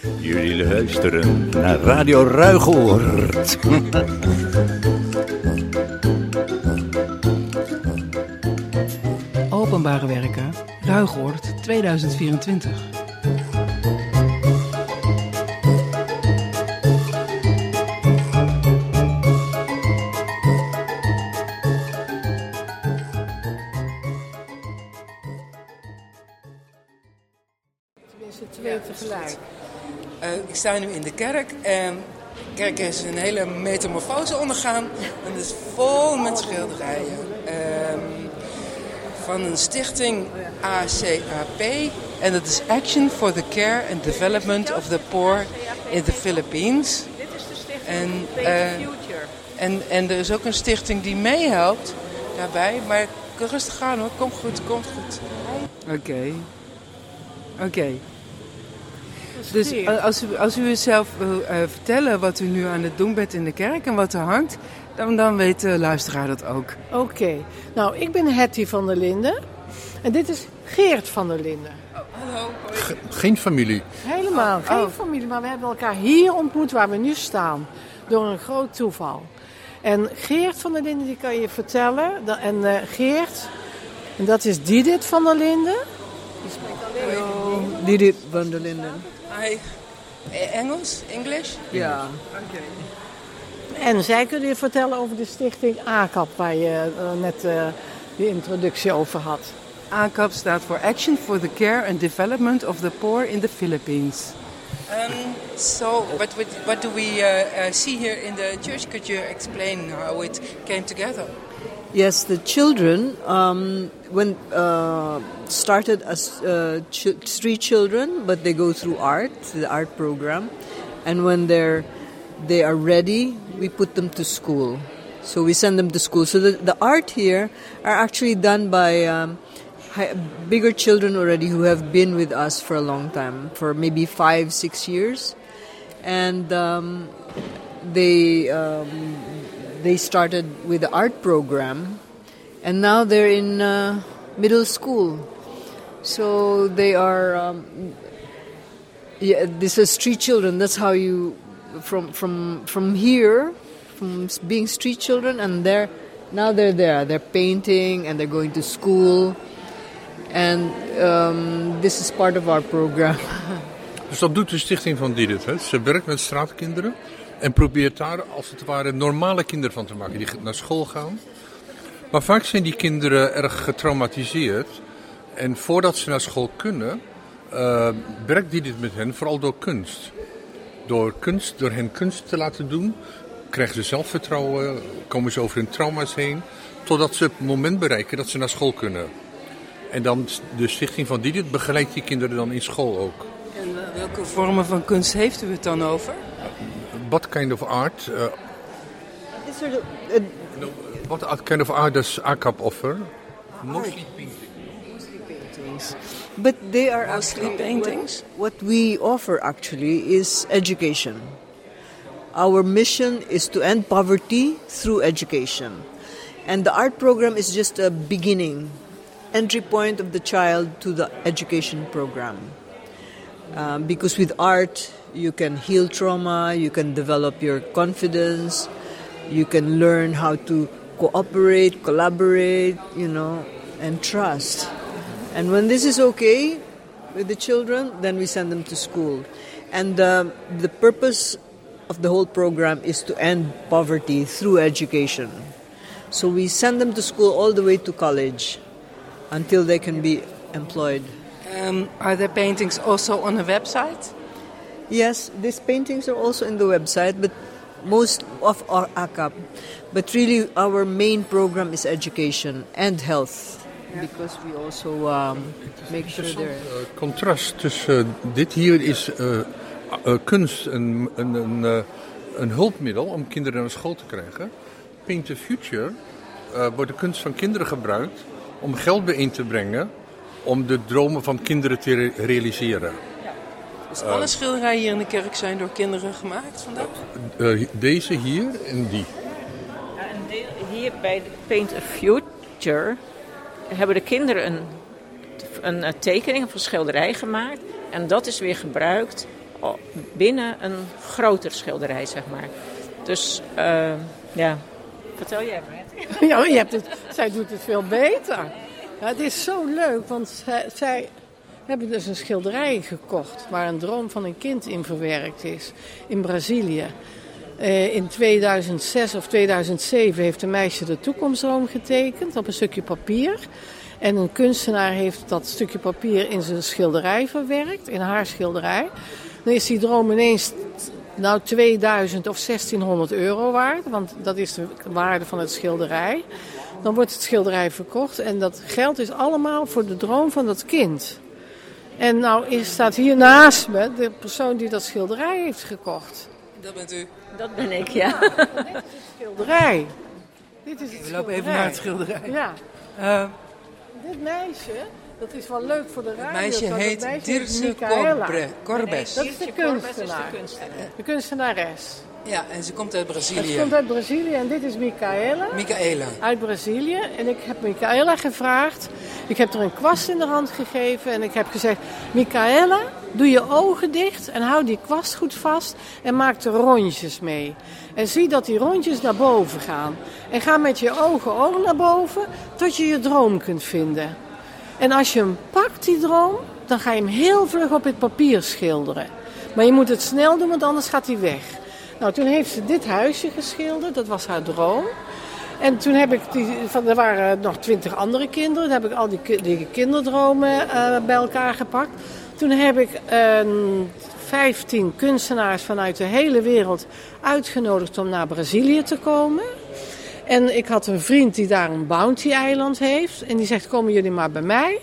Jullie luisteren naar Radio Ruigoord. Openbare werken, Ruigoord 2024. Sta nu in de kerk en de kerk heeft een hele metamorfose ondergaan. En het is vol met schilderijen. Um, van een stichting ACAP. En dat is Action for the Care and Development of the Poor in the Philippines. Dit is de stichting En, eh. En, en er is ook een stichting die meehelpt daarbij. Maar rustig gaan hoor, komt goed, komt goed. Oké. Oké. Dus eh, als u, als u zelf wil eh, vertellen wat u nu aan het doen bent in de kerk en wat er hangt, dan, dan weet de luisteraar dat ook. Oké. Nou, ik ben Hetty van der Linden. En dit is Geert van der Linden. Geen familie. Helemaal geen familie, maar we hebben elkaar hier ontmoet waar we nu staan. Door een groot toeval. En Geert van der Linden, die kan je vertellen. En eh, Geert, en dat is Didit van der Linden. Die spreekt alleen Didit van der Linden. Eh, Engels? English? Ja. En zij kunnen je vertellen over de stichting ACAP, waar je eh, net eh, de introductie over had. ACAP staat voor Action for the Care and Development of the Poor in the Philippines. Um, so, what, what, what do we uh, uh, see here in the church? Could you explain how it came together? Yes, the children um, when uh, started as uh, ch- three children, but they go through art, the art program, and when they're they are ready, we put them to school. So we send them to school. So the, the art here are actually done by um, bigger children already who have been with us for a long time, for maybe five, six years, and um, they um, they started with the art program, and now they're in uh, middle school. So they are. Um, yeah, this is street children. That's how you, from from from here, from being street children, and they're now they're there. They're painting and they're going to school, and um, this is part of our program. Dus dat doet de stichting van Didit. Hè? Ze werkt met straatkinderen en probeert daar als het ware normale kinderen van te maken die naar school gaan. Maar vaak zijn die kinderen erg getraumatiseerd. En voordat ze naar school kunnen, eh, werkt Didit met hen vooral door kunst. Door kunst, door hen kunst te laten doen, krijgen ze zelfvertrouwen, komen ze over hun trauma's heen, totdat ze het moment bereiken dat ze naar school kunnen. En dan de stichting van Didit begeleidt die kinderen dan in school ook. En eh, welke vormen van kunst heeft u het dan over? What kind of art? Uh, It's sort of, uh, what kind of art does ACAP offer? Mostly paintings, But they are Mostly actually paintings? What, what we offer actually is education. Our mission is to end poverty through education. And the art program is just a beginning, entry point of the child to the education program. Um, because with art, you can heal trauma, you can develop your confidence, you can learn how to cooperate, collaborate, you know, and trust. And when this is okay with the children, then we send them to school. And um, the purpose of the whole program is to end poverty through education. So we send them to school all the way to college until they can be employed. Um, are there paintings also on a website? Yes, these paintings are also in the website, but most of our ACAP. But really, our main program is education and health because we also um, make sure they're. Uh, contrast tussen dit hier is uh, kunst een, een, een, een hulpmiddel om kinderen naar school te krijgen. Paint the Future wordt de kunst van kinderen gebruikt om geld bijeen te brengen om de dromen van kinderen te re- realiseren. Dus alle schilderijen hier in de kerk zijn door kinderen gemaakt vandaag? Uh, deze hier en die. Ja, en deel- hier bij de Paint a Future hebben de kinderen een, een eh, tekening of een schilderij gemaakt. En dat is weer gebruikt binnen een groter schilderij, zeg maar. Dus uh, ja, vertel jij maar. Ja, je hebt het, zij doet het veel beter. Ja, het is zo leuk, want zij, zij hebben dus een schilderij gekocht waar een droom van een kind in verwerkt is in Brazilië. Uh, in 2006 of 2007 heeft een meisje de toekomstdroom getekend op een stukje papier. En een kunstenaar heeft dat stukje papier in zijn schilderij verwerkt, in haar schilderij. Dan is die droom ineens nou 2000 of 1600 euro waard, want dat is de waarde van het schilderij. Dan wordt het schilderij verkocht en dat geld is allemaal voor de droom van dat kind. En nou staat hier naast me de persoon die dat schilderij heeft gekocht. Dat bent u. Dat ben ik, ja. dit is het schilderij. Dit is het We lopen even naar het schilderij. Ja. Uh, dit meisje, dat is wel leuk voor de radio. Het meisje dat heet meisje Dirce. Dat is de kunstenaar. De kunstenares. Ja, en ze komt uit Ze Brazilië. komt uit Brazilië en dit is Michaela. Michaela. Uit Brazilië. En ik heb Michaela gevraagd. Ik heb er een kwast in de hand gegeven. En ik heb gezegd: Michaela, doe je ogen dicht. En hou die kwast goed vast. En maak er rondjes mee. En zie dat die rondjes naar boven gaan. En ga met je ogen ook naar boven. Tot je je droom kunt vinden. En als je hem pakt, die droom. Dan ga je hem heel vlug op het papier schilderen. Maar je moet het snel doen, want anders gaat hij weg. Nou, toen heeft ze dit huisje geschilderd, dat was haar droom. En toen heb ik, die, van, er waren nog twintig andere kinderen, toen heb ik al die, die kinderdromen uh, bij elkaar gepakt. Toen heb ik vijftien uh, kunstenaars vanuit de hele wereld uitgenodigd om naar Brazilië te komen. En ik had een vriend die daar een bounty-eiland heeft. En die zegt, komen jullie maar bij mij.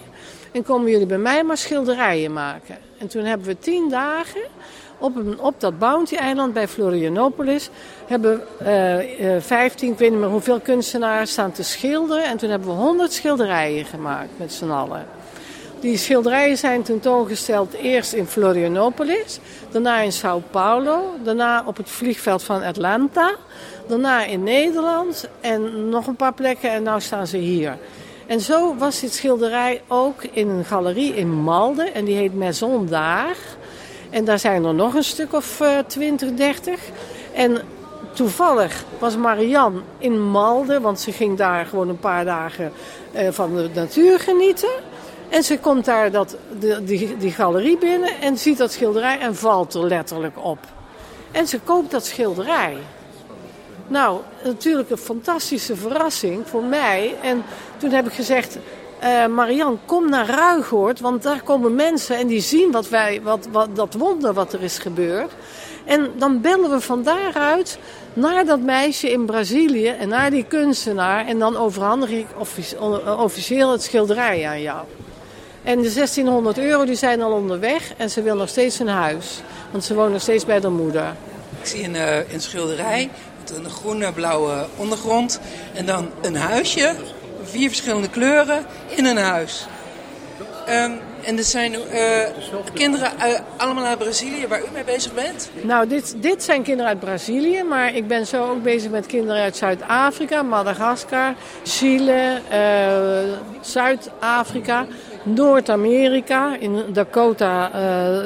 En komen jullie bij mij maar schilderijen maken. En toen hebben we tien dagen op, op dat Bounty-eiland bij Florianopolis hebben uh, uh, 15, ik weet niet meer hoeveel kunstenaars staan te schilderen. En toen hebben we 100 schilderijen gemaakt met z'n allen. Die schilderijen zijn tentoongesteld eerst in Florianopolis, daarna in Sao Paulo, daarna op het vliegveld van Atlanta, daarna in Nederland en nog een paar plekken en nu staan ze hier. En zo was dit schilderij ook in een galerie in Malde en die heet Maison d'Art. En daar zijn er nog een stuk of uh, 20, 30. En toevallig was Marianne in Malde, want ze ging daar gewoon een paar dagen uh, van de natuur genieten. En ze komt daar dat, de, die, die galerie binnen en ziet dat schilderij en valt er letterlijk op. En ze koopt dat schilderij. Nou, natuurlijk een fantastische verrassing voor mij. En toen heb ik gezegd, uh, Marian, kom naar Ruigoord, want daar komen mensen en die zien wat wij, wat, wat, dat wonder wat er is gebeurd. En dan bellen we van daaruit naar dat meisje in Brazilië en naar die kunstenaar. En dan overhandig ik officieel het schilderij aan jou. En de 1600 euro die zijn al onderweg en ze wil nog steeds een huis. Want ze woont nog steeds bij haar moeder. Ik zie een, uh, een schilderij met een groene blauwe ondergrond. En dan een huisje vier verschillende kleuren in een huis. Um, en dit zijn uh, kinderen uh, allemaal uit Brazilië waar u mee bezig bent? Nou, dit, dit zijn kinderen uit Brazilië, maar ik ben zo ook bezig met kinderen uit Zuid-Afrika, Madagaskar, Chile, uh, Zuid-Afrika, Noord-Amerika, in Dakota,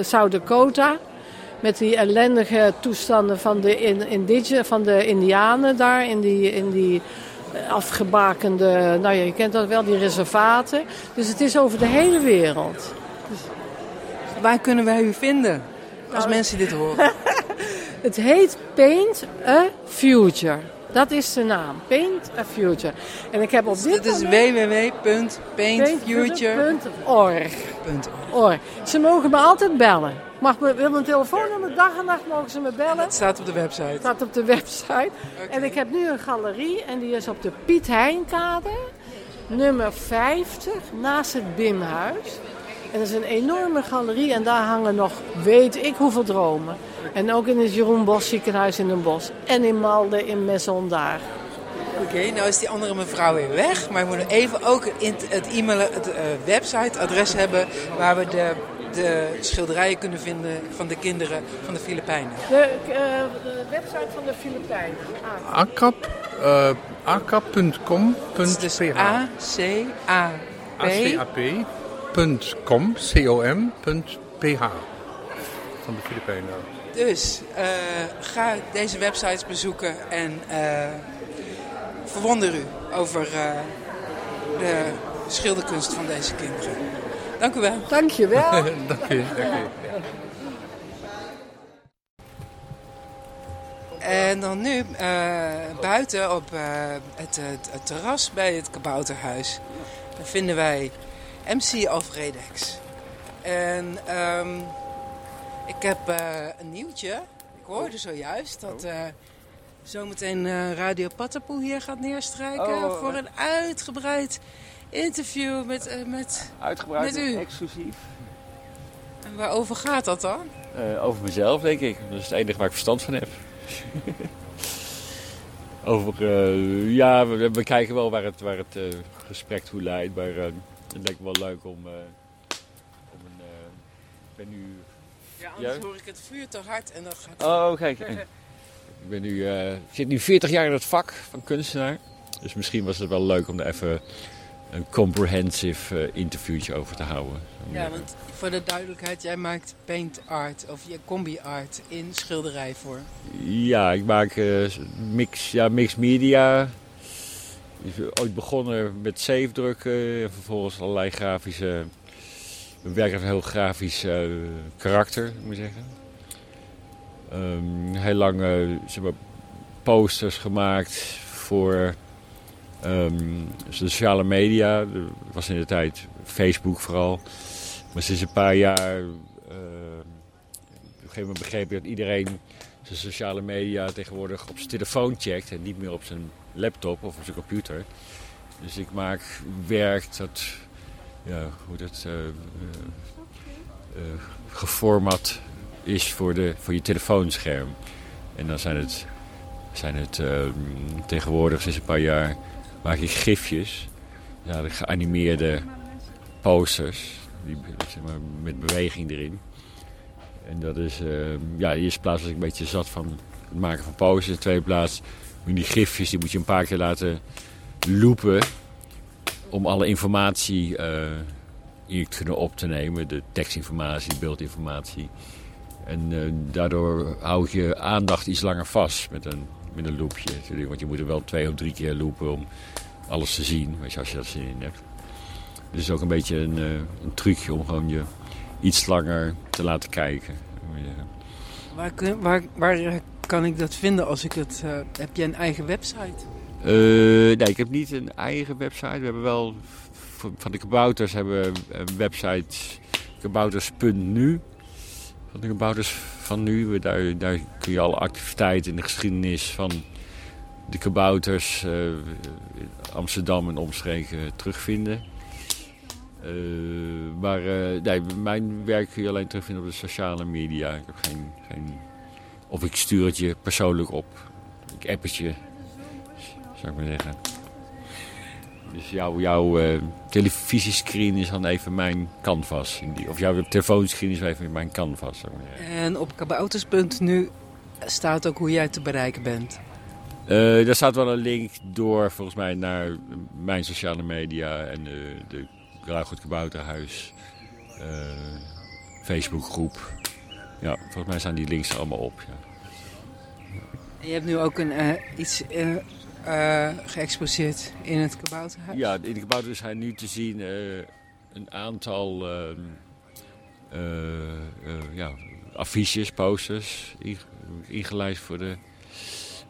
South Dakota. Met die ellendige toestanden van de, in, van de Indianen daar in die, in die afgebakende, nou ja, je kent dat wel, die reservaten. Dus het is over de hele wereld. Dus... Waar kunnen wij u vinden als nou, mensen dit horen? het heet Paint a Future. Dat is de naam. Paint a Future. En ik heb op dit Het is www.paintfuture.org. Ze mogen me altijd bellen. Mag me, wil mijn telefoonnummer dag en nacht mogen ze me bellen. Dat staat op de website. Het staat op de website. Okay. En ik heb nu een galerie en die is op de Piet Heinkade, nummer 50, naast het Bimhuis. En dat is een enorme galerie en daar hangen nog weet ik hoeveel dromen. En ook in het Jeroen Bos ziekenhuis in Den Bosch. En in Malde in Maison daar. Oké, okay, nou is die andere mevrouw weer weg. Maar we moeten even ook het e-mail, het uh, website-adres hebben waar we de de schilderijen kunnen vinden van de kinderen van de Filipijnen? De, uh, de website van de Filipijnen. ACAP, uh, acap.com.ph Dus A-C-A-P acap.com, C-O-M.ph van de Filipijnen. Dus uh, ga deze websites bezoeken en uh, verwonder u over uh, de schilderkunst van deze kinderen. Dank u wel. Dank je wel. dank. En dan nu buiten op het, het, het, terras bij het Kabouterhuis. Daar vinden wij MC Alfredex. En um, ik heb uh, een nieuwtje. Ik hoorde zojuist dat uh, zometeen uh, Radio Patapoe hier gaat neerstrijken oh, voor een uitgebreid interview met, met, uitgebreid met u. exclusief. En waarover gaat dat dan? over mezelf, denk ik. Dat is het enige waar ik verstand van heb. over, ja, we, we, kijken wel waar het, waar het gesprek toe leidt. Maar het lijkt me wel leuk om, om een... ik ben nu ja, anders ja? hoor ik het vuur te hard en dan gaat Oh, kijk. ik, ben nu, uh, ik zit nu 40 jaar in het vak van kunstenaar. Dus misschien was het wel leuk om er even een comprehensive uh, interviewtje over te houden. Ja, want voor de duidelijkheid, jij maakt paint art of je combi art in schilderij voor. Ja, ik maak uh, mix, ja, mix media. Ooit begonnen met zeefdrukken en vervolgens allerlei grafische we werken een heel grafisch uh, karakter, moet ik zeggen. Um, heel lang uh, posters gemaakt voor um, sociale media. Was in de tijd Facebook vooral. Maar sinds een paar jaar... Uh, op een gegeven moment begreep ik dat iedereen zijn sociale media tegenwoordig op zijn telefoon checkt... en niet meer op zijn laptop of op zijn computer. Dus ik maak werk dat ja, hoe dat uh, uh, geformat is voor, de, voor je telefoonscherm. En dan zijn het, zijn het tegenwoordig, sinds een paar jaar, maak ik gifjes. Ja, de geanimeerde posters, die, zeg maar, met beweging erin. En dat is, ja, in eerste plaats was ik een beetje zat van het maken van posters. In de tweede plaats, die gifjes, die moet je een paar keer laten loopen om alle informatie uh, kunnen op te nemen. De tekstinformatie, beeldinformatie. En uh, daardoor houd je aandacht iets langer vast met een, met een loopje. Want je moet er wel twee of drie keer loopen om alles te zien. Weet je, als je dat zin in hebt. Dus het is ook een beetje een, uh, een trucje om gewoon je iets langer te laten kijken. Waar, waar, waar kan ik dat vinden als ik het... heb je een eigen website? Uh, nee, ik heb niet een eigen website. We hebben wel van de kabouters hebben we een website kabouters.nu. Van de kabouters van nu. Daar, daar kun je alle activiteiten in de geschiedenis van de kabouters uh, Amsterdam en omstreken terugvinden. Uh, maar nee, mijn werk kun je alleen terugvinden op de sociale media. Ik heb geen, geen... Of ik stuur het je persoonlijk op. Ik app het je zou ik maar zeggen. Dus jouw, jouw uh, televisiescreen is dan even mijn canvas. Of jouw telefoonscreen is even mijn canvas. En op kabouters.nu staat ook hoe jij te bereiken bent. Uh, daar staat wel een link door volgens mij naar mijn sociale media en de, de Ruigoed Kabouterhuis uh, Facebookgroep. Ja, volgens mij staan die links er allemaal op. Ja. Je hebt nu ook een, uh, iets uh, geëxposeerd in het kabouterhuis? Ja, in het kabouterhuis zijn nu te zien uh, een aantal uh, ja, affiches, posters, ingelijst voor de,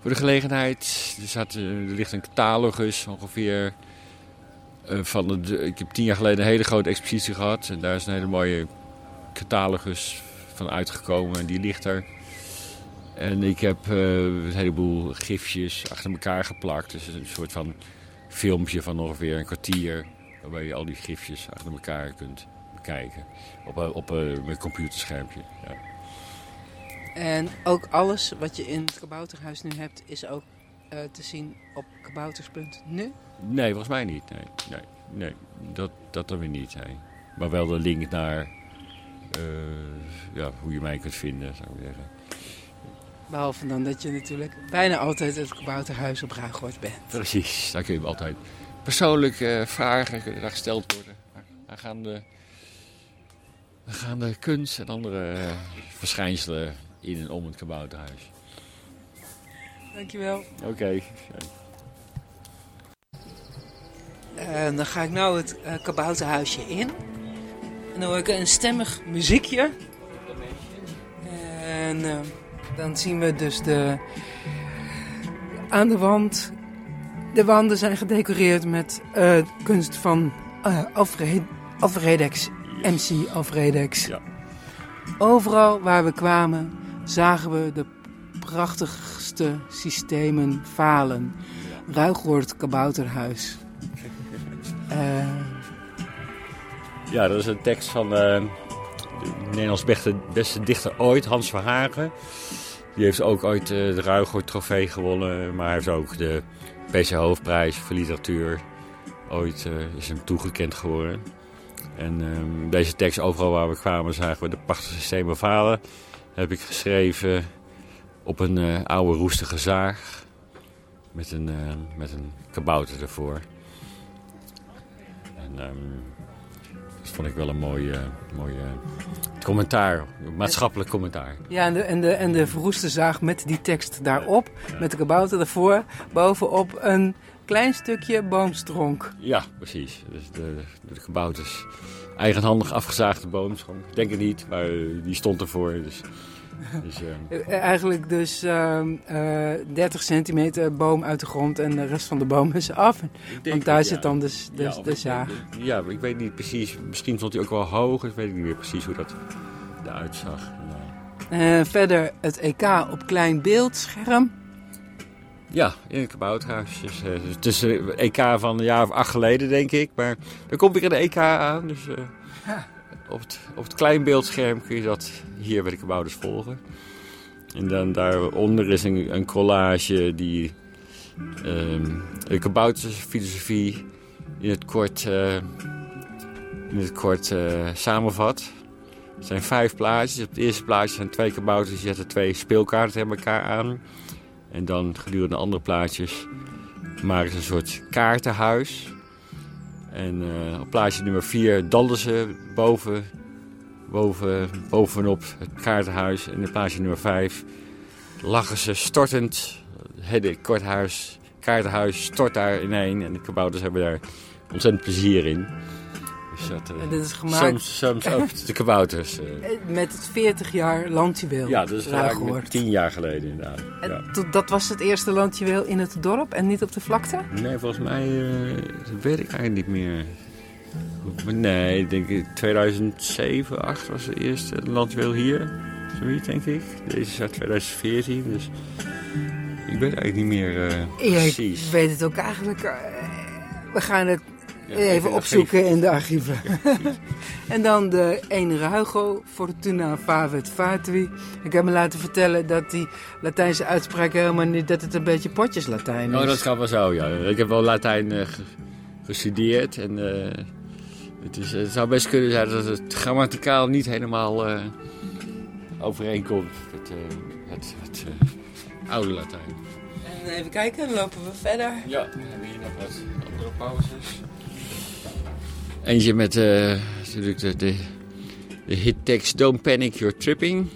voor de gelegenheid. Er, staat, er ligt een catalogus ongeveer van de, ik heb tien jaar geleden een hele grote expositie gehad. En daar is een hele mooie catalogus van uitgekomen en die ligt er. En ik heb uh, een heleboel gifjes achter elkaar geplakt. Dus een soort van filmpje van ongeveer een kwartier. Waarbij je al die gifjes achter elkaar kunt bekijken. Op, op uh, mijn computerschermpje. Ja. En ook alles wat je in het kabouterhuis nu hebt, is ook uh, te zien op kabouters.nu? Nee, volgens mij niet. Nee, nee, nee dat, dat dan weer niet. Maar wel de link naar ja, hoe je mij kunt vinden, zou ik zeggen. Behalve dan dat je natuurlijk bijna altijd het kabouterhuis op Ruigoord bent. Precies, daar kun je altijd persoonlijk uh, vragen gesteld worden. Aangaande Dan gaan de kunst en andere eh, verschijnselen in en om het kabouterhuis. Dankjewel. Oké. En dan ga ik nou het eh, kabouterhuisje in. En dan hoor ik een stemmig muziekje. En eh, dan zien we dus de... Aan de wand... De wanden zijn gedecoreerd met eh, kunst van eh Alfred, Alfredex. MC Alfredex. Ja. Overal waar we kwamen zagen we de prachtigste systemen falen. Ruigoord Kabouterhuis. Eh, Ja, dat is een tekst van de Nederlands beste, beste dichter ooit, Hans Verhagen. Die heeft ook ooit eh, de Ruigoord trofee gewonnen, maar hij heeft ook de PC Hoofdprijs voor literatuur. Ooit eh, is hem toegekend geworden. En ehm, deze tekst, overal waar we kwamen, zagen we de prachtige falen. Heb ik geschreven op een eh, oude roestige zaag. Met een, met een kabouter ervoor. En ehm, vond ik wel een mooi, eh, mooi eh, commentaar. Maatschappelijk commentaar. ja, en de, en, de, en de verroeste zaag met die tekst daarop. Met de kabouter ervoor. Bovenop een klein stukje boomstronk. Ja, precies. Dus de, de, de kabouters. Eigenhandig afgezaagde boomstronk. Ik denk het niet, maar eh, die stond ervoor. Dus, dus, eh, Eh, Eigenlijk dus ehm, eh, 30 centimeter boom uit de grond en de rest van de boom is af. Want daar het, zit ja. dan dus de, Ja, de, ik zaag. Ja, ik weet niet precies. Misschien stond hij ook wel hoog. Ik weet niet meer precies hoe dat eruit zag. Verder het EK op klein beeldscherm. Ja, in het kabouterhuis. Dus, het is een EK van een jaar of acht geleden, denk ik. Maar er komt weer een EK aan. Dus eh, op, het, op het kun je dat hier bij de kabouters volgen. En dan daaronder is een, een collage die ehm de kaboutersfilosofie in het kort, eh, in het kort eh, samenvat. Er zijn vijf plaatjes. Op het eerste plaatje zijn twee kabouters. Die zetten twee speelkaarten tegen elkaar aan. En dan gedurende andere plaatjes maken ze een soort kaartenhuis. En eh, op plaatje nummer 4 dansen ze boven, boven, bovenop het kaartenhuis. En in plaatje nummer 5 lachen ze stortend. Het korthuis, kaartenhuis stort daar ineen. En de kabouters hebben daar ontzettend plezier in. Dat, eh, En dit is gemaakt- up de kabouters. eh. Met het 40 jaar landjuweel. Ja, dat is eigenlijk Ruigoord. tien jaar geleden inderdaad. En Ja. dat was het eerste landjuweel in het dorp en niet op de vlakte? Nee, volgens mij eh, weet ik eigenlijk niet meer. Nee, ik denk 2007, 2008 was de eerste landweel hier. Zoiets denk ik. Deze is uit 2014, dus ik weet eigenlijk niet meer Ja, precies. ik weet het ook eigenlijk. we gaan het even opzoeken in de archieven. en dan de ene Ruigo, Fortuna Favet Fatui. Ik heb me laten vertellen dat die Latijnse uitspraak helemaal niet... dat het een beetje potjes Latijn is. Oh, dat kan wel zo, ja. Ik heb wel Latijn eh, ge- gestudeerd en eh, het, is, het zou best kunnen zijn dat het grammaticaal niet helemaal eh, overeenkomt met het, het oude Latijn. En even kijken, dan lopen we verder. Ja, we hebben hier nog wat andere pauzes. Eentje met eh, natuurlijk de, de, de hittekst Don't Panic, You're Tripping.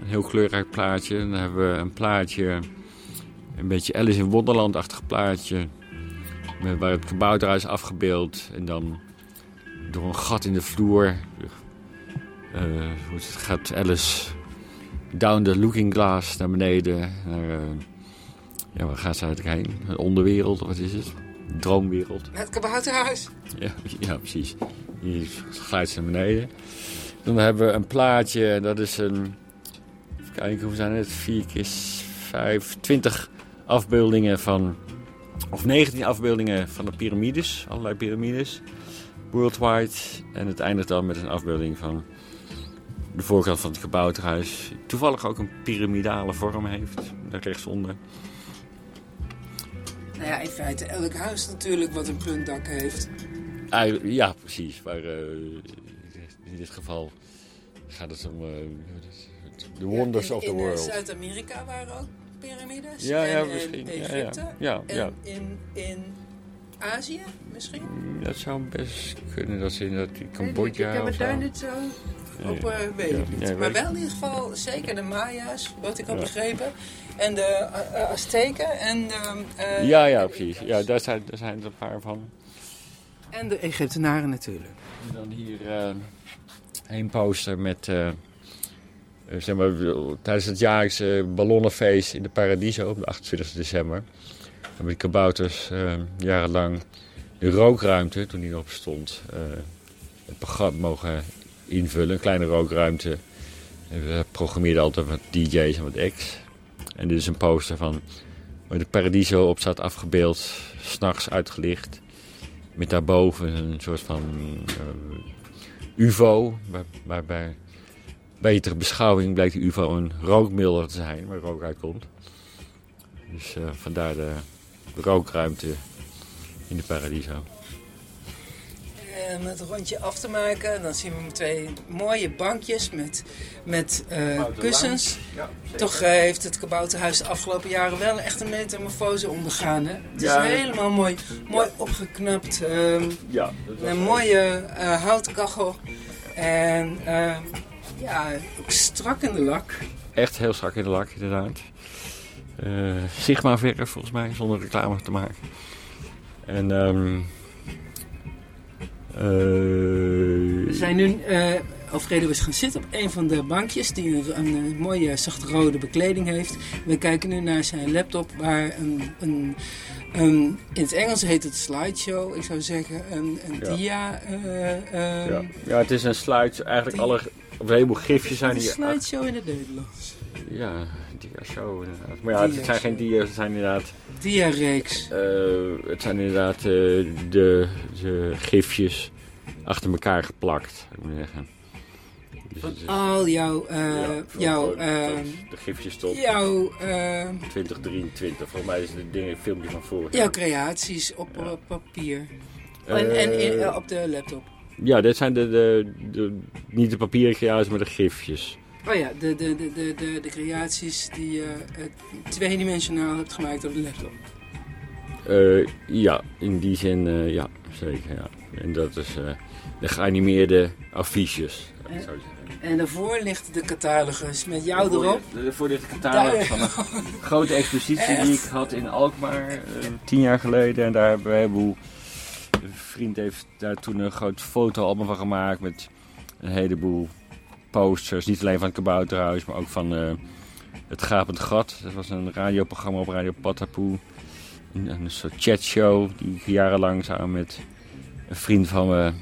Een heel kleurrijk plaatje. Dan hebben we een plaatje, een beetje Alice in Wonderland-achtig plaatje. Met, waar het kabouterhuis is afgebeeld. En dan door een gat in de vloer eh, gaat Alice down the looking glass naar beneden. Naar, eh, ja, waar gaat ze eigenlijk heen? Een onderwereld, wat is het? Droomwereld. Het kabouterhuis. Ja, ja precies. Hier glijdt ze naar beneden. Dan hebben we een plaatje, dat is een... Even kijken, hoe zijn het? 4 keer 5, 20 afbeeldingen van... Of 19 afbeeldingen van de piramides, allerlei piramides. Worldwide. En het eindigt dan met een afbeelding van de voorkant van het kabouterhuis. Toevallig ook een piramidale vorm heeft, daar rechtsonder. Nou ja, in feite elk huis natuurlijk wat een puntdak heeft. Eigenlijk- ja, precies. Maar eh, in dit geval gaat het om eh, de wonders in, of the in, eh, world. Zuid-Amerika waren ook piramides. Ja, ja, en misschien. in Ja, ja. Egypte. Ja, en ja. in, in Azië misschien? Dat zou best kunnen dat ze in dat Ik Cambodja heb of het daar niet zo op, eh, weet Ja, ik niet. maar wel in ieder geval zeker de Maya's, wat ik heb Ja. begrepen. En de eh, eh, Azteken en de... eh, Ja, ja, precies. Ja, daar zijn, daar zijn er een paar van. En de Egyptenaren natuurlijk. En dan hier eh, een poster met, zeg maar, tijdens het jaarlijkse ballonnenfeest in de Paradiso op de 28 december. Hebben de kabouters jarenlang de rookruimte, toen die nog bestond, eh, het programma mogen invullen. Een kleine rookruimte. We programmeerden altijd wat DJ's en wat acts. En dit is een poster van waar de Paradiso op staat afgebeeld, s'nachts uitgelicht. Met daarboven een soort van eh, waar, waarbij betere beschouwing blijkt de UFO een rookmilder te zijn, waar rook uitkomt. Dus eh, vandaar de rookruimte in de Paradiso. En het rondje af te maken, dan zien we twee mooie bankjes met, met eh, kussens. Toch eh, heeft het kabouterhuis de afgelopen jaren wel echt een metamorfose ondergaan. Hè? Het is helemaal mooi, mooi opgeknapt. ehm, Ja, een mooie eh houtkachel. En eh, ja, ook strak in de lak. Echt heel strak in de lak, inderdaad. Eh Sigma verf, volgens mij, zonder reclame te maken. En ehm eh, We zijn nu, eh Alfredo is gaan zitten op een van de bankjes die een, een, eh, mooie zachtrode bekleding heeft. We kijken nu naar zijn laptop waar een, een, een in het Engels heet het slideshow, ik zou zeggen een, een Ja. dia. eh, ja. ja, het is een slide. Eigenlijk alle, of een heleboel gifjes zijn Een hier. slideshow in het Nederlands. Ja, dia-show inderdaad. Maar ja, het zijn geen dia's, het zijn inderdaad... Dia-reeks. eh, het zijn inderdaad eh, de, de gifjes achter elkaar geplakt, ik zeggen. Dus Al jouw, eh, ja, jouw, de gifjes tot jouw, eh, 2023. Volgens mij is het een ding, een filmpje van vorig jouw creaties op Ja. papier. en en in- op de laptop. Ja, dit zijn de, de, de, niet de papieren creaties, maar de gifjes. Oh ja, de, de, de, de, de, de creaties die je eh, tweedimensionaal hebt gemaakt op de laptop. Eh, ja, in die zin, eh, ja, zeker. Ja. En dat is eh, de geanimeerde affiches, zou ik zo zeggen. En daarvoor ligt de catalogus met jou erop. Voor dit catalogus van een grote expositie die ik had in Alkmaar eh, tien jaar geleden. En daar hebben we een heleboel... Een vriend heeft daar toen een groot fotoalbum van gemaakt met een heleboel posters. Niet alleen van het Kabouterhuis, maar ook van eh, het Gapend Gat. Dat was een radioprogramma op Radio Patapoe. Een, een soort chatshow die ik jarenlang samen met een vriend van me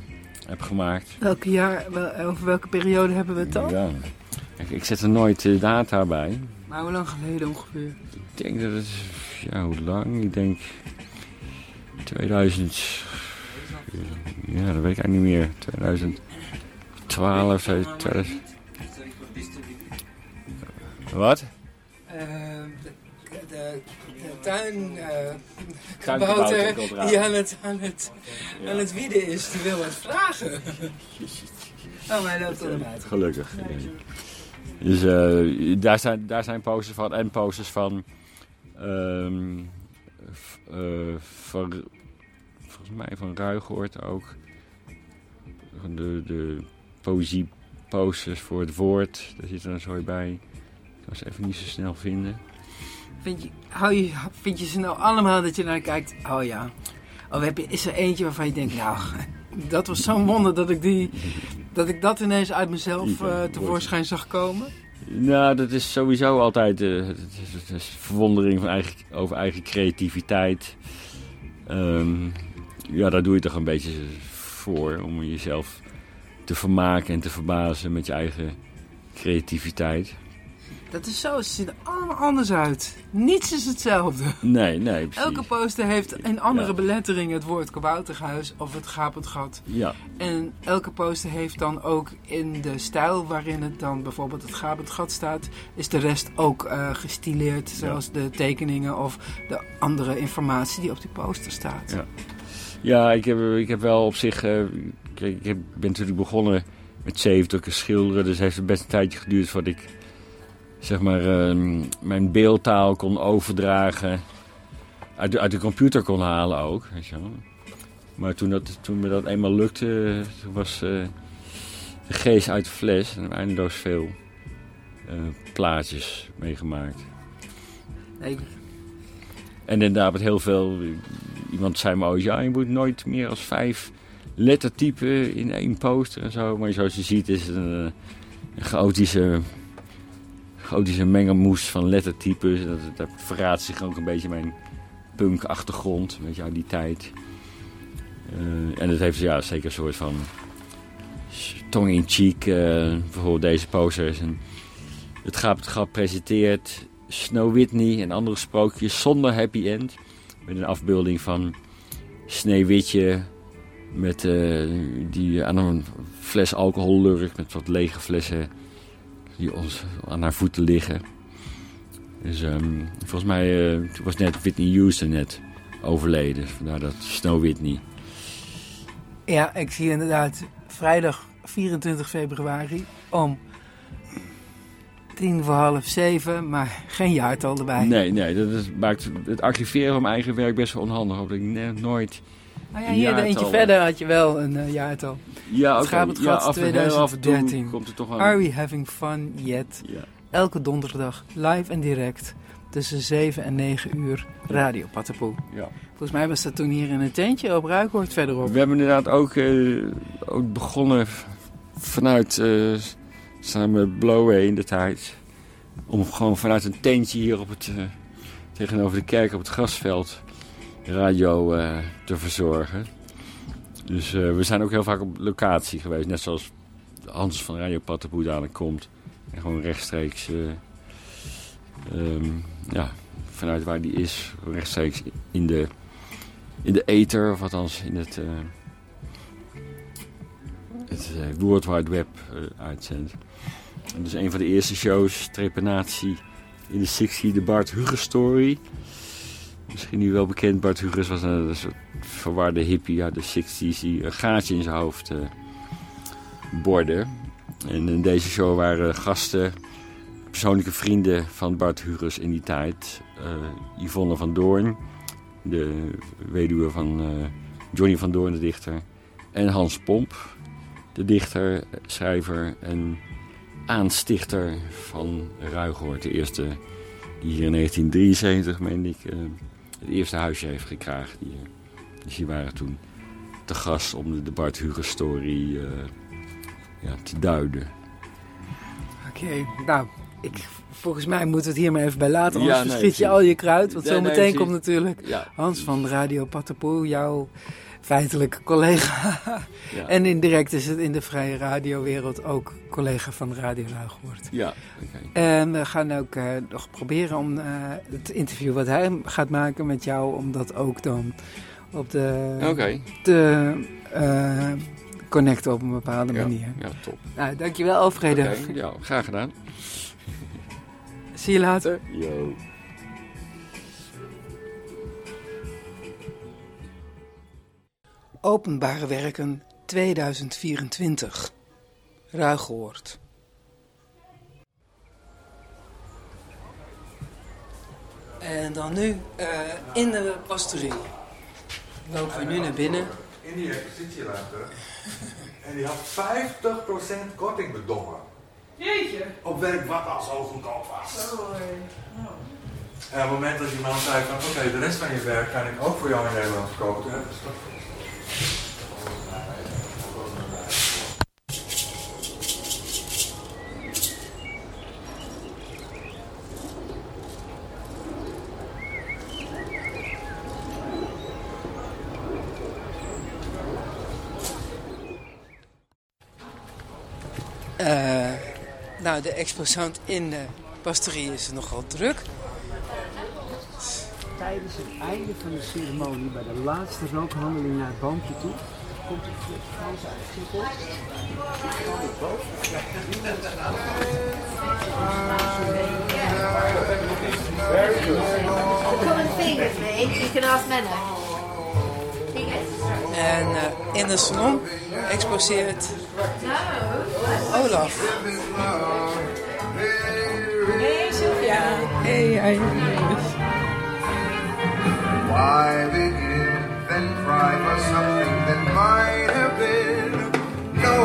heb gemaakt. Welke jaar, wel- over welke periode hebben we het dan? Ja. Ik, ik zet er nooit de data bij. Maar hoe lang geleden ongeveer? Ik denk dat het, ja, hoe lang? Ik denk 2000, ja, dat weet ik eigenlijk niet meer. 2012, zo, 2000. Wat? Eh, de, de, de tuin eh eraan. die aan het, aan, het, aan het wieden is, die wil wat vragen. Oh, maar hij loopt er uit. Gelukkig. ja. Dus eh, daar, zijn, daar zijn posters van en posters van, ehm, v- eh, van volgens mij van Ruigoort ook. De, de poëzie posters voor het woord, daar zit er een zooi bij. Ik kan ze even niet zo snel vinden. Vind je, hou je, vind je ze nou allemaal dat je naar kijkt? Oh ja. Of heb je, is er eentje waarvan je denkt, nou, dat was zo'n wonder dat ik, die, dat ik dat ineens uit mezelf eh, tevoorschijn zag komen? Nou, dat is sowieso altijd eh, is verwondering van eigen, over eigen creativiteit. Ehm, ja, daar doe je toch een beetje voor om jezelf te vermaken en te verbazen met je eigen creativiteit. Dat is zo, ze zien er allemaal anders uit. Niets is hetzelfde. Nee, nee, precies. Elke poster heeft in andere Ja. belettering het woord kabouterhuis of het gapend gat. Ja, En elke poster heeft dan ook in de stijl waarin het dan bijvoorbeeld het gapend gat staat, is de rest ook eh, gestileerd. Zoals de tekeningen of de andere informatie die op die poster staat. Ja. ja ik, heb, ik heb wel op zich... eh, ik heb, ben natuurlijk begonnen met zeefdrukken schilderen. Dus heeft het best een tijdje geduurd voordat ik zeg maar, ehm, mijn beeldtaal kon overdragen uit, de, uit de computer kon halen ook. Weet je wel. Maar toen, dat, toen me dat eenmaal lukte, toen was uh, de geest uit de fles. En eindeloos veel uh, plaatjes meegemaakt. Nee. En inderdaad met heel veel... Iemand zei me ooit, ja, je moet nooit meer als vijf lettertypen in één poster en zo. Maar zoals je ziet is het een, een chaotische, chaotische mengelmoes van lettertypes. Dat, verraadt zich ook een beetje mijn punk-achtergrond, weet je, uit die tijd. Uh, en het heeft ja, zeker een soort van tong-in-cheek, uh, bijvoorbeeld deze posters. En het gaat gepresenteerd Snow Whitney en andere sprookjes zonder happy end. Met een afbeelding van Sneeuwwitje met, uh, die aan een fles alcohol lurkt met wat lege flessen die ons aan haar voeten liggen. Dus um, volgens mij uh, was net Whitney Houston net overleden. Vandaar dat Snow Whitney. Ja, ik zie inderdaad vrijdag 24 februari om tien voor half zeven, maar geen jaartal erbij. Nee, nee, dat is, maakt het archiveren van mijn eigen werk best wel onhandig. Omdat ik nooit nou ja, hier eentje verder had je wel een uh, jaartal. Ja, het gaat ja, af 2013. komt er toch aan. Are we having fun yet? Ja. Elke donderdag live en direct tussen 7 en 9 uur Radio Patapoe. Ja. Volgens mij was dat toen hier in een tentje op Ruikhoort verderop. We hebben inderdaad ook, uh, ook begonnen vanuit uh, samen Blowway in de tijd. Om gewoon vanuit een tentje hier op het, uh, tegenover de kerk op het grasveld radio uh, te verzorgen. Dus uh, we zijn ook heel vaak op locatie geweest. Net zoals Hans van Radio dadelijk komt. En gewoon rechtstreeks, uh, um, ja, vanuit waar die is, rechtstreeks in de, in de ether, of althans in het, het World Wide Web uitzendt. En dus een van de eerste shows, Trepenatie in de 60, de Bart Hugo Story. Misschien nu wel bekend, Bart Hugus was een, soort verwarde hippie uit de 60s die een gaatje in zijn hoofd uh, borde. En in deze show waren gasten, persoonlijke vrienden van Bart Hugus in die tijd. Uh, Yvonne van Doorn, de weduwe van uh, Johnny van Doorn, de dichter. En Hans Pomp, de dichter, schrijver en aanstichter van Ruigoort. De eerste die hier in 1973, meen ik, het eerste huisje heeft gekraagd hier. Dus die waren toen te gast om de, de Bart Hugo story uh, ja, te duiden. Oké, okay, nou, ik, volgens mij moeten we het hier maar even bij laten. Anders ja, nee, verschiet je al je kruid. Want ja, zo meteen nee, komt natuurlijk ja, Hans van Radio Patapoe, jouw feitelijk collega. Ja. en indirect is het in de vrije radiowereld ook collega van Radio. Ja, okay. En we gaan ook uh, nog proberen om uh, het interview wat hij gaat maken met jou, om dat ook dan op de... Okay. te uh, connecten op een bepaalde ja, manier. Ja, top. Nou, dankjewel Alfredo. Okay, ja, graag gedaan. Zie je later. Yo. Openbare Werken 2024. Ruigoord. En dan nu uh, in de pastorie. Lopen we nu naar binnen. In die expositieruimte. en die had 50% korting bedongen. Jeetje. Op werk wat al zo goedkoop was. Oh, En op het moment dat die man zei van oké, okay, de rest van je werk kan ik ook voor jou in Nederland verkopen. Uh, nou, de exposant in de pastorie is nogal druk. Tijdens het einde van de ceremonie, bij de laatste rookhandeling naar het boompje toe, komt het Franse uitzicht Come and sing with me. You can ask Menno. En uh, in de salon exposeert Olaf. Hey Sylvia. Hey, hey. I begin, then cry for something that might have been. No,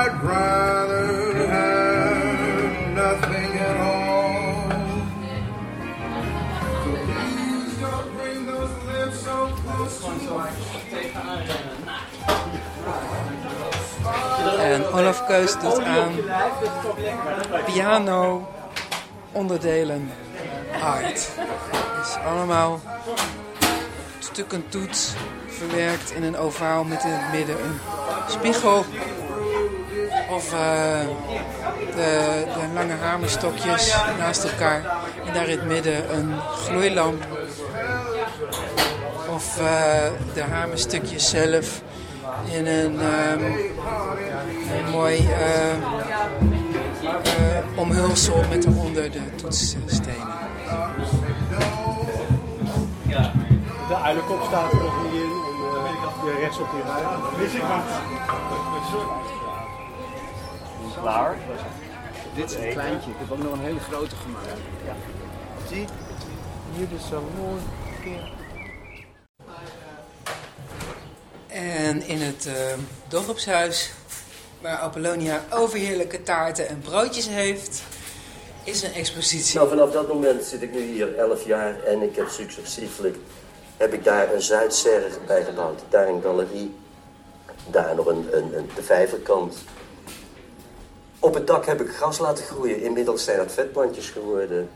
I'd rather have nothing at all. So please don't bring those lips so close to my En Olaf Keus doet aan piano onderdelen art. Dus allemaal stukken toets verwerkt in een ovaal met in het midden een spiegel. Of eh, de, de lange hamerstokjes naast elkaar. En daar in het midden een gloeilamp. Of eh, de hamerstukjes zelf in een, ehm, een mooi eh, omhulsel met eronder de toetsstenen. De uilenkop staat er nog niet in. En uh, de rechts op die rij. Wist ik wat? Klaar. Dit is een kleintje. Ik heb ook nog een hele grote gemaakt. Ja. Zie, hier dus zo mooi. keer. En in het uh, dorpshuis, waar Apollonia overheerlijke taarten en broodjes heeft, is een expositie. Nou, vanaf dat moment zit ik nu hier 11 jaar en ik heb successievelijk heb ik daar een Zuidserre bij gebouwd. Daar een galerie, daar nog een, een, een, de vijverkant. Op het dak heb ik gras laten groeien. Inmiddels zijn dat vetplantjes geworden.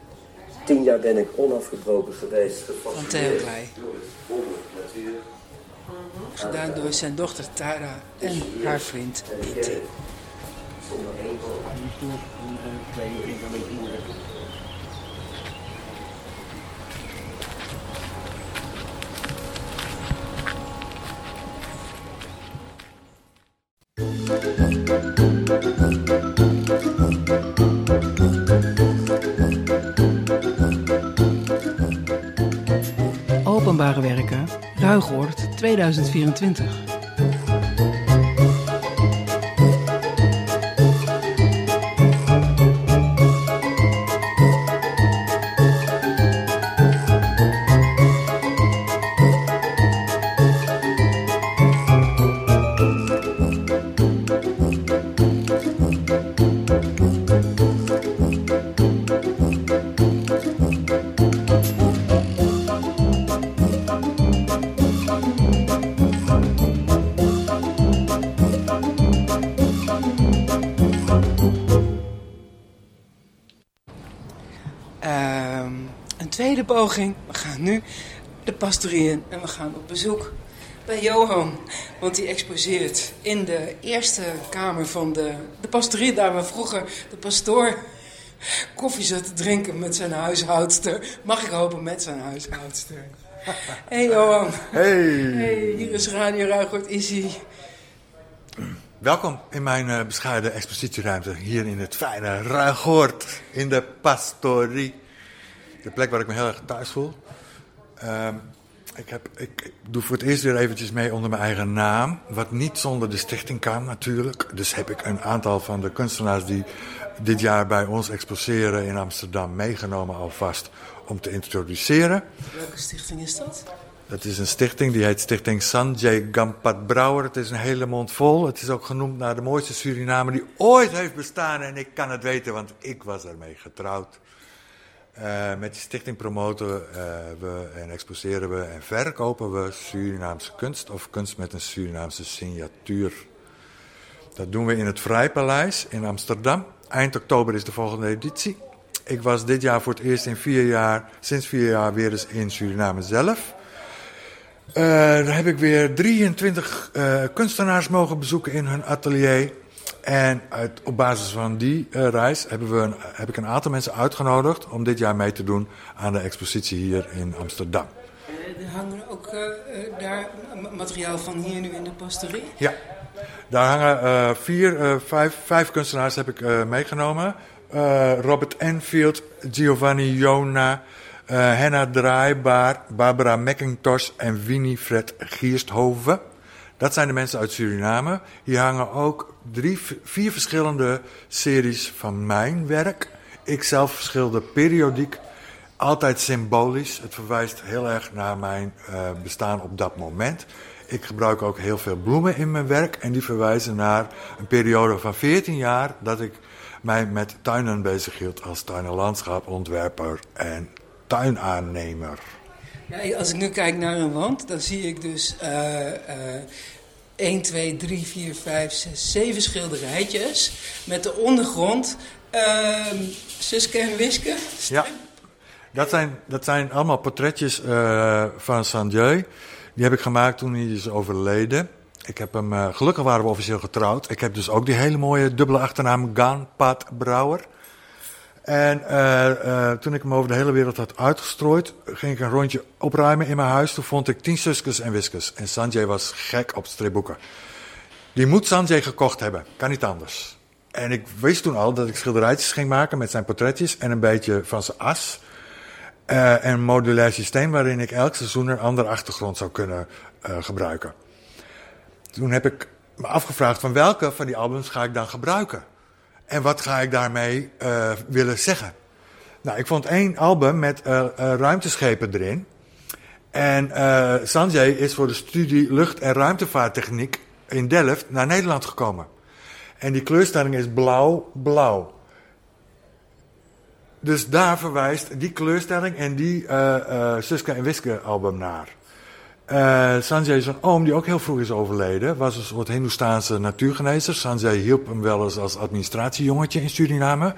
Tien jaar ben ik onafgebroken geweest. Van Theoklei. Gedaan door zijn dochter Tara en haar vriend Pieter. Openbare werken, Ruigoord 2024. Poging. We gaan nu de pastorie in en we gaan op bezoek bij Johan. Want die exposeert in de eerste kamer van de, de pastorie, daar waar vroeger de pastoor koffie zat te drinken met zijn huishoudster. Mag ik hopen met zijn huishoudster. Hey Johan. Hey. Hey, hier is Radio Ruigoord Izzy. Welkom in mijn uh, bescheiden expositieruimte hier in het fijne Ruigoord in de pastorie. De plek waar ik me heel erg thuis voel. Um, ik, heb, ik, ik, doe voor het eerst weer eventjes mee onder mijn eigen naam. Wat niet zonder de stichting kan natuurlijk. Dus heb ik een aantal van de kunstenaars die dit jaar bij ons exposeren in Amsterdam meegenomen alvast om te introduceren. Welke stichting is dat? Dat is een stichting, die heet Stichting Sanjay Gampat Brouwer. Het is een hele mond vol. Het is ook genoemd naar de mooiste Surinamer die ooit heeft bestaan. En ik kan het weten, want ik was ermee getrouwd. Uh, met die stichting promoten uh, we en exposeren we en verkopen we Surinaamse kunst of kunst met een Surinaamse signatuur. Dat doen we in het Vrijpaleis in Amsterdam. Eind oktober is de volgende editie. Ik was dit jaar voor het eerst in vier jaar, sinds vier jaar weer eens in Suriname zelf. Uh, daar heb ik weer 23 kunstenaars mogen bezoeken in hun atelier. En uit, op basis van die uh, reis hebben we een, heb ik een aantal mensen uitgenodigd om dit jaar mee te doen aan de expositie hier in Amsterdam. Uh, er hangen ook uh, daar materiaal van hier nu in de pastorie? Ja, daar hangen vier, vijf, vijf kunstenaars heb ik meegenomen. Robert Enfield, Giovanni Jona, Henna Draaibaar, Barbara McIntosh en Winifred Giersthoven. Dat zijn de mensen uit Suriname. Hier hangen ook drie, vier verschillende series van mijn werk. Ik zelf verschilde periodiek altijd symbolisch. Het verwijst heel erg naar mijn uh, bestaan op dat moment. Ik gebruik ook heel veel bloemen in mijn werk. En die verwijzen naar een periode van 14 jaar dat ik mij met tuinen bezighield als tuin- en landschapontwerper en tuinaannemer. Ja, als ik nu kijk naar een wand, dan zie ik dus uh, uh, 1, 2, 3, 4, 5, 6, 7 schilderijtjes. Met de ondergrond uh, Suske en Wiske. Dat zijn, dat zijn allemaal portretjes uh, van Sanjay. Die heb ik gemaakt toen hij is overleden. Ik heb hem, uh, gelukkig waren we officieel getrouwd. Ik heb dus ook die hele mooie dubbele achternaam Ganpat Brouwer. En uh, uh, toen ik hem over de hele wereld had uitgestrooid, ging ik een rondje opruimen in mijn huis. Toen vond ik tien Suskes en Wiskes. En Sanjay was gek op stripboeken. Die moet Sanjay gekocht hebben, kan niet anders. En ik wist toen al dat ik schilderijtjes ging maken met zijn portretjes en een beetje van zijn as. Uh, en een modulair systeem waarin ik elk seizoen een andere achtergrond zou kunnen gebruiken. Toen heb ik me afgevraagd van welke van die albums ga ik dan gebruiken? En wat ga ik daarmee uh, willen zeggen? Nou, ik vond één album met ruimteschepen erin. En Sanjay is voor de studie lucht- en ruimtevaarttechniek in Delft naar Nederland gekomen. En die kleurstelling is blauw-blauw. Dus daar verwijst die kleurstelling en die Suske en Wiske album naar. Uh, Sanjay zijn oom, die ook heel vroeg is overleden, was een soort Hindoestaanse natuurgenezer. Sanjay hielp hem wel eens als administratiejongetje in Suriname.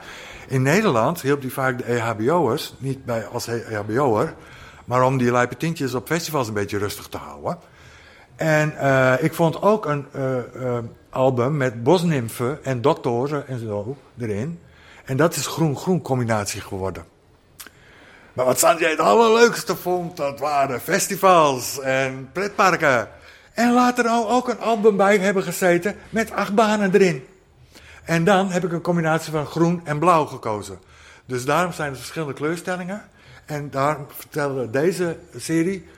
In Nederland hielp hij vaak de EHBO'ers, niet bij als EHBO'er, maar om die lijpe tientjes op festivals een beetje rustig te houden. En uh, ik vond ook een uh, album met bosnimfen en doktoren en zo erin. En dat is groen-groen combinatie geworden. Maar wat Sanjay het allerleukste vond, dat waren festivals en pretparken. En later ook een album bij hebben gezeten met acht banen erin. En dan heb ik een combinatie van groen en blauw gekozen. Dus daarom zijn er verschillende kleurstellingen. En daarom vertellen deze serie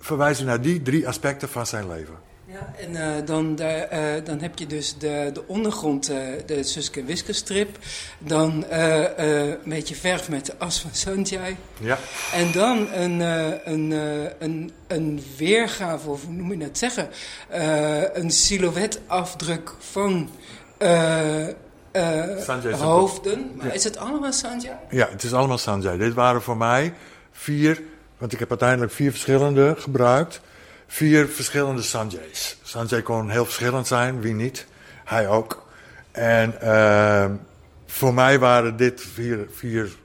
verwijzen naar die drie aspecten van zijn leven. Ja, en uh, dan, de, uh, dan heb je dus de, de ondergrond, uh, de Suske Wiske strip. Dan een beetje verf met de as van Sanjay. Ja. En dan een, een, een, een weergave, of hoe noem je dat zeggen? een silhouetafdruk van hoofden. Maar ja. is het allemaal Sanjay? Ja, het is allemaal Sanjay. Dit waren voor mij vier, want ik heb uiteindelijk vier verschillende gebruikt vier verschillende Sanjays. Sanjay kon heel verschillend zijn, wie niet. Hij ook. En uh, voor mij waren dit vier, vier,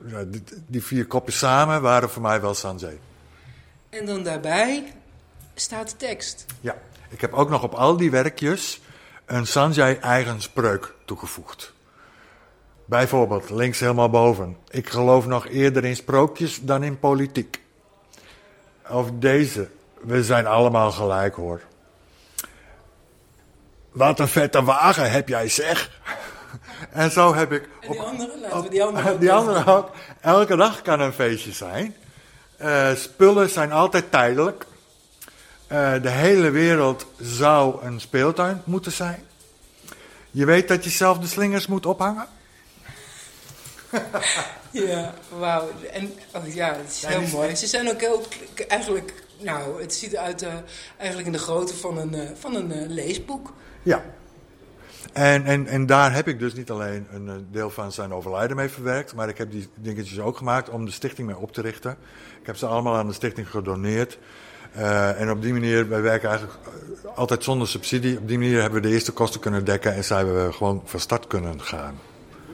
die vier koppen samen waren voor mij wel Sanjay. En dan daarbij staat de tekst. Ja, ik heb ook nog op al die werkjes een Sanjay eigen spreuk toegevoegd. Bijvoorbeeld, links helemaal boven. Ik geloof nog eerder in sprookjes dan in politiek. Of deze. We zijn allemaal gelijk hoor. Wat een vette wagen heb jij zeg. En zo heb ik. En die andere, laten we die andere. Die andere ook. Elke dag kan een feestje zijn. Uh, spullen zijn altijd tijdelijk. Uh, de hele wereld zou een speeltuin moeten zijn. Je weet dat je zelf de slingers moet ophangen. ja, wauw. En oh ja, het is heel mooi. Ze zijn ook heel, eigenlijk nou, het ziet eruit uh, eigenlijk in de grootte van een, uh, van een uh, leesboek. Ja. En, en, en daar heb ik dus niet alleen een deel van zijn overlijden mee verwerkt, maar ik heb die dingetjes ook gemaakt om de stichting mee op te richten. Ik heb ze allemaal aan de stichting gedoneerd. en op die manier, wij werken eigenlijk altijd zonder subsidie. Op die manier hebben we de eerste kosten kunnen dekken en zijn we gewoon van start kunnen gaan.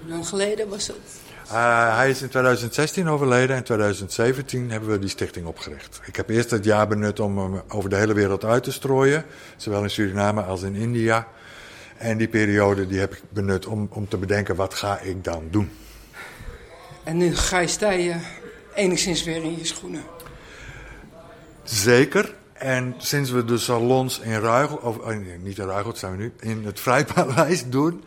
Hoe lang geleden was het? Uh, hij is in 2016 overleden. In 2017 hebben we die stichting opgericht. Ik heb eerst het jaar benut om hem over de hele wereld uit te strooien. Zowel in Suriname als in India. En die periode die heb ik benut om, om te bedenken wat ga ik dan doen. En nu ga je sta je enigszins weer in je schoenen. Zeker. En sinds we de salons in Ruigel, of nee, niet in Ruigel, zijn we nu, in het Vrijpaleis doen...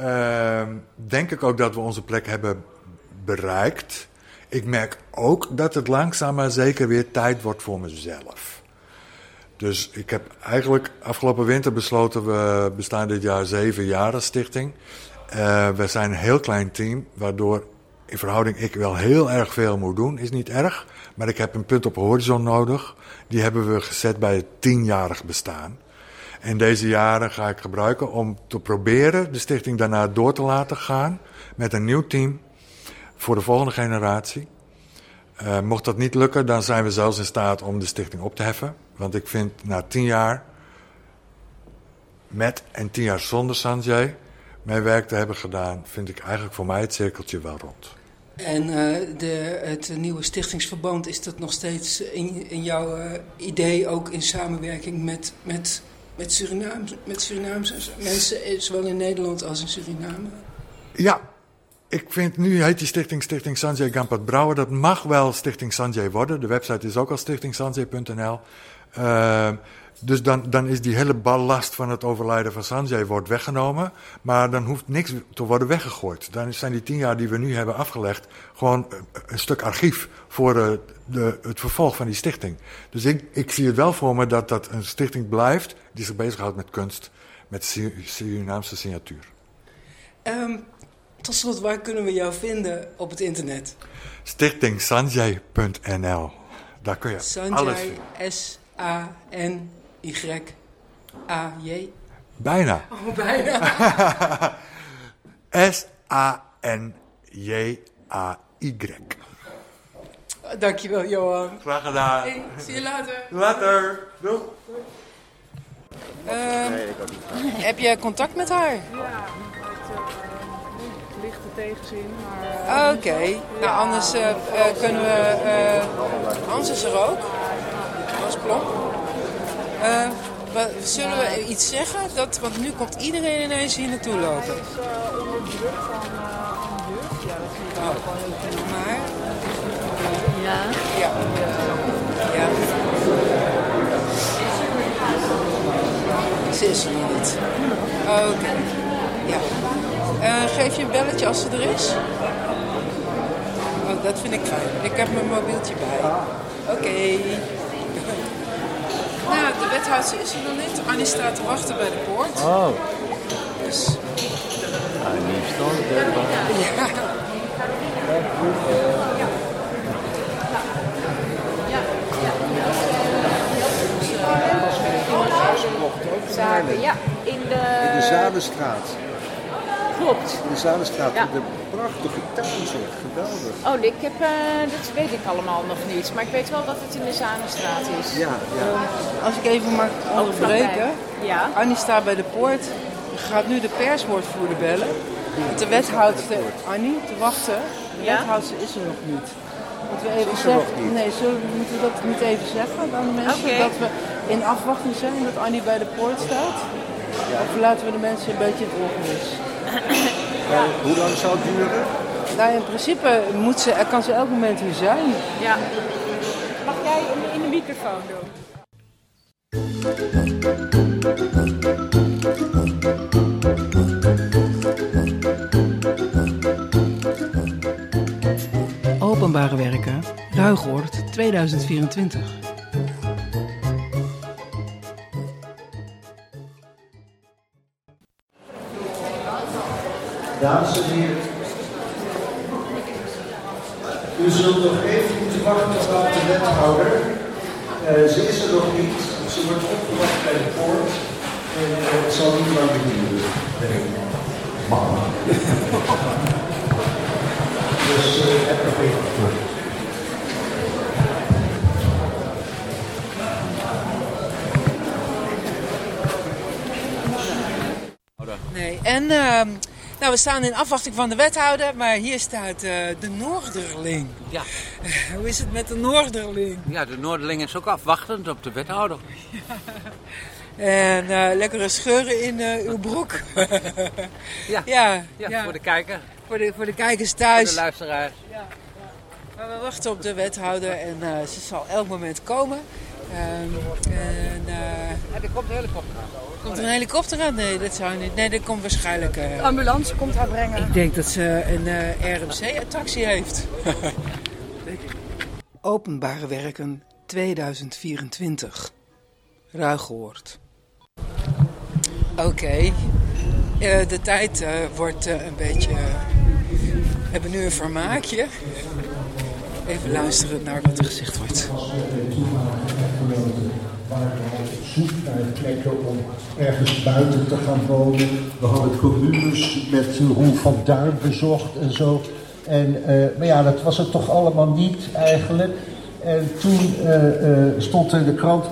Uh, denk ik ook dat we onze plek hebben bereikt. Ik merk ook dat het langzaam maar zeker weer tijd wordt voor mezelf. Dus ik heb eigenlijk afgelopen winter besloten, we bestaan dit jaar zeven jaar als stichting. Uh, we zijn een heel klein team, waardoor in verhouding ik wel heel erg veel moet doen, is niet erg. Maar ik heb een punt op horizon nodig. Die hebben we gezet bij het tienjarig bestaan. En deze jaren ga ik gebruiken om te proberen de stichting daarna door te laten gaan met een nieuw team voor de volgende generatie. Uh, mocht dat niet lukken, dan zijn we zelfs in staat om de stichting op te heffen. Want ik vind na tien jaar met en tien jaar zonder Sanjay mijn werk te hebben gedaan, vind ik eigenlijk voor mij het cirkeltje wel rond. En uh, de, het nieuwe stichtingsverband, is dat nog steeds in, in jouw uh, idee ook in samenwerking met, met, met, met Surinaamse mensen, zowel in Nederland als in Suriname? Ja, ik vind nu heet die stichting Stichting Sanjay Gampat Brouwer. Dat mag wel Stichting Sanjay worden. De website is ook al stichtingsanjay.nl. Uh, dus dan, dan is die hele ballast van het overlijden van Sanjay wordt weggenomen. Maar dan hoeft niks te worden weggegooid. Dan zijn die tien jaar die we nu hebben afgelegd gewoon een stuk archief voor de, de, het vervolg van die stichting. Dus ik, ik zie het wel voor me dat dat een stichting blijft die zich bezighoudt met kunst, met Surinaamse signatuur. Um, tot slot, waar kunnen we jou vinden op het internet? Stichtingsanjay.nl. Daar kun je Sanjay, alles vinden. S-A-N Y-A-J. Bijna. Oh, bijna. S-A-N-J-A-Y. Dankjewel, Johan. Graag gedaan. Hey, zie je later. Later. Doei. Uh, heb je contact met haar? Tegenzin. Maar, uh, Oké, okay. nou anders uh, kunnen we. Hans is er ook. Hans Klok. Uh, zullen we iets zeggen? Dat, want nu komt iedereen ineens hier naartoe lopen. Hij is uh, onder druk van uh, juf. Ja, dat vind ik oh. ook wel heel. Maar? Ja. Ja. ja. Ze is er nog niet. Oké. Okay. Ja. Uh, geef je een belletje als ze er is? Oh, dat vind ik fijn. Ik heb mijn mobieltje bij. Oké. Okay. Nou, de wethoudster is er nog niet. Annie staat te wachten bij de poort. Oh. Dus... Annie staat erbij. Ja. Zaken, ja. In de... In de Zadenstraat. Klopt. In de. Ja. De prachtige tuin zeg. Geweldig. Oh, ik heb, uh, dat weet ik allemaal nog niet. Maar ik weet wel dat het in de Zadenstraat is. Ja, ja. Um, als ik even mag onderbreken. Ja. Annie staat bij de poort. Gaat nu de perswoordvoerder bellen. Want de wethoudster Annie te wachten. De Ja? wethoudster is er nog niet. Moeten we even zeggen? Nee, zullen we, moeten we dat niet even zeggen aan de mensen? Dat we in afwachting zijn dat Annie bij de poort staat? Of laten we de mensen een beetje in het ongemis? Hoe lang zou het duren? Nou, in principe moet ze, kan ze elk moment hier zijn. Ja. Mag jij in, in de microfoon doen? Openbare werken, Ruigoord 2024. Dames en heren, u zult nog even moeten wachten op de wethouder. Uh, ze is er nog niet, ze wordt opgewacht bij de poort. En uh, het zal niet lang duren. Nee. Mama. dus uh, heb nog even. Nee, en uh, nou, we staan in afwachting van de wethouder, maar hier staat uh, de Noorderling. Ja. Hoe is het met de Noorderling? Ja, de Noorderling is ook afwachtend op de wethouder. En uh, lekkere scheuren in uh, uw broek. ja. Ja, ja, ja. voor de kijker. Voor de, voor de kijkers thuis. Voor de luisteraars. Ja, Maar we wachten op de wethouder en ze zal elk moment komen. Um, en, er komt een helikopter aan. Komt er een helikopter aan? Nee, dat zou niet. Nee, dat komt waarschijnlijk. De ambulance komt haar brengen. Ik denk dat ze een RMC-taxi heeft. Openbare werken 2024. Ruigoord. Oké. Okay. Uh, de tijd uh, wordt uh, een beetje hebben nu een vermaakje. Even luisteren naar wat er gezegd wordt. zoek naar plekken om ergens buiten te gaan wonen. We hadden communes met Roel van Duin bezocht en zo. En, eh, maar ja, dat was het toch allemaal niet eigenlijk. En toen eh, eh, stond er in de krant,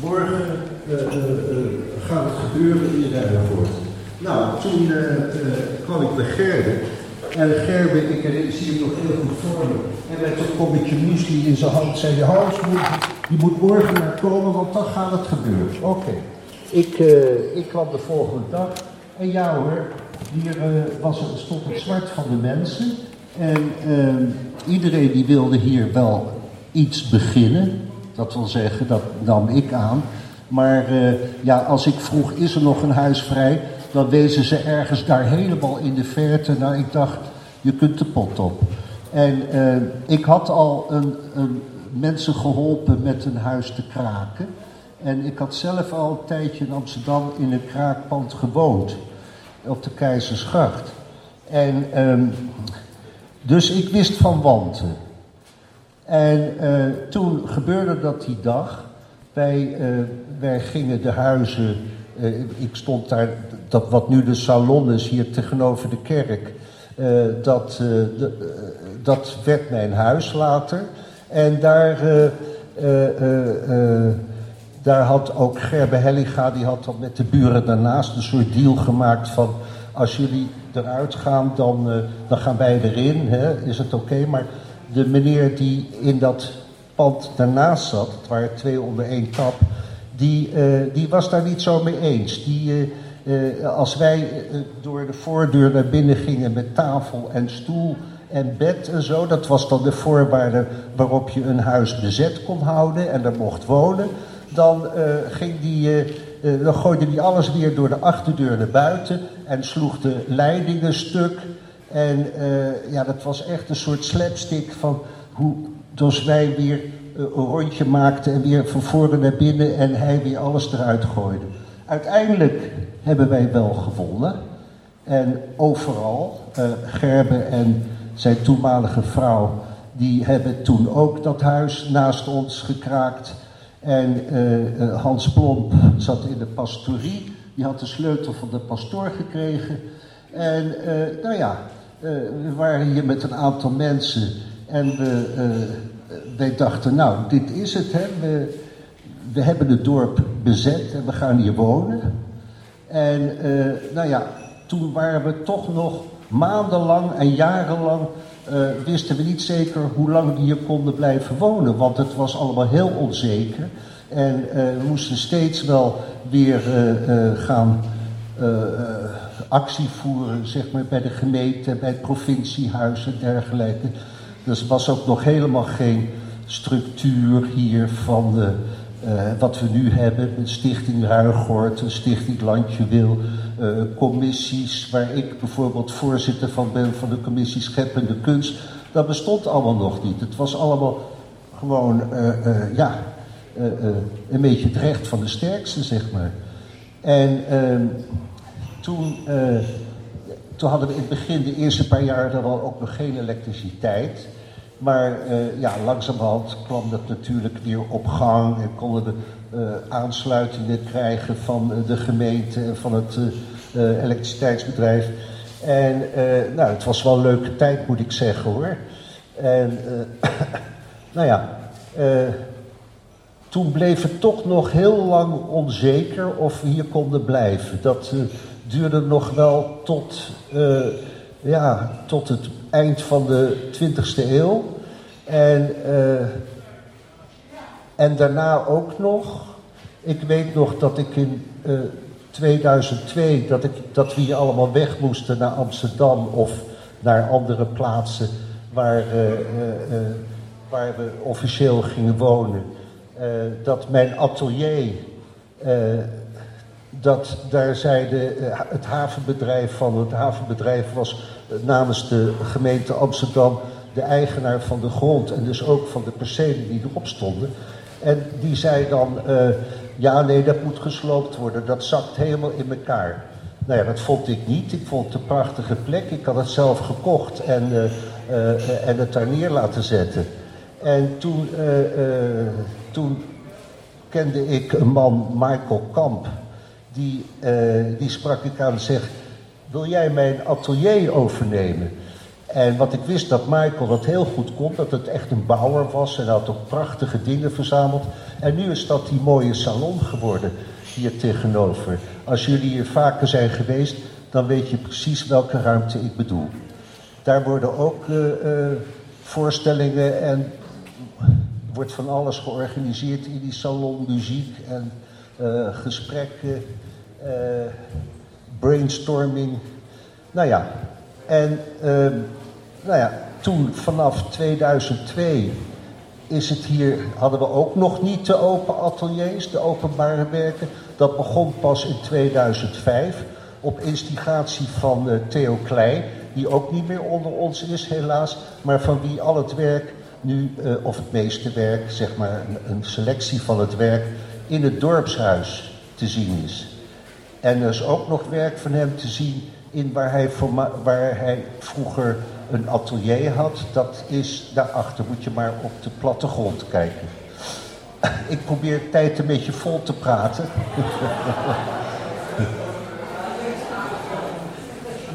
morgen gaat het gebeuren in Rijnvoort. Nou, toen kwam ik bij Gerbe. En Gerbe, ik zie hem nog heel goed voor. En met een kommetje muesli in zijn hand zei hij, Hans, moet, je moet morgen naar komen, want dan gaat het gebeuren. Oké. Ik, eh, ik kwam de volgende dag. En ja hoor, hier eh, was er, stond het zwart van de mensen. En eh, iedereen die wilde hier wel iets beginnen. Dat wil zeggen, dat nam ik aan. Maar ja, als ik vroeg, is er nog een huis vrij? Dan wezen ze ergens daar helemaal in de verte. Nou, ik dacht, je kunt de pot op. En eh, ik had al een, een mensen geholpen met een huis te kraken. En ik had zelf al een tijdje in Amsterdam in een kraakpand gewoond. Op de Keizersgracht. En ehm, dus ik wist van wanten. En eh, toen gebeurde dat die dag. Wij, eh, gingen de huizen. ik stond daar, dat wat nu de salon is, hier tegenover de kerk. dat, de, dat werd mijn huis later. En daar, eh, eh, eh, daar had ook Gerbe Helliga, die had dan met de buren daarnaast een soort deal gemaakt van... als jullie eruit gaan, dan, dan gaan wij erin, hè? is het oké? Maar de meneer die in dat pand daarnaast zat, het waren twee onder één tap, die, die was daar niet zo mee eens. Die, als wij door de voordeur naar binnen gingen met tafel en stoel en bed en zo, dat was dan de voorwaarde waarop je een huis bezet kon houden en er mocht wonen, dan, eh, ging die, eh, dan gooide die alles weer door de achterdeur naar buiten en sloeg de leidingen stuk. En ja, dat was echt een soort slapstick van hoe dus wij weer een rondje maakten en weer van voren naar binnen en hij weer alles eruit gooide. Uiteindelijk hebben wij wel gewonnen. En overal, eh, Gerbe en zijn toenmalige vrouw, die hebben toen ook dat huis naast ons gekraakt. En eh, eh, Hans Plomp zat in de pastorie, die had de sleutel van de pastoor gekregen. En eh, nou ja, we waren hier met een aantal mensen en we, wij dachten, nou, dit is het, hè. We, we hebben het dorp bezet en we gaan hier wonen. En nou ja, toen waren we toch nog maandenlang en jarenlang eh, wisten we niet zeker hoe lang we hier konden blijven wonen. Want het was allemaal heel onzeker. En eh, we moesten steeds wel weer eh, gaan actie voeren, zeg maar, bij de gemeente, bij het provinciehuis en dergelijke. Dus er was ook nog helemaal geen structuur hier van de, eh, wat we nu hebben. Een stichting Ruigoort, een stichting Landje Wil, eh, commissies waar ik bijvoorbeeld voorzitter van ben van de commissie Scheppende Kunst. Dat bestond allemaal nog niet. Het was allemaal gewoon, eh, ja, een beetje het recht van de sterkste, zeg maar. En ehm, toen, toen hadden we in het begin, de eerste paar jaar, dan wel ook nog geen elektriciteit. Maar eh, ja, langzamerhand kwam dat natuurlijk weer op gang en konden we eh, aansluitingen krijgen van eh, de gemeente en van het elektriciteitsbedrijf. En nou, het was wel een leuke tijd, moet ik zeggen hoor. En nou ja, toen bleef het toch nog heel lang onzeker of we hier konden blijven. Dat duurde nog wel tot, ja, tot het eind van de 20e eeuw. En, eh, en daarna ook nog. Ik weet nog dat ik in eh, 2002, dat, ik, dat we hier allemaal weg moesten naar Amsterdam of naar andere plaatsen waar, eh, eh, eh, waar we officieel gingen wonen. Eh, dat mijn atelier, eh, dat daar zei de, eh, het havenbedrijf van, het havenbedrijf was eh, namens de gemeente Amsterdam de eigenaar van de grond en dus ook van de percelen die erop stonden. En die zei dan, eh, ja nee, dat moet gesloopt worden, dat zakt helemaal in elkaar. Nou ja, dat vond ik niet. Ik vond het een prachtige plek. Ik had het zelf gekocht en, eh, eh, en het daar neer laten zetten. En toen, eh, eh, toen kende ik een man, Michael Kamp. Die, eh, die sprak ik aan en zegt, wil jij mijn atelier overnemen? En wat ik wist dat Michael dat heel goed kon, dat het echt een bouwer was en hij had ook prachtige dingen verzameld. En nu is dat die mooie salon geworden hier tegenover. Als jullie hier vaker zijn geweest, dan weet je precies welke ruimte ik bedoel. Daar worden ook eh, eh, voorstellingen en wordt van alles georganiseerd in die salon, muziek en eh, gesprekken, brainstorming. Nou ja, en ehm, nou ja, toen vanaf 2002 is het hier, hadden we ook nog niet de open ateliers, de openbare werken. Dat begon pas in 2005 op instigatie van eh, Theo Klei, die ook niet meer onder ons is helaas, maar van wie al het werk nu, eh, of het meeste werk, zeg maar een, een selectie van het werk, in het dorpshuis te zien is. En er is ook nog werk van hem te zien in waar hij, waar hij vroeger een atelier had. Dat is daarachter, moet je maar op de plattegrond kijken. Ik probeer tijd een beetje vol te praten.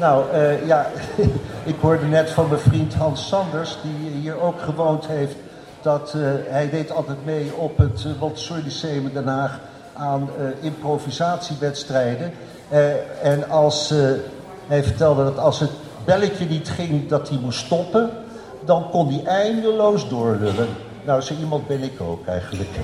nou, eh, ja, ik hoorde net van mijn vriend Hans Sanders, die hier ook gewoond heeft, dat eh, hij deed altijd mee op het uh, Lyceum in Den Haag aan eh, improvisatiewedstrijden. Eh, en als, eh, hij vertelde dat als het belletje niet ging dat hij moest stoppen, dan kon hij eindeloos doorlullen. Nou, zo iemand ben ik ook eigenlijk.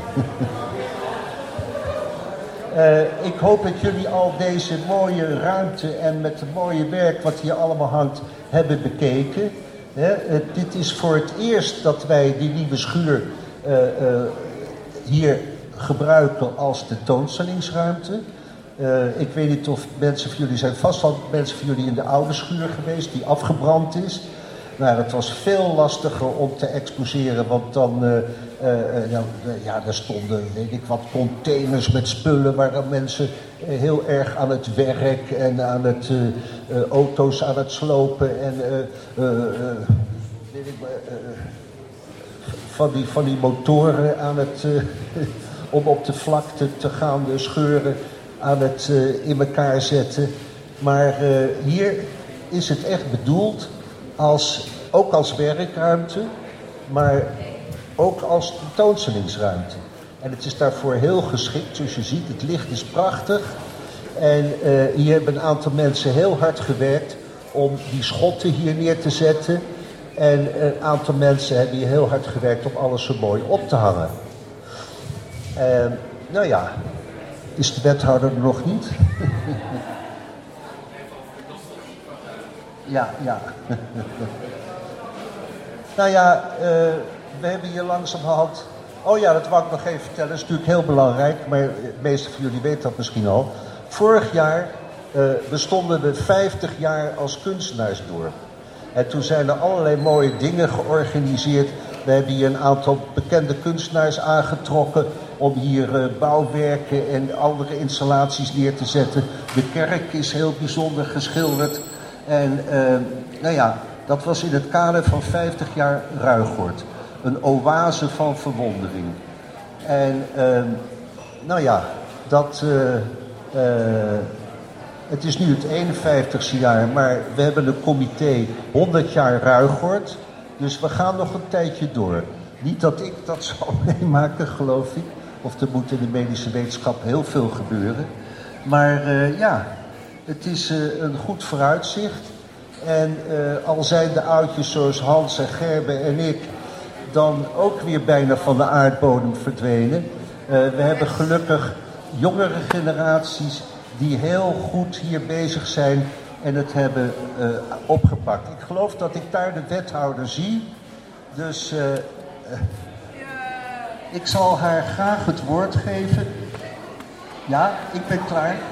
Ik hoop dat jullie al deze mooie ruimte en met het mooie werk wat hier allemaal hangt hebben bekeken. Dit is voor het eerst dat wij die nieuwe schuur hier gebruiken als tentoonstellingsruimte. Eh, ik weet niet of mensen van jullie zijn vast wel mensen van jullie in de oude schuur geweest die afgebrand is. Nou, dat was veel lastiger om te exposeren, want dan, eh, eh, eh, ja, daar stonden, weet ik wat, containers met spullen waar mensen heel erg aan het werk en aan het auto's aan het slopen en weet ik, maar, van, die, van die motoren aan het, om op de vlakte te gaan eh, scheuren, aan het eh, in elkaar zetten. Maar eh, hier is het echt bedoeld als, ook als werkruimte, maar ook als tentoonstellingsruimte. En het is daarvoor heel geschikt, zoals je ziet, het licht is prachtig. En eh, hier hebben een aantal mensen heel hard gewerkt om die schotten hier neer te zetten. En een aantal mensen hebben hier heel hard gewerkt om alles zo mooi op te hangen. En, nou ja, is de wethouder er nog niet? ja, ja. nou ja, eh, we hebben hier langzamerhand... Oh ja, dat wou ik nog even vertellen. Dat is natuurlijk heel belangrijk, maar de meeste van jullie weten dat misschien al. Vorig jaar eh, bestonden we 50 jaar als kunstenaarsdorp. En toen zijn er allerlei mooie dingen georganiseerd. We hebben hier een aantal bekende kunstenaars aangetrokken om hier eh, bouwwerken en andere installaties neer te zetten. De kerk is heel bijzonder geschilderd. En eh, nou ja, dat was in het kader van 50 jaar Ruigoord. Een oase van verwondering. En eh, nou ja, dat... eh, eh, het is nu het 51ste jaar, maar we hebben een comité 100 jaar Ruigoord. Dus we gaan nog een tijdje door. Niet dat ik dat zal meemaken, geloof ik. Of er moet in de medische wetenschap heel veel gebeuren. Maar eh, ja, het is eh, een goed vooruitzicht. En eh, al zijn de oudjes zoals Hans en Gerbe en ik dan ook weer bijna van de aardbodem verdwenen. We hebben gelukkig jongere generaties die heel goed hier bezig zijn en het hebben opgepakt. Ik geloof dat ik daar de wethouder zie. Dus ik zal haar graag het woord geven. Ja, ik ben klaar.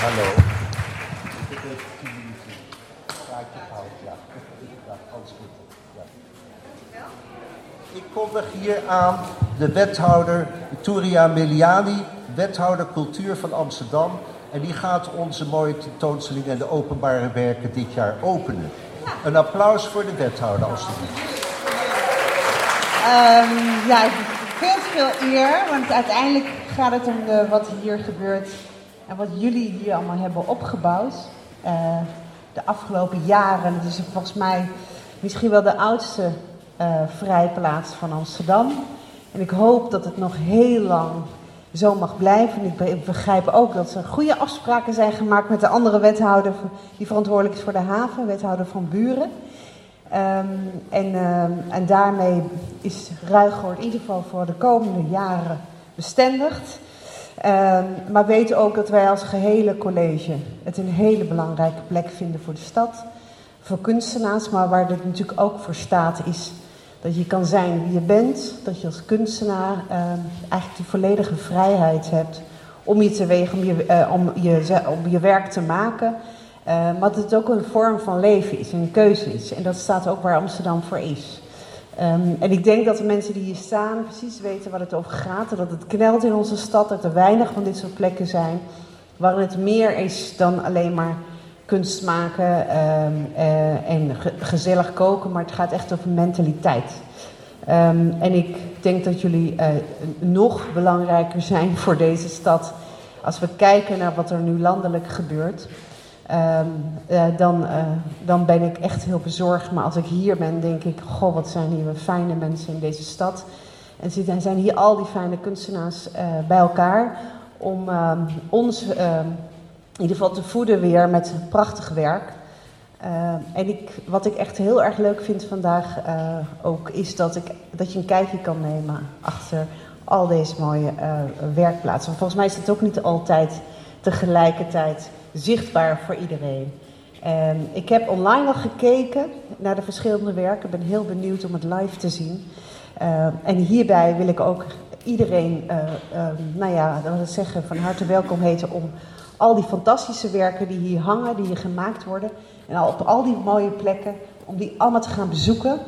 Hallo. Ik heb even tien minuten. Praatje gehouden, ja. Ja, alles goed. Ja. Ik kondig hier aan de wethouder Turia Meliani, wethouder cultuur van Amsterdam. En die gaat onze mooie tentoonstelling en de openbare werken dit jaar openen. Een applaus voor de wethouder, alstublieft. Ehm, ja, veel veel eer, want uiteindelijk gaat het om wat hier gebeurt en wat jullie hier allemaal hebben opgebouwd. eh, de afgelopen jaren. Het is volgens mij misschien wel de oudste eh, vrijplaats van Amsterdam. En ik hoop dat het nog heel lang zo mag blijven. Ik be- Ik begrijp ook dat er goede afspraken zijn gemaakt met de andere wethouder die verantwoordelijk is voor de haven, wethouder van Buren. Ehm, en, ehm, en daarmee is Ruigoord in ieder geval voor de komende jaren bestendigd. Ehm, maar weet ook dat wij als gehele college het een hele belangrijke plek vinden voor de stad. Voor kunstenaars, maar waar dit natuurlijk ook voor staat is dat je kan zijn wie je bent. Dat je als kunstenaar ehm, eigenlijk die volledige vrijheid hebt om je te wegen, om je, eh, om je, om je werk te maken. Maar dat het ook een vorm van leven is, een keuze is. En dat staat ook waar Amsterdam voor is. Ehm, en ik denk dat de mensen die hier staan precies weten waar het over gaat. En dat het knelt in onze stad, dat er weinig van dit soort plekken zijn. Waarin het meer is dan alleen maar kunst maken ehm, eh, en ge- gezellig koken. Maar het gaat echt over mentaliteit. Ehm, en ik denk dat jullie eh, nog belangrijker zijn voor deze stad. Als we kijken naar wat er nu landelijk gebeurt. Ehm, eh, dan, dan ben ik echt heel bezorgd. Maar als ik hier ben, denk ik: Goh, wat zijn hier fijne mensen in deze stad. En zijn hier al die fijne kunstenaars bij elkaar om ons ieder geval te voeden weer met prachtig werk. Ehm, en ik, wat ik echt heel erg leuk vind vandaag eh, ook, is dat, ik, dat je een kijkje kan nemen achter al deze mooie eh, werkplaatsen. Want volgens mij is het ook niet altijd tegelijkertijd zichtbaar voor iedereen. Ik heb online al gekeken naar de verschillende werken. Ik ben heel benieuwd om het live te zien. En hierbij wil ik ook iedereen, eh, nou ja, dat wil zeggen, van harte welkom heten om al die fantastische werken die hier hangen, die hier gemaakt worden. En al op al die mooie plekken, om die allemaal te gaan bezoeken.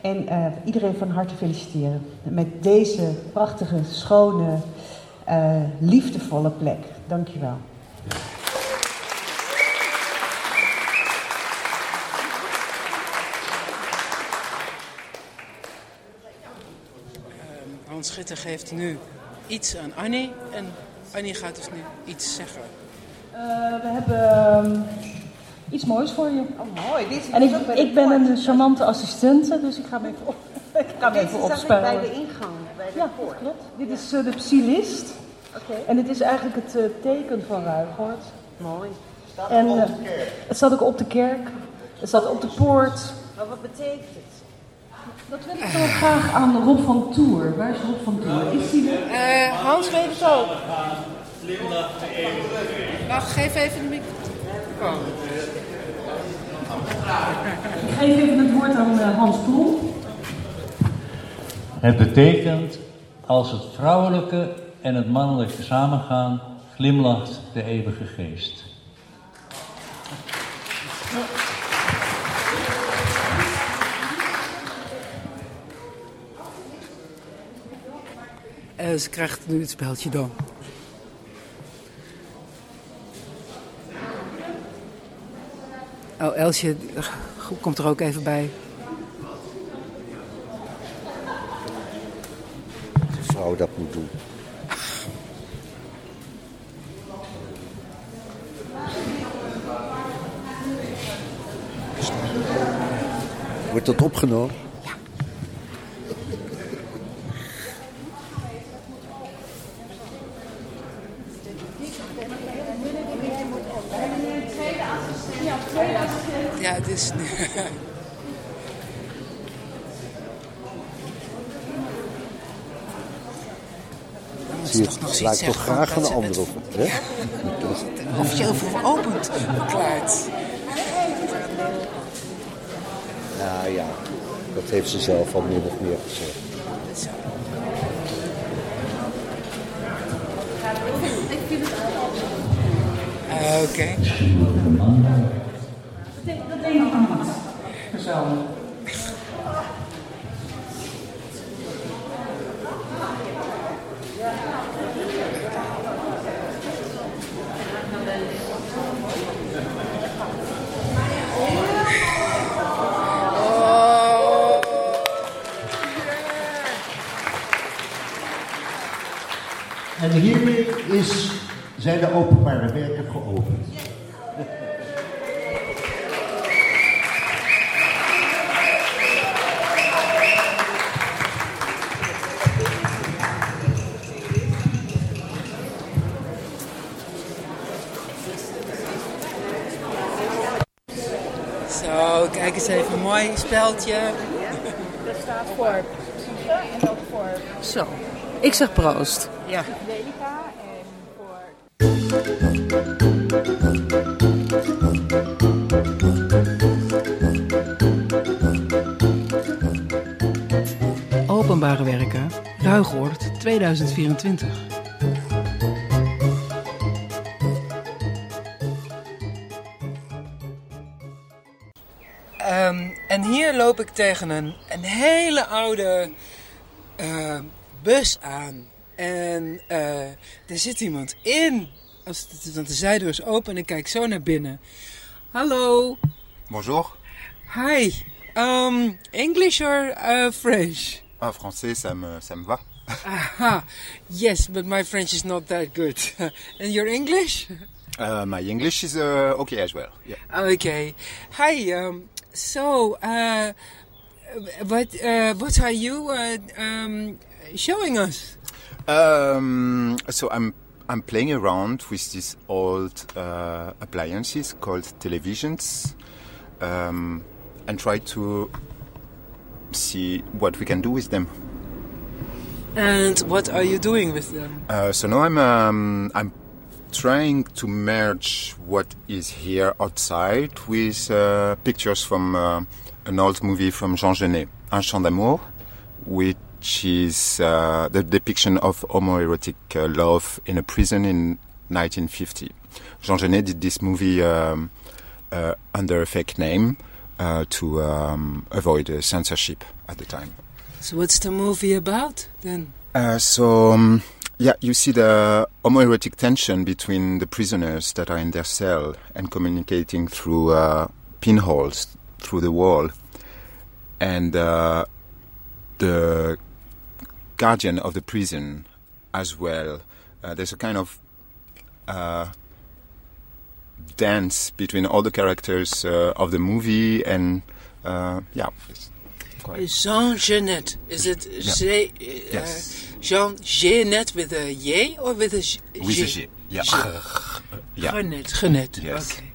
En eh, iedereen van harte feliciteren met deze prachtige, schone, eh, liefdevolle plek. Dankjewel. Ehm, Hans Schitter geeft nu iets aan Annie en Annie gaat dus nu iets zeggen. Eh, we hebben ehm, iets moois voor je. Oh, mooi. Dit is en ik, bij ik ben poort. een charmante assistente, dus ik ga hem even, op, ik ga hem even bij de ingang, bij de Ja, poort. klopt. Dit is eh, de psilist. Oké. En dit is eigenlijk het eh, teken van Ruigoord. Mooi. Staat En op de kerk. het staat ook op de kerk. Het staat op de poort. Maar wat betekent het? Dat wil ik zo graag aan Rob van Toer. Waar is Rob van Toer? Is die er? Eh, Hans weet het ook. Wacht, geef even de microfoon. Ik geef even het woord aan eh, Hans Plom. Het betekent als het vrouwelijke en het mannelijke samengaan, glimlacht de eeuwige geest. Eh, ze krijgt nu het speeltje dan. Oh, Elsje komt er ook even bij. Een vrouw dat moet doen. Wordt dat opgenomen? Ja, het is. Zie je, het lijkt toch graag een ander op. Hè? Officieel veropend verklaard. Ja, ja. Dat heeft ze zelf al min of meer gezegd. Eh, Oké. Dat denk ik niet. Persoonlijk. En hiermee is, zijn de openbare werken geopend. Mooi speldje. Dat staat voor Suze en dat voor Zo, ik zeg proost. Ja. En voor... Openbare werken, Ruigoord 2024. Loop ik tegen een, een hele oude eh, bus aan. En eh, er zit iemand in. Als het, want de zijdeur is open en ik kijk zo naar binnen. Hallo. Bonjour. Hi. Um, English or uh, French? Ah, français, ça me, ça me va. Aha. Yes, but my French is not that good. and your English? Uh, my English is uh, okay as well. Yeah. Okay. Hi. Um, so, uh, what uh, what are you uh, um, showing us? Um, so I'm I'm playing around with these old uh, appliances called televisions, um, and try to see what we can do with them. And what are you doing with them? Uh, so now I'm um, I'm trying to merge what is here outside with uh, pictures from uh, an old movie from Jean Genet, Un Chant d'amour, which is uh, the depiction of homoerotic uh, love in a prison in 1950. Jean Genet did this movie um, uh, under a fake name uh, to um, avoid uh, censorship at the time. So, what's the movie about then? Uh, so, um, yeah, you see the homoerotic tension between the prisoners that are in their cell and communicating through uh, pinholes through the wall. And uh, the guardian of the prison as well. Uh, there's a kind of uh, dance between all the characters uh, of the movie, and uh, yeah, it's quite. Jean Genet. Is it J- uh, Yes. Jean Genet with a J or with a J? With a J, yeah. Yeah. Genet, Genet. Yes. Okay.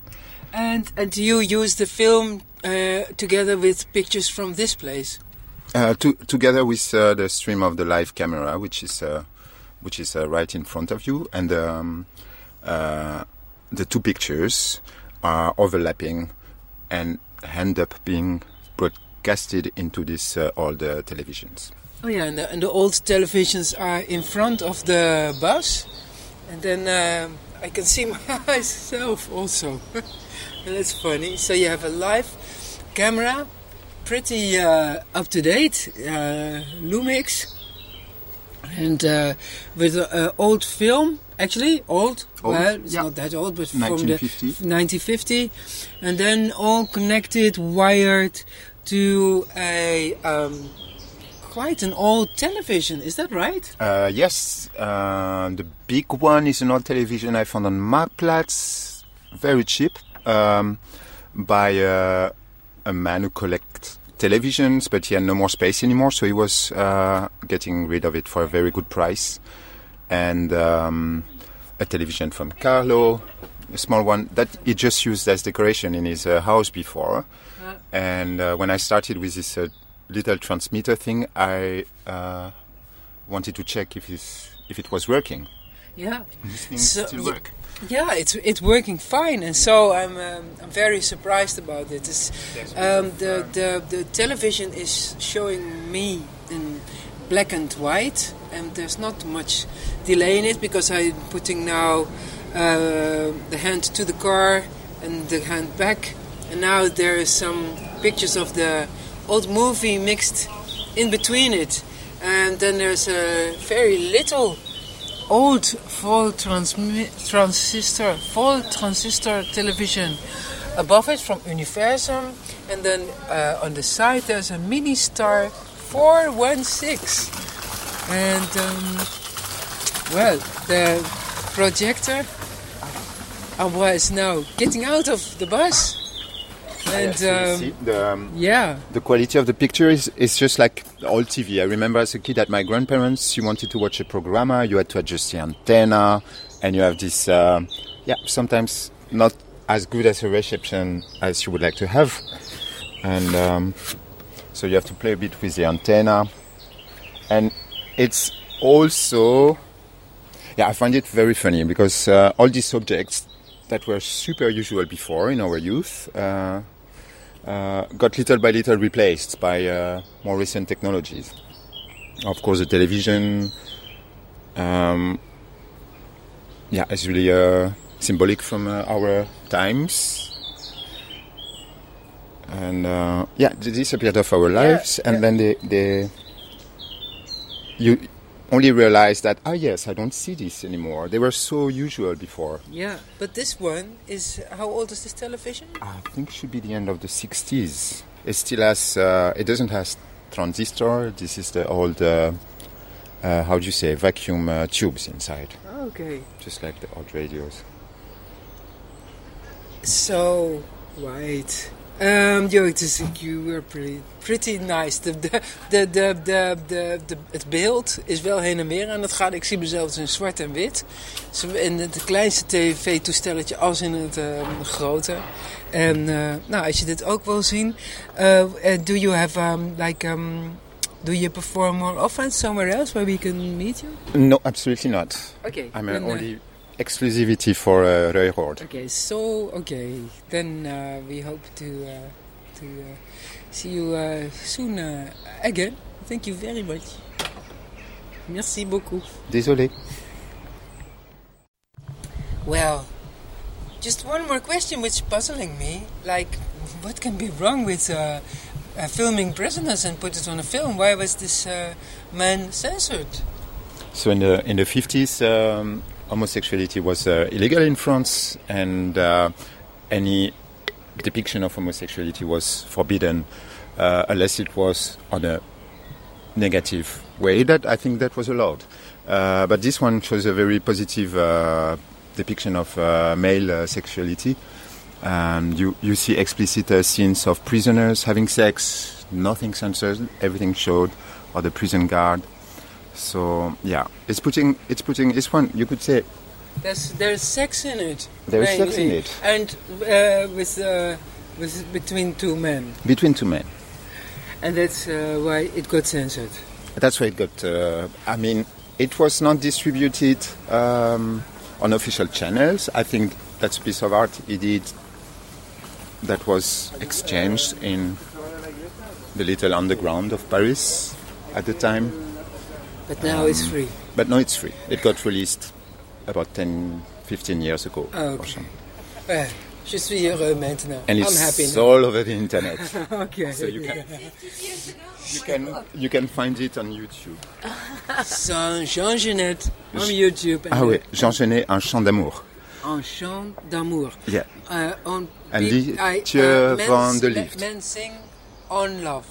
And and you use the film uh, together with pictures from this place. Uh, to, together with uh, the stream of the live camera, which is uh, which is uh, right in front of you, and um, uh, the two pictures are overlapping and end up being broadcasted into these uh, old uh, televisions. Oh yeah, and the, and the old televisions are in front of the bus, and then um I can see myself also. that's funny. So you have a live camera, pretty uh, up to date, uh, Lumix, and uh, with an old film. Actually, old. Old, Well, it's yeah. not that old, but from 1950. the 1950, and then all connected, wired to a um, quite an old television. Is that right? Uh, yes, uh, the big one is an old television I found on Marktplatz, very cheap, um, by uh, a man who collects televisions, but he had no more space anymore, so he was uh, getting rid of it for a very good price. And um, a television from Carlo, a small one that he just used as decoration in his uh, house before. And uh, when I started with this uh, little transmitter thing, I uh, wanted to check if it's, if it was working. Yeah. These things still work. Yeah, it's it's working fine, and so I'm um, I'm very surprised about it. It's, um, the the the television is showing me in black and white, and there's not much delay in it because I'm putting now uh, the hand to the car and the hand back, and now there is some pictures of the old movie mixed in between it, and then there's a very little old full transistor full transistor television above it from Universum and then uh, on the side there's a mini star 416 and um, well the projector. I was now getting out of the bus. And um, see the, um, yeah. the quality of the picture is, is just like old TV. I remember as a kid at my grandparents, you wanted to watch a programmer, you had to adjust the antenna, and you have this, uh, yeah, sometimes not as good as a reception as you would like to have. And um, so you have to play a bit with the antenna. And it's also, yeah, I find it very funny because uh, all these objects that were super usual before in our youth uh, uh, got little by little replaced by uh, more recent technologies. Of course, the television, um, yeah, is really uh, symbolic from uh, our times. And uh, yeah, they disappeared off our lives, and then they, they you only realize that ah yes, I don't see this anymore. They were so usual before. Yeah, but this one is how old is this television? I think it should be the end of the 60s. It still has, uh, it doesn't have transistor. This is the old, uh, uh, how do you say, vacuum uh, tubes inside, Okay. just like the old radios. So, right. Um, yo, het is, you were pretty, pretty nice. De, de, de, de, de, de, het beeld is wel heen en weer aan het gaan. Ik zie mezelf dus in zwart en wit. In het kleinste tv-toestelletje als in het ehm, grote. En eh, nou, als je dit ook wil zien. eh, eh, do you have, um, like, um, do you perform more often somewhere else where we can meet you? No, absolutely not. Okay, I'm uh, uh, only exclusivity for uh, Reuhoord. Okay, so okay, then uh, we hope to uh, to uh, see you uh, soon uh, again. Thank you very much. Merci beaucoup. Désolé. Well, just one more question which is puzzling me. Like, what can be wrong with uh, uh, filming prisoners and put it on a film? Why was this uh, man censored? So in the in the 50s, um, homosexuality was uh, illegal in France, and uh, any depiction of homosexuality was forbidden uh, unless it was on a negative way. That I think that was allowed. Uh, but this one shows a very positive uh, depiction of uh, male sexuality. And you, you see explicit scenes of prisoners having sex, nothing censored, everything showed, or the prison guard. So yeah, it's putting it's putting it's one you could say There's there's sex in it. There is sex in it. and uh, with uh, with between two men, between two men. and that's uh, why it got censored. That's why it got. Uh, I mean, it was not distributed um, on official channels. I think that's a piece of art he did that was exchanged in the little underground of Paris at the time. But now it's free. But now it's free. It got released about 10, 15 years ago Ah, or okay. something. Ouais, je suis heureux maintenant. And I'm it's happy now. all over the internet. okay. So you can, you can you can find it on YouTube. Jean, Jean Genet on YouTube. Ah oui, Jean Genet, un chant d'amour. Un chant d'amour. Yeah. Uh, on pe- liedje uh, men- van de liefde. Men sing on love.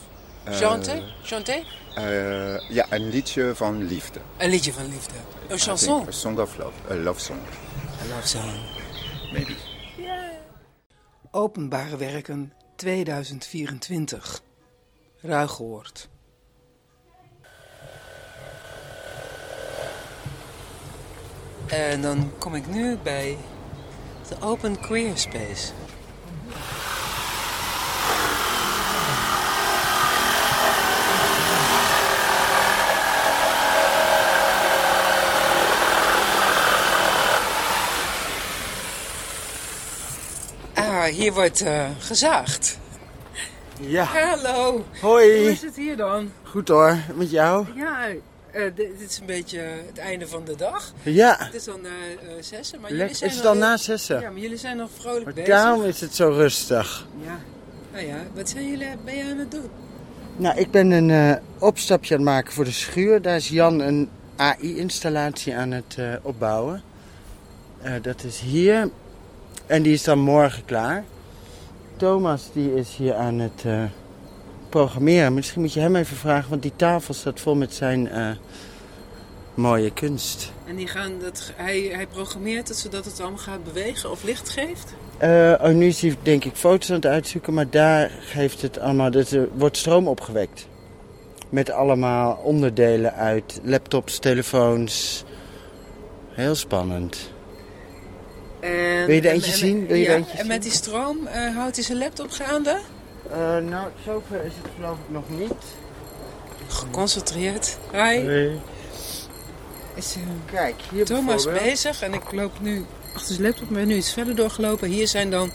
Chanter? Chanter? Uh, ja, een liedje van liefde. Een liedje van liefde. Een chanson. A song of love. A love song. A love song. Maybe. Openbare werken 2024. Ruigoord. En dan kom ik nu bij de Open Queer Space. Ah, hier wordt eh, gezaagd. Ja. Hallo. Hoi. Hoe is het hier dan? Goed hoor, met jou? Ja, eh, dit, dit is een beetje het einde van de dag. Ja. Het is al na eh, zessen. Maar Lek- jullie zijn is het heel- na zessen? Ja, maar jullie zijn nog vrolijk Maar bezig. daarom is het zo rustig. Ja. Nou ja, wat zijn jullie, ben je aan het doen? Nou, ik ben een opstapje aan het maken voor de schuur. Daar is Jan een AI-installatie aan het opbouwen. Dat is hier. En die is dan morgen klaar. Thomas die is hier aan het eh, programmeren. Misschien moet je hem even vragen, want die tafel staat vol met zijn eh, mooie kunst. En die gaan dat, hij, hij programmeert het zodat het allemaal gaat bewegen of licht geeft? Eh, oh, nu is hij denk ik foto's aan het uitzoeken, maar daar geeft het allemaal... Dus er wordt stroom opgewekt. Met allemaal onderdelen uit laptops, telefoons. Heel spannend. En, Wil je er en- eentje en- zien? Wil je ja, er eentje en met die stroom eh, houdt hij zijn laptop gaande? Eh, nou, zover is het geloof ik nog niet. Geconcentreerd. Hi. Is, eh, Kijk, hier Thomas bezig en ik loop nu achter zijn laptop, maar nu iets verder doorgelopen. Hier zijn dan,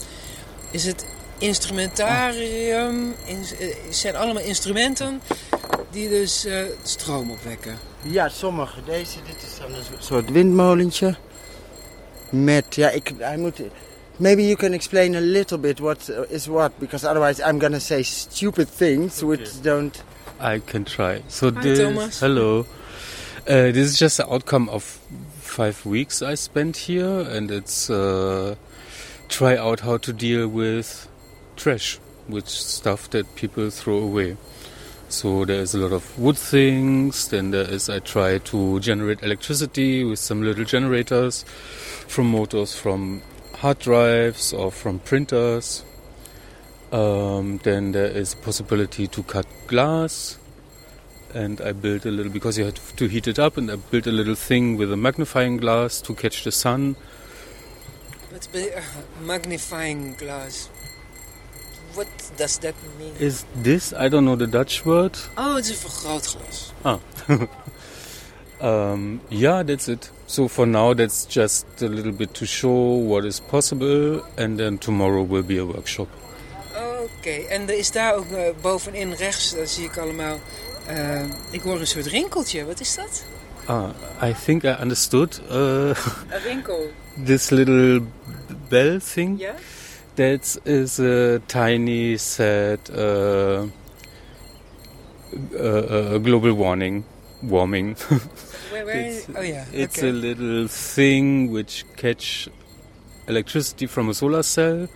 is het instrumentarium, in, zijn allemaal instrumenten die dus eh, stroom opwekken. Ja, sommige. Deze, dit is dan een soort windmolentje. Met, ja, ik, hij moet... Maybe you can explain a little bit what uh, is what, because otherwise I'm gonna say stupid things which don't... I can try. So Hi, this, Thomas. hello. Uh, this is just the outcome of five weeks I spent here, and it's uh, try out how to deal with trash, with stuff that people throw away. So there is a lot of wood things. Then there is I try to generate electricity with some little generators from motors from hard drives or from printers. Um, then there is a possibility to cut glass. And I built a little, because you had to heat it up, and I built a little thing with a magnifying glass to catch the sun. Wat be- magnifying glass. What does that mean? Is this, I don't know the Dutch word. Oh, het is een vergrootglas. Ah. um, yeah, that's it. So for now, that's just a little bit to show what is possible, and then tomorrow will be a workshop. Oké, en er is daar ook eh, bovenin rechts, daar zie ik allemaal, eh, ik hoor een soort rinkeltje. Wat is dat? Ah, I think I understood. Uh, Een rinkel. this little bell thing. Yeah? That is a tiny sad uh, uh, uh, global warning, warming. Where, where it's, oh yeah, it's okay. a little thing which catch electricity from a solar cell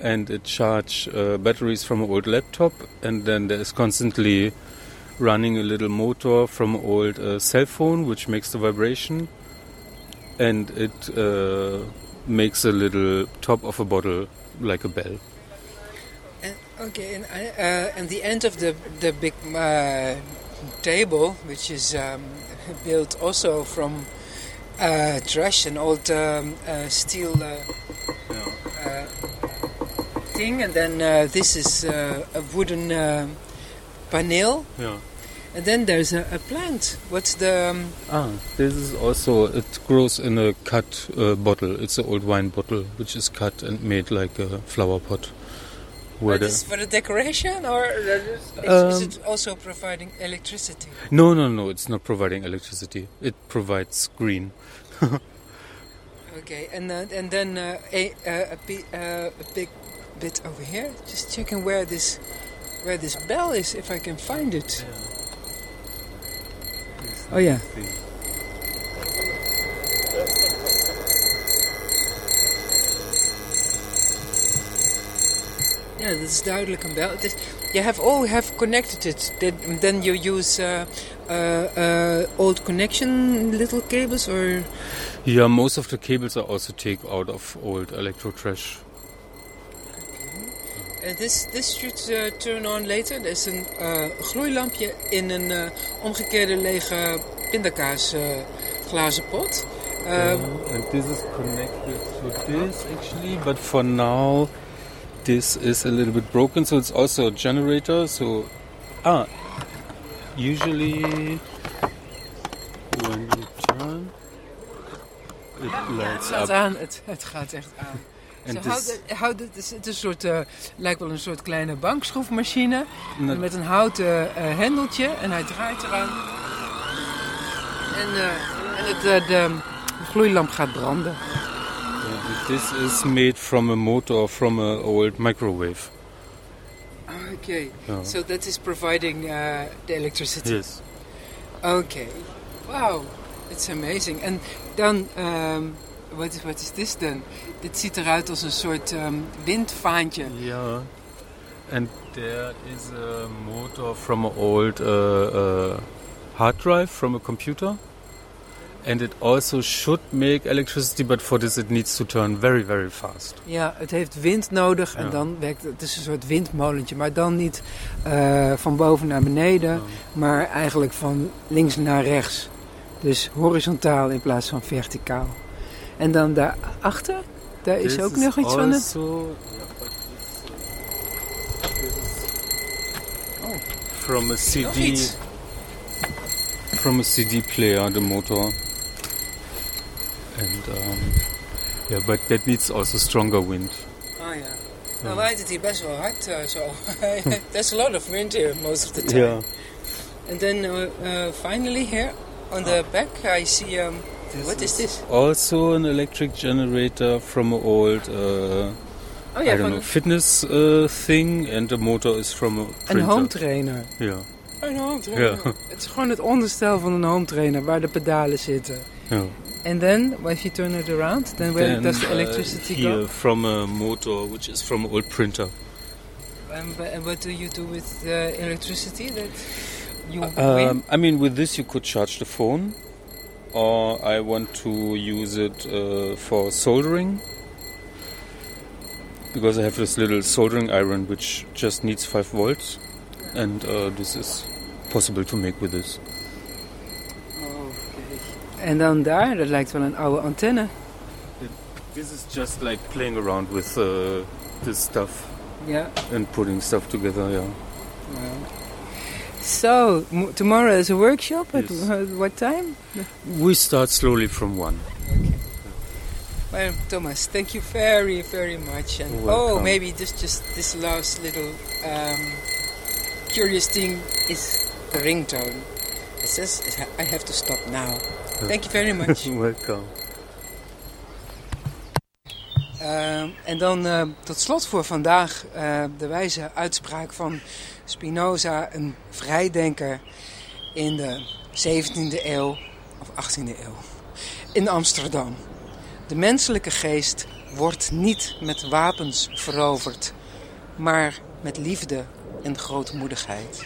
and it charge uh, batteries from an old laptop and then there is constantly running a little motor from an old uh, cell phone which makes the vibration and it uh, makes a little top of a bottle like a bell. And, okay, and, uh, and the end of the, the big uh, table, which is um, built also from uh, trash, and old um, uh, steel uh, uh, thing, and then uh, this is uh, a wooden uh, panel. Yeah. And then there's a, a plant. What's the... Um, Ah, this is also, it grows in a cut uh, bottle. It's an old wine bottle which is cut and made like a flower pot. Where Is the- this for the decoration, or is, is Um, it also providing electricity? No, no, no, it's not providing electricity. It provides green. Okay, and uh, and then uh, a uh, a, uh, a big bit over here. Just checking where this where this bell is, if I can find it. Oh yeah. Yeah, this is duidelijk een bel. Het you have all have connected it. Then, then you use uh, uh, uh, old connection little cables or Yeah, most of the cables are also take out of old electro trash. Uh, this, this should uh, turn on later. Er is een uh, gloeilampje in een uh, omgekeerde lege pindakaas glazen pot. Um, and this is connected to this actually, but for now this is a little bit broken, so it's also a generator. So, ah, usually when you turn, it lights het gaat up. aan, het, het gaat echt aan. En het is- het, is, het is een soort, uh, lijkt wel een soort kleine bankschroefmachine. Met een houten uh, hendeltje en hij draait eraan. En, uh, en het, de gloeilamp gaat branden. This is made from a motor from an old microwave. Okay, so that is providing uh, the electricity. Yes. Okay, wow, it's amazing. En dan, um, wat is, wat is dit dan? Dit ziet eruit als een soort um, windvaantje. Yeah. And there is a motor from an old uh, uh, hard drive from a computer. And it also should make electricity, but for this it needs to turn very, very fast. Ja, het heeft wind nodig en Ja. dan werkt het. Het is een soort windmolentje, maar dan niet eh, van boven naar beneden, maar eigenlijk van links naar rechts. Dus horizontaal in plaats van verticaal. En dan daarachter, daar is This ook nog iets van het. also From a CD. From a CD player, the motor. And um, yeah, but that needs also stronger wind. Oh ja. Nou waait het hier best wel hard eh, zo. There's a lot of wind here most of the time. Yeah. And then uh, uh, finally here on the back I see um, what is this? Also an electric generator from an old, uh, Oh ja, I don't know, fitness uh, thing, and the motor is from a Een printer. home trainer. Ja. Een home trainer. Ja. Het is gewoon het onderstel van een home trainer waar de pedalen zitten. Ja. And then, if you turn it around, then where Then, does the uh, electricity here go? from a motor, which is from an old printer. Um, and what do you do with the electricity that you? Um, I mean, with this you could charge the phone, or I want to use it uh, for soldering because I have this little soldering iron which just needs 5 volts, and uh, this is possible to make with this. En dan daar, dat lijkt wel een oude antenne. This is just like playing around with uh, this stuff Yeah. and putting stuff together. Yeah. So, m- tomorrow is a workshop. At Yes. uh, what time? We start slowly from one. Well, Thomas, thank you very, very much. And oh, maybe this just this last little um, curious thing is the ringtone. It says I have to stop now. Thank you very much. Welcome. Ehm, en dan eh, tot slot voor vandaag eh, de wijze uitspraak van Spinoza, een vrijdenker in de 17e eeuw of 18e eeuw in Amsterdam. De menselijke geest wordt niet met wapens veroverd, maar met liefde en grootmoedigheid.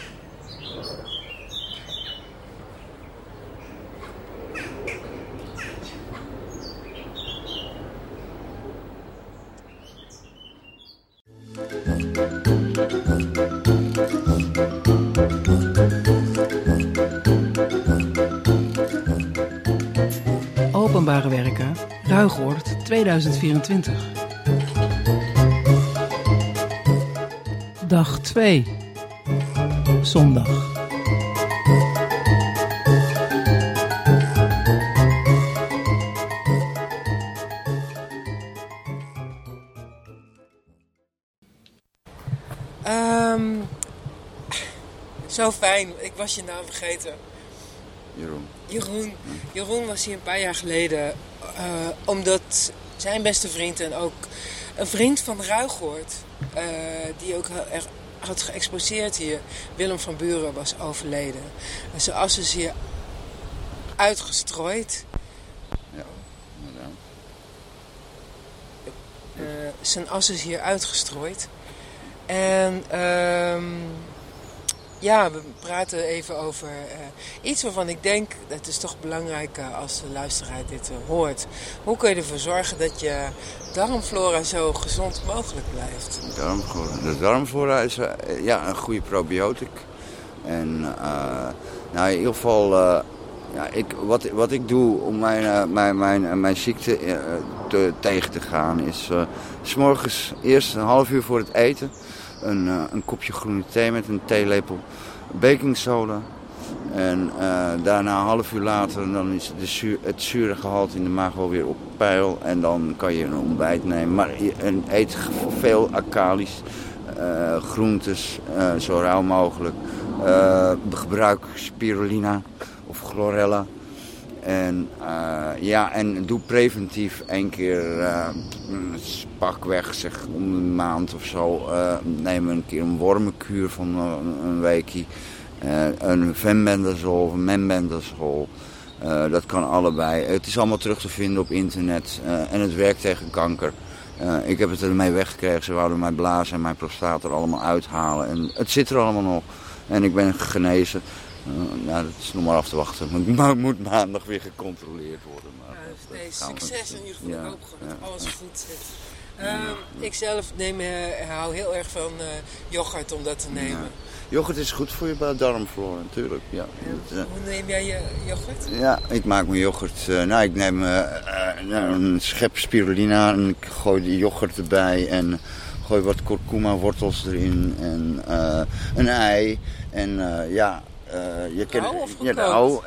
Openbare werken, Ruigoord 2024. Dag 2. Zondag. Ehm, zo fijn, ik was je naam vergeten. Jeroen. Jeroen, Jeroen was hier een paar jaar geleden eh, omdat zijn beste vriend en ook een vriend van Ruigoort, eh, die ook heel erg had geëxposeerd hier, Willem van Buren, was overleden. En zijn as is hier uitgestrooid. Ja, inderdaad. Eh, zijn as is hier uitgestrooid. En ehm, ja, we praten even over eh, iets waarvan ik denk, dat is toch belangrijk eh, als de luisteraar dit eh, hoort. Hoe kun je ervoor zorgen dat je darmflora zo gezond mogelijk blijft? Darmflora. De darmflora is ja, een goede probiotic. En nou, in ieder geval, ja, ik, wat, wat ik doe om mijn, mijn, mijn, mijn ziekte te, tegen te gaan is... s morgens eerst een half uur voor het eten een, eh, een kopje groene thee met een theelepel baking soda. En eh, daarna een half uur later dan is de zuur, het zure gehalte in de maag wel weer op peil. En dan kan je een ontbijt nemen. Maar eet veel alkalisch, eh, groentes, zo rauw mogelijk. Gebruik spirulina of chlorella. En, eh, ja, en doe preventief één keer uh, pakweg, zeg om een maand of zo. eh, neem een keer een wormenkuur van eh, een, een weekje. Eh, een venbendazol of een membendazol. Eh, dat kan allebei. Het is allemaal terug te vinden op internet. eh, en het werkt tegen kanker. Eh, ik heb het ermee weggekregen. Ze wouden mijn blaas en mijn prostaat er allemaal uithalen. En het zit er allemaal nog. En ik ben genezen. Nou, dat is nog maar af te wachten. Maar het moet maandag weer gecontroleerd worden. Maar ja, nee, succes in ieder geval. Ja, ik hoop dat alles goed zit. Uh, ik zelf neem, uh, hou heel erg van uh, yoghurt om dat te nemen. Yoghurt is goed voor je darmflora, natuurlijk. Ja. Dat, Hoe neem jij je yoghurt? Ja, ik maak mijn yoghurt. nou, ik neem nou, een schep spirulina en ik gooi de yoghurt erbij en gooi wat kurkuma wortels erin en een ei. En ja, je kent ja, rauw,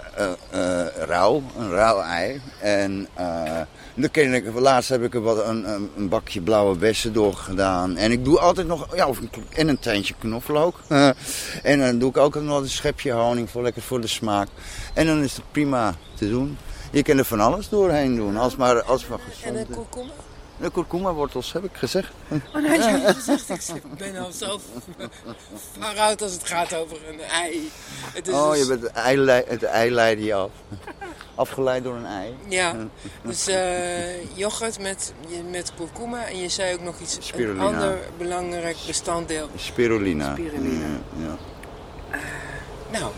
rauw, een rauw ei. En dan ken ik, laatst heb ik er wat een, een, bakje blauwe bessen door gedaan. En ik doe altijd nog, ja, of een, en een tandje knoflook. en dan doe ik ook nog een schepje honing voor, lekker voor de smaak. En dan is het prima te doen. Je kan er van alles doorheen doen, als maar, als maar gezond En de kurkuma? De kurkuma-wortels heb ik gezegd. Oh nee, je gezegd. Ik ben al zo vooruit als het gaat over een ei. Het is oh, dus... je bent het ei, het ei je af. Afgeleid door een ei. Ja, dus uh, yoghurt met, met kurkuma en je zei ook nog iets, Spirulina. een ander belangrijk bestanddeel. Spirulina. Spirulina. Ja. Uh, nou,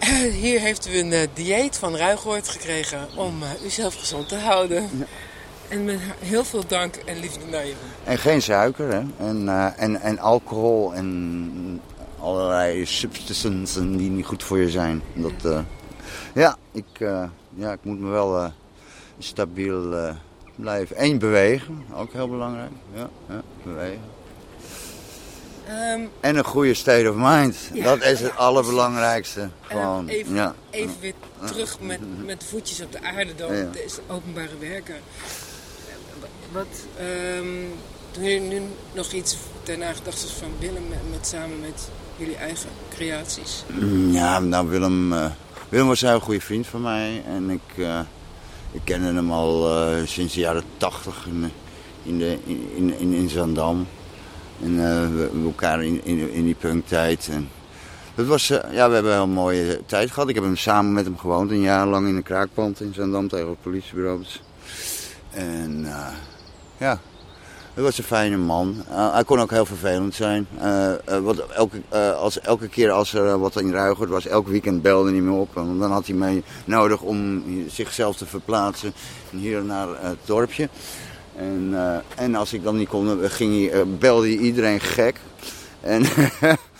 uh, hier heeft u een dieet van Ruigoord gekregen om uzelf gezond te houden. Ja. En met heel veel dank en liefde naar je. En geen suiker, hè? En, en, en alcohol en allerlei substances die niet goed voor je zijn. Dat, ja, ik, uh, ja, ik moet me wel stabiel blijven. Eén, bewegen. Ook heel belangrijk. Ja, ja bewegen. Um, en een goede state of mind. Ja, dat is het ja, allerbelangrijkste. Gewoon, even, ja. even weer terug met, met de voetjes op de aarde dan. Is openbare werken. Wat, um, nu nog iets ten nagedachtenis van Willem met, samen met jullie eigen creaties? Ja, nou Willem Willem was een goede vriend van mij. En ik, uh, ik kende hem al uh, sinds de jaren tachtig in, in, in, in, in Zandam. En uh, we, we, elkaar in, in, in die punktijd. En dat was, ja, we hebben een mooie tijd gehad. Ik heb hem samen met hem gewoond, een jaar lang in een kraakpand in Zandam tegen het politiebureau. En ja, hij was een fijne man. Uh, hij kon ook heel vervelend zijn. Uh, uh, wat elke, als, elke keer als er wat in Ruigert was, elk weekend belde hij me op. Want dan had hij mij nodig om zichzelf te verplaatsen hier naar het dorpje. En, en als ik dan niet kon, ging hij, belde hij iedereen gek. En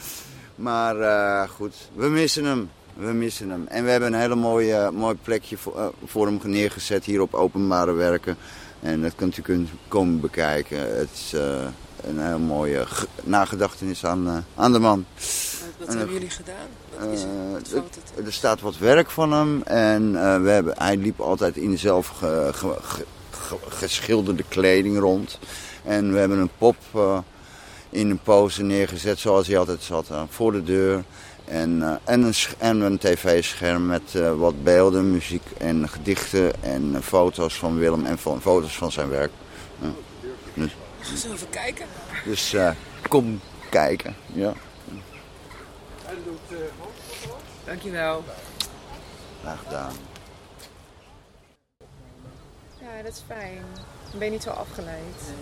maar goed, we missen hem. We missen hem. En we hebben een hele mooie, mooi plekje voor, voor hem neergezet hier op openbare werken. En dat kunt u komen bekijken. Het is uh, een heel mooie nagedachtenis aan, uh, aan de man. Wat, hebben jullie gedaan? Wat is het? er staat wat werk van hem. En we hebben, hij liep altijd in zelf ge, ge, ge, geschilderde kleding rond. En we hebben een pop in een pose neergezet zoals hij altijd zat. voor de deur. En, uh, en, een, en een tv-scherm met uh, wat beelden, muziek en gedichten en uh, foto's van Willem en van, foto's van zijn werk. Dus, Zullen we even kijken? Dus kom kijken, ja. Dankjewel. Graag gedaan. Ja, dat is fijn. Dan ben je niet zo afgeleid.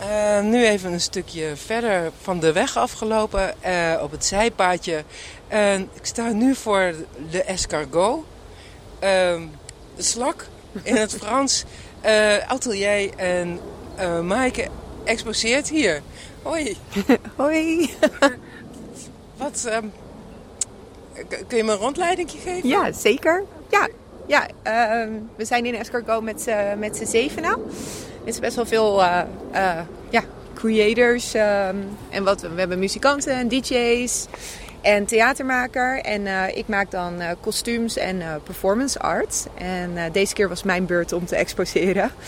Uh, nu even een stukje verder van de weg afgelopen uh, op het zijpaadje. Uh, ik sta nu voor de escargot. Ehm, de slak in het Frans. Eh, atelier en Maaike exposeert hier. Hoi. Hoi. Wat, ehm, kun je me een rondleiding geven? Ja, zeker. Ja, ja ehm, we zijn in escargot met, met z'n zevenen is best wel veel uh, uh, ja, creators. Um, en wat, we hebben muzikanten en DJ's en theatermaker. En uh, ik maak dan kostuums en performance art. En deze keer was mijn beurt om te exposeren.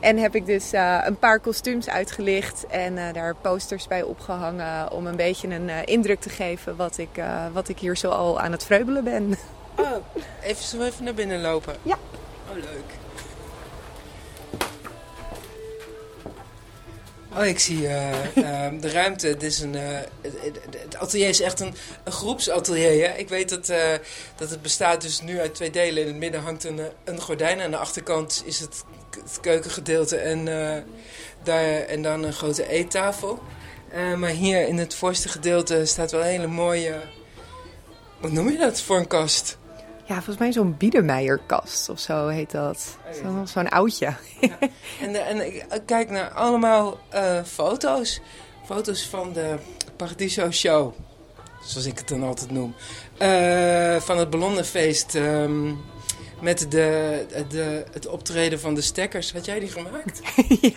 En heb ik dus een paar kostuums uitgelicht en daar posters bij opgehangen om een beetje een indruk te geven wat ik, wat ik hier zo al aan het vreubelen ben. Oh, even, zo even naar binnen lopen? Ja. Oh, leuk. Oh, ik zie uh, uh, de ruimte. Het, is een, uh, het, atelier is echt een, een groepsatelier. Hè? Ik weet dat, dat het bestaat dus nu uit twee delen. In het midden hangt een, een gordijn. Aan de achterkant is het, het keukengedeelte. En, daar, en dan een grote eettafel. maar hier in het voorste gedeelte staat wel een hele mooie Hoe noem je dat voor een kast? Ja, volgens mij zo'n Biedermeierkast of zo heet dat. Zo, zo'n oudje. En, de- en ik kijk naar allemaal eh, foto's. Foto's van de Paradiso Show. Zoals ik het dan altijd noem. Eh, van het ballonnenfeest. ehm, met de, de, het optreden van de stekkers. Had jij die gemaakt?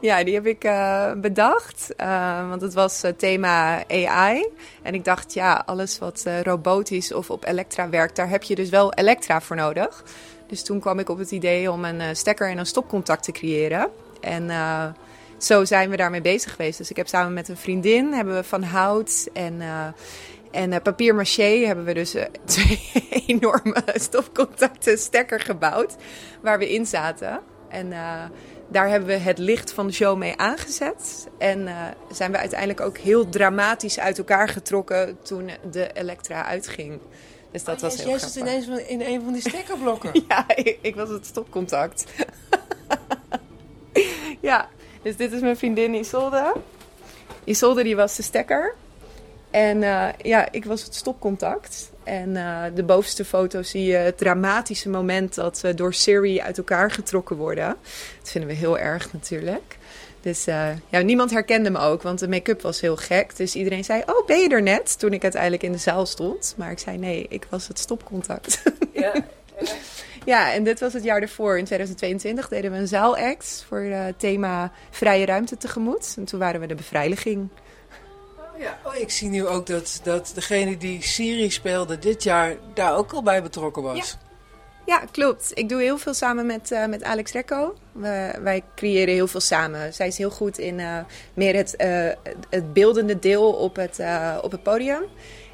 Ja, die heb ik eh, bedacht. eh, want het was eh, thema AI. En ik dacht, ja, alles wat robotisch of op elektra werkt, daar heb je dus wel elektra voor nodig. Dus toen kwam ik op het idee om een stekker en een stopcontact te creëren. En zo zijn we daarmee bezig geweest. Dus ik heb samen met een vriendin, hebben we van hout en... en eh, papier maché hebben we dus eh, twee enorme stopcontacten stekker gebouwd. Waar we in zaten. En eh, daar hebben we het licht van de show mee aangezet. En zijn we uiteindelijk ook heel dramatisch uit elkaar getrokken toen de Elektra uitging. Dus dat was heel Jij grappig. zit ineens van- in een van die stekkerblokken. Ja, ik, ik was het stopcontact. ja, dus dit is mijn vriendin Isolde. Isolde die was de stekker. En eh, ja, ik was het stopcontact. En eh, de bovenste foto zie je het dramatische moment dat we door Siri uit elkaar getrokken worden. Dat vinden we heel erg natuurlijk. Dus eh, ja, niemand herkende me ook, want de make-up was heel gek. Dus iedereen zei, oh, ben je er net? Toen ik uiteindelijk in de zaal stond. Maar ik zei, nee, ik was het stopcontact. Ja. Ja, en dit was het jaar ervoor. In 2022 deden we een zaalact voor het thema vrije ruimte tegemoet. En toen waren we de beveiliging. Ja, oh, ik zie nu ook dat, dat degene die Siri speelde dit jaar daar ook al bij betrokken was. Ja, klopt. Ik doe heel veel samen met, eh, met Alex Recco. We, wij creëren heel veel samen. Zij is heel goed in eh, meer het, eh, het beeldende deel op het, op het podium.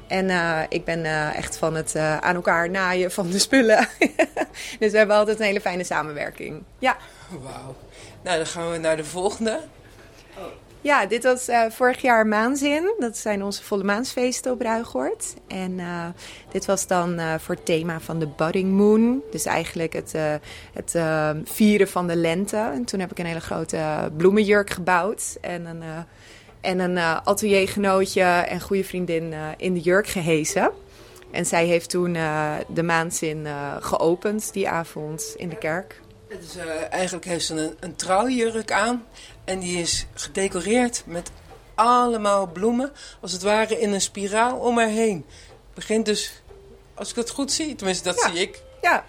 En ik ben echt van het aan elkaar naaien van de spullen. dus we hebben altijd een hele fijne samenwerking. Ja. Wauw. Nou, dan gaan we naar de volgende. Ja, dit was eh, vorig jaar Maanzin. Dat zijn onze volle maansfeesten op Ruigoord. En eh, dit was dan eh, voor het thema van de Budding Moon. Dus eigenlijk het, het vieren van de lente. En toen heb ik een hele grote bloemenjurk gebouwd. En een, en een ateliergenootje en goede vriendin in de jurk gehezen. En zij heeft toen de Maanzin geopend die avond in de kerk. Het is, eh, eigenlijk heeft ze een, een trouwjurk aan. En die is gedecoreerd met allemaal bloemen. Als het ware in een spiraal om haar heen. Begint dus, als ik het goed zie, tenminste dat zie ik. Ja,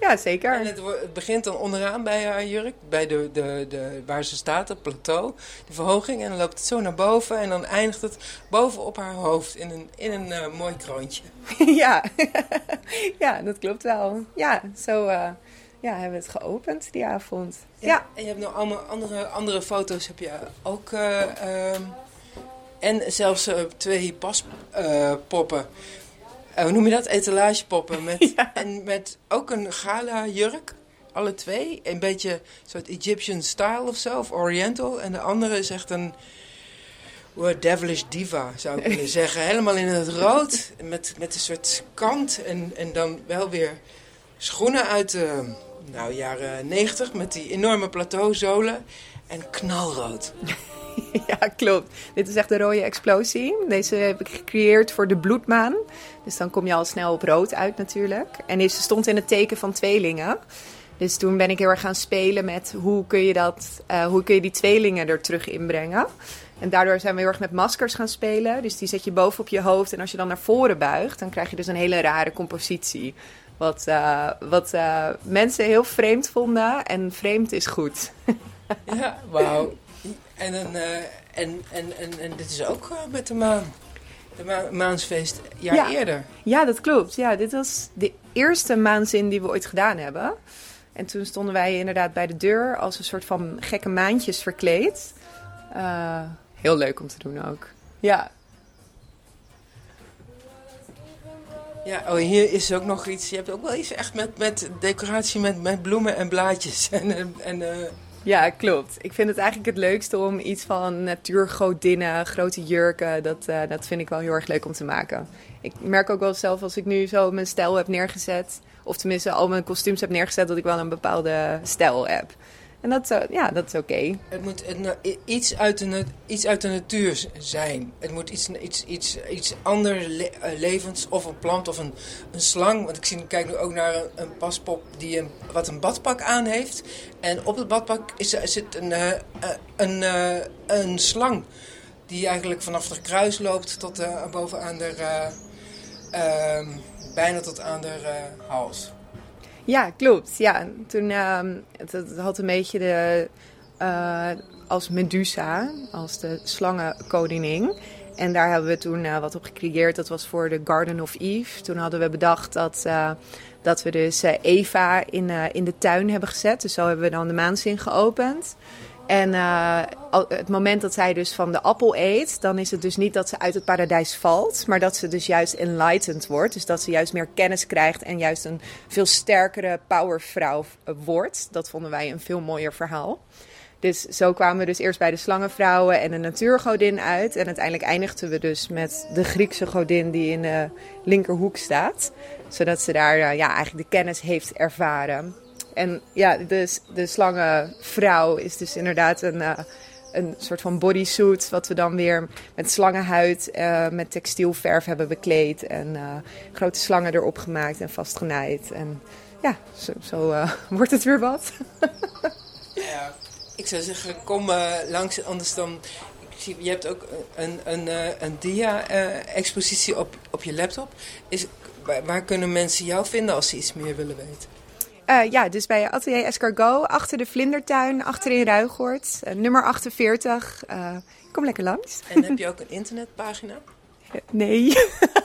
ja zeker. En het, het begint dan onderaan bij haar jurk. Bij de, de, de, waar ze staat, het plateau. De verhoging. En dan loopt het zo naar boven. En dan eindigt het boven op haar hoofd in een, in een eh, mooi kroontje. ja. ja, dat klopt wel. Ja, zo eh, ja, hebben we het geopend die avond. Ja. En je hebt nog allemaal andere, andere foto's heb je ook. eh, ehm, en zelfs eh, twee paspoppen. Eh, hoe noem je dat? Etalagepoppen. Met, En met ook een gala jurk. Alle twee. Een beetje een soort Egyptian style of zo. Of Oriental. En de andere is echt een... well, devilish diva, zou ik willen zeggen. Helemaal in het rood. Met, met een soort kant. En, en dan wel weer schoenen uit de nou, jaren 90. Met die enorme plateauzolen. En knalrood. ja, klopt. Dit is echt de rode explosie. Deze heb ik gecreëerd voor de bloedmaan. Dus dan kom je al snel op rood uit natuurlijk. En deze stond in het teken van tweelingen. Dus toen ben ik heel erg gaan spelen met hoe kun je, dat, eh, hoe kun je die tweelingen er terug inbrengen. En daardoor zijn we heel erg met maskers gaan spelen. Dus die zet je boven op je hoofd. En als je dan naar voren buigt, dan krijg je dus een hele rare compositie. Wat, eh, wat eh, mensen heel vreemd vonden. En vreemd is goed. Ja, wauw. En, een, eh, en, en, en, en dit is ook met de maan. De ma maansfeest, een jaar Ja. eerder. Ja, dat klopt. Ja, dit was de eerste maanzin die we ooit gedaan hebben. En toen stonden wij inderdaad bij de deur als een soort van gekke maantjes verkleed. Heel leuk om te doen ook. Ja. Ja, oh, hier is ook nog iets. Je hebt ook wel iets echt met, met decoratie met, met bloemen en blaadjes. En, en, eh, Ja, klopt. Ik vind het eigenlijk het leukste om iets van natuurgodinnen, grote jurken. Dat, eh, dat vind ik wel heel erg leuk om te maken. Ik merk ook wel zelf als ik nu zo mijn stijl heb neergezet. Of tenminste al mijn kostuums heb neergezet, dat ik wel een bepaalde stijl heb. En dat, is, ja, dat is oké. Het moet iets, uit de, iets uit de natuur zijn. Het moet iets, iets, iets, iets anders le levens, of een plant of een, een slang. Want ik zie, kijk nu ook naar een, paspop die een, wat een badpak aan heeft. En op het badpak is, zit een, uh, een, een slang. Die eigenlijk vanaf de kruis loopt tot bovenaan de, ehm, bijna tot aan de hals. Ja, klopt. Ja, toen uh, het, het, had een beetje de uh, als Medusa, als de slangenkoningin. En daar hebben we toen uh, wat op gecreëerd. Dat was voor de Garden of Eve. Toen hadden we bedacht dat, uh, dat we dus Eva in, in de tuin hebben gezet. Dus zo hebben we dan de maanzin geopend. En uh, het moment dat zij dus van de appel eet, dan is het dus niet dat ze uit het paradijs valt, maar dat ze dus juist enlightened wordt. Dus dat ze juist meer kennis krijgt en juist een veel sterkere powervrouw wordt. Dat vonden wij een veel mooier verhaal. Dus zo kwamen we dus eerst bij de slangenvrouwen en de natuurgodin uit. En uiteindelijk eindigden we dus met de Griekse godin die in de linkerhoek staat. Zodat ze daar uh, ja, eigenlijk de kennis heeft ervaren. En ja, de, slangenvrouw is dus inderdaad een, uh, een soort van bodysuit. Wat we dan weer met slangenhuid, uh, met textielverf hebben bekleed. En uh, grote slangen erop gemaakt en vastgenaaid. En ja, zo, zo wordt het weer wat. ja, ik zou zeggen, kom langs. Anders dan je hebt ook een, een, een dia-expositie op, op je laptop. Is, waar kunnen mensen jou vinden als ze iets meer willen weten? Uh, ja, dus bij Atelier Escargot, achter de Vlindertuin, achterin Ruigoort, uh, nummer 48. Uh, kom lekker langs. En heb je ook een internetpagina? Nee.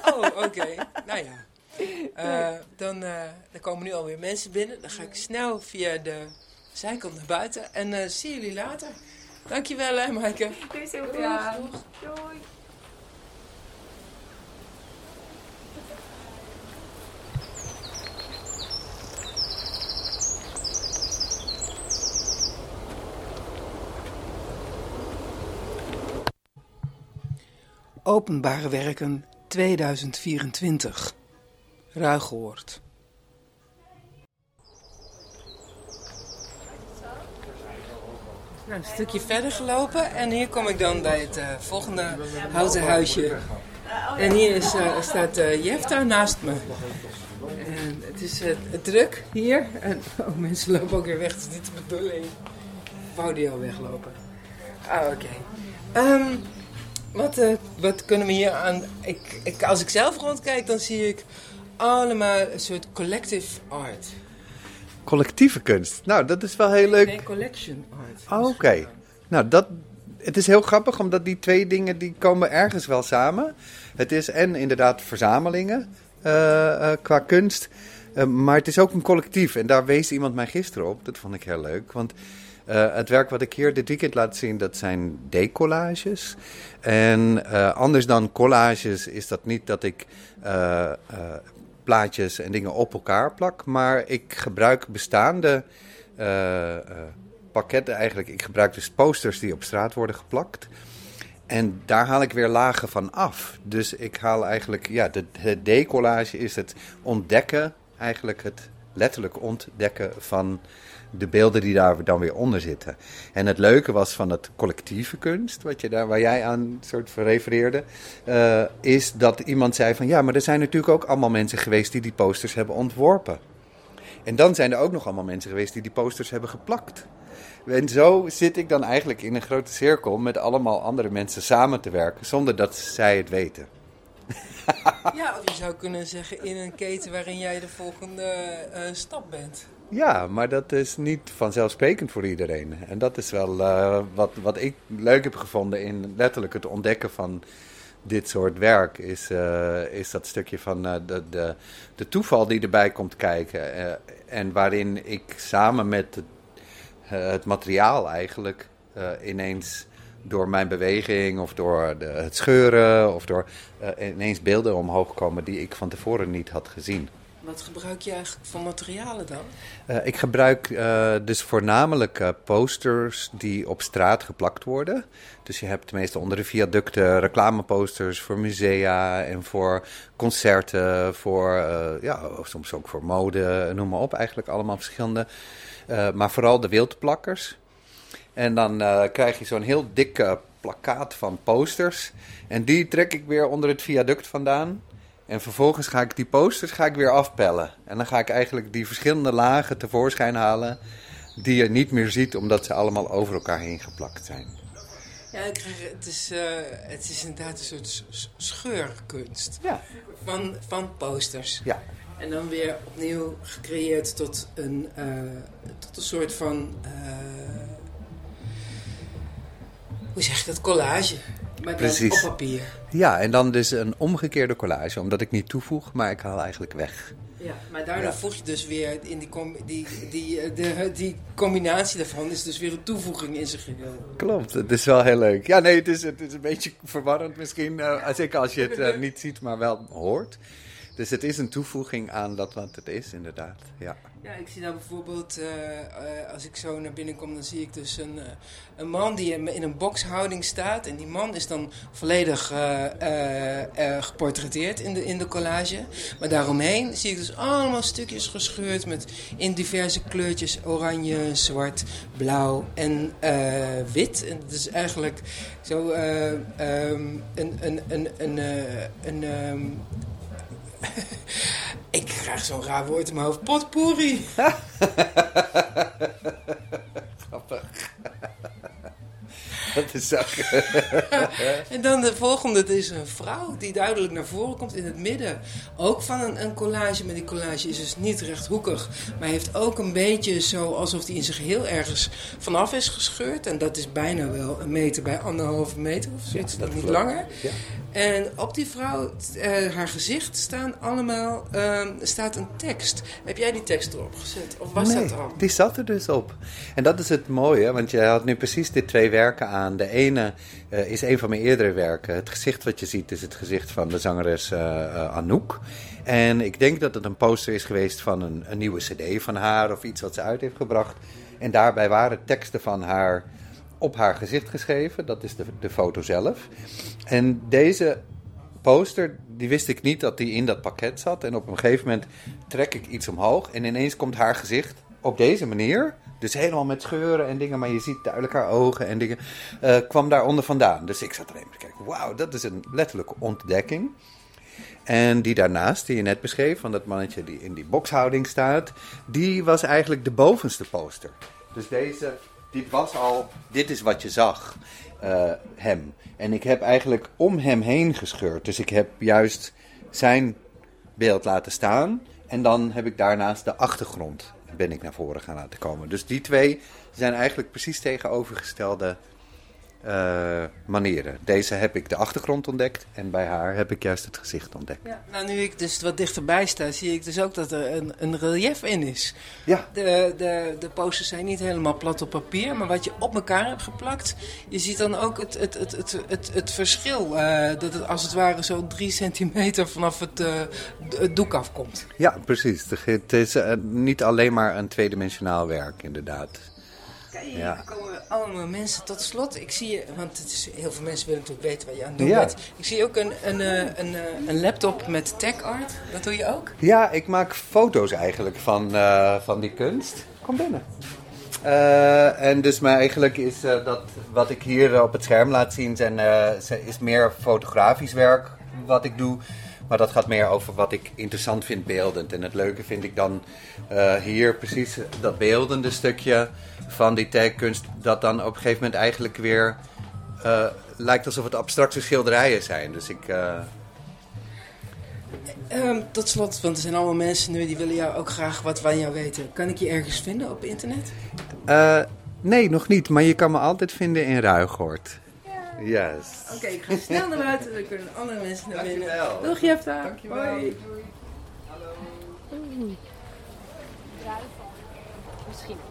Oh, oké. Okay. Nou ja. dan, dan komen nu alweer mensen binnen. Dan ga ik snel via de zijkant naar buiten. En zie jullie later. Dankjewel, hè, Maaike. Doei, Sylvia. Doei. Openbare Werken 2024. Ruigoord. Nou, een stukje verder gelopen en hier kom ik dan bij het uh, volgende houten huisje. En hier is, uh, staat uh, Jefta naast me. En het is druk hier. En oh, mensen lopen ook weer weg, het is niet de bedoeling. Wou die al weglopen? Ah, oké. Okay. Um, wat, uh, wat kunnen we hier aan... Ik, ik, als ik zelf rondkijk, dan zie ik allemaal een soort collective art. Collectieve kunst. Nou, dat is wel heel leuk. Nee, collection art. Oh, Oké. Nou, dat, het is heel grappig, omdat die twee dingen die komen ergens wel samen. Het is en inderdaad verzamelingen uh, uh, qua kunst. maar het is ook een collectief. En daar wees iemand mij gisteren op. Dat vond ik heel leuk. Want uh, het werk wat ik hier dit weekend laat zien, dat zijn decollages. En uh, anders dan collages is dat niet dat ik uh, plaatjes en dingen op elkaar plak, maar ik gebruik bestaande pakketten eigenlijk. Ik gebruik dus posters die op straat worden geplakt. En daar haal ik weer lagen van af. Dus ik haal eigenlijk, ja, de, het decollage is het ontdekken, eigenlijk het letterlijk ontdekken van de beelden die daar dan weer onder zitten. En het leuke was van het collectieve kunst, wat je daar, waar jij aan soort refereerde, uh, is dat iemand zei van ja, maar er zijn natuurlijk ook allemaal mensen geweest die die posters hebben ontworpen. En dan zijn er ook nog allemaal mensen geweest die die posters hebben geplakt. En zo zit ik dan eigenlijk in een grote cirkel met allemaal andere mensen samen te werken, zonder dat zij het weten. ja, of je zou kunnen zeggen in een keten waarin jij de volgende uh, stap bent. Ja, maar dat is niet vanzelfsprekend voor iedereen. En dat is wel uh, wat, wat ik leuk heb gevonden in letterlijk het ontdekken van dit soort werk. Is, uh, is dat stukje van uh, de, de, de toeval die erbij komt kijken. en waarin ik samen met het, het materiaal eigenlijk ineens door mijn beweging of door de, het scheuren of door ineens beelden omhoog komen die ik van tevoren niet had gezien. Wat gebruik je eigenlijk voor materialen dan? Uh, ik gebruik uh, dus voornamelijk posters die op straat geplakt worden. Dus je hebt meestal onder de viaducten reclameposters voor musea en voor concerten, voor ja, soms ook voor mode, noem maar op. Eigenlijk allemaal verschillende. Maar vooral de wildplakkers. En dan uh, krijg je zo'n heel dikke plakkaat van posters. En die trek ik weer onder het viaduct vandaan. En vervolgens ga ik die posters ga ik weer afpellen. En dan ga ik eigenlijk die verschillende lagen tevoorschijn halen. die je niet meer ziet omdat ze allemaal over elkaar heen geplakt zijn. Ja, ik krijg, het, is, uh, het is inderdaad een soort scheurkunst. Ja. Van, van posters. Ja. En dan weer opnieuw gecreëerd tot een, uh, tot een soort van. Uh, hoe zeg ik dat? Collage. Maar Precies. op papier. Ja, en dan dus een omgekeerde collage, omdat ik niet toevoeg, maar ik haal eigenlijk weg. Ja, maar daarna ja. voeg je dus weer in die, die, die, de, die combinatie daarvan is dus weer een toevoeging in zijn geheel. Klopt, het is wel heel leuk. Ja, nee, het is, het is een beetje verwarrend misschien, uh, zeker als je het uh, niet ziet, maar wel hoort. Dus het is een toevoeging aan dat wat het is, inderdaad. Ja, ja ik zie daar bijvoorbeeld, uh, uh, als ik zo naar binnen kom, dan zie ik dus een, uh, een man die in een bokshouding staat. En die man is dan volledig geportretteerd in de, in de collage. Maar daaromheen zie ik dus allemaal stukjes gescheurd met in diverse kleurtjes: oranje, zwart, blauw en wit. En het is eigenlijk zo um, een, een, een, een, een ik krijg zo'n raar woord in mijn hoofd. Potpourri. Grappig. Dat is ook... en dan de volgende, dat is een vrouw die duidelijk naar voren komt in het midden. Ook van een, een collage, maar die collage is dus niet rechthoekig. Maar heeft ook een beetje zo alsof die in zich heel ergens vanaf is gescheurd. En dat is bijna wel een meter bij anderhalve meter of zoiets, ja, dat niet langer. Ja. En op die vrouw, uh, haar gezicht, staan allemaal, uh, staat een tekst. Heb jij die tekst erop gezet? Of was nee, dat al? die zat er dus op. En dat is het mooie, want je had nu precies dit twee werken aan. De ene uh, is een van mijn eerdere werken. Het gezicht wat je ziet is het gezicht van de zangeres uh, Anouk. En ik denk dat het een poster is geweest van een, een nieuwe cd van haar of iets wat ze uit heeft gebracht. En daarbij waren teksten van haar op haar gezicht geschreven. Dat is de, de foto zelf. En deze poster, die wist ik niet dat die in dat pakket zat. En op een gegeven moment trek ik iets omhoog en ineens komt haar gezicht op deze manier. Dus helemaal met scheuren en dingen, maar je ziet duidelijk haar ogen en dingen. Uh, kwam daaronder vandaan. Dus ik zat alleen maar te kijken. Wauw, dat is een letterlijke ontdekking. En die daarnaast, die je net beschreef, van dat mannetje die in die bokshouding staat, die was eigenlijk de bovenste poster. Dus deze, dit was al, dit is wat je zag, uh, hem. En ik heb eigenlijk om hem heen gescheurd. Dus ik heb juist zijn beeld laten staan. En dan heb ik daarnaast de achtergrond ben ik naar voren gaan laten komen. Dus die twee zijn eigenlijk precies tegenovergestelde uh, manieren. Deze heb ik de achtergrond ontdekt en bij haar heb ik juist het gezicht ontdekt. Ja, nou, nu ik dus wat dichterbij sta, zie ik dus ook dat er een, een relief in is. Ja. De, de, de posters zijn niet helemaal plat op papier, maar wat je op elkaar hebt geplakt, je ziet dan ook het, het, het, het, het, het verschil. Uh, dat het als het ware zo drie centimeter vanaf het, uh, het doek afkomt. Ja, precies. Het is niet alleen maar een tweedimensionaal werk, inderdaad. Kijk, ja. komen allemaal mensen tot slot. Ik zie je, want het is, heel veel mensen willen natuurlijk weten wat je aan het doen ja. bent. Ik zie ook een, een, een, een, laptop met tech art. Dat doe je ook? Ja, ik maak foto's eigenlijk van, uh, van die kunst. Kom binnen. Uh, en dus maar eigenlijk is uh, dat wat ik hier op het scherm laat zien, zijn, is meer fotografisch werk wat ik doe. Maar dat gaat meer over wat ik interessant vind beeldend. En het leuke vind ik dan uh, hier precies dat beeldende stukje van die tagkunst. Dat dan op een gegeven moment eigenlijk weer uh, lijkt alsof het abstracte schilderijen zijn. Dus ik... Uh... Um, tot slot, want er zijn allemaal mensen nu die willen jou ook graag wat van jou weten. Kan ik je ergens vinden op internet? nee, nog niet. Maar je kan me altijd vinden in Ruigoord. Yes. Oké, okay, ik ga snel naar buiten, dan kunnen andere mensen naar binnen. Dankjewel. Doeg Jefta. Dankjewel. Hoi. Hallo. Misschien.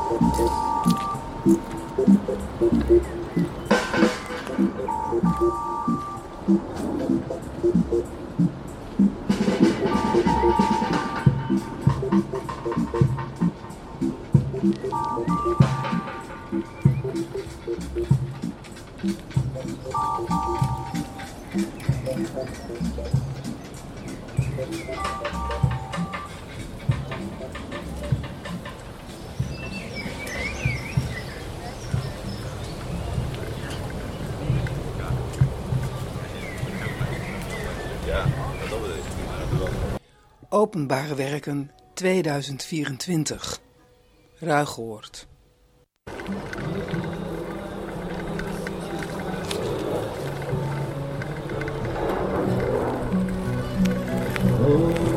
Openbare Werken 2024. Ruigoord. God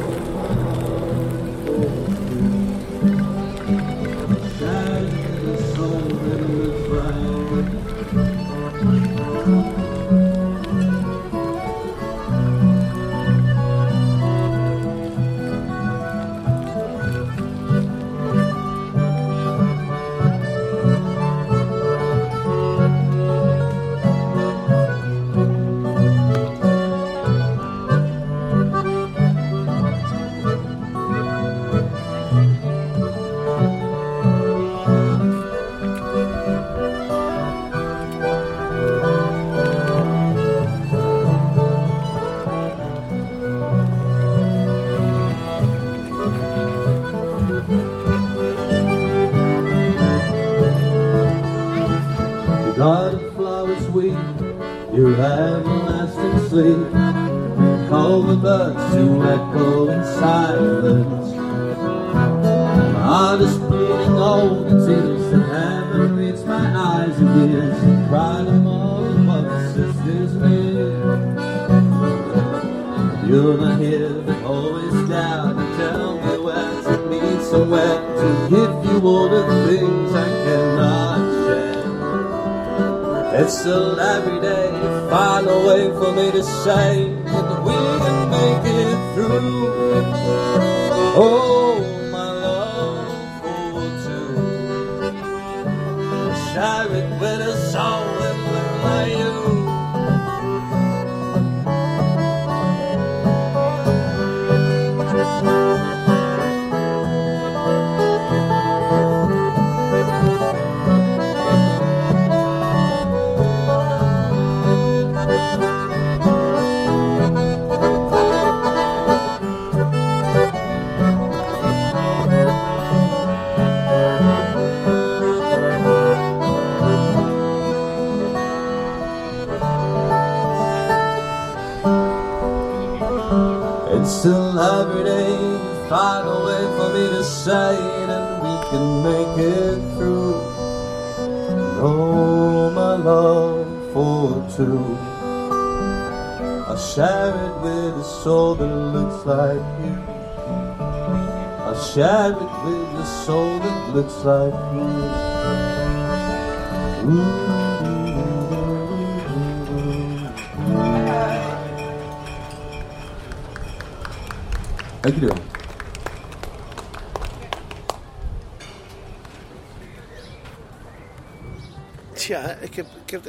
me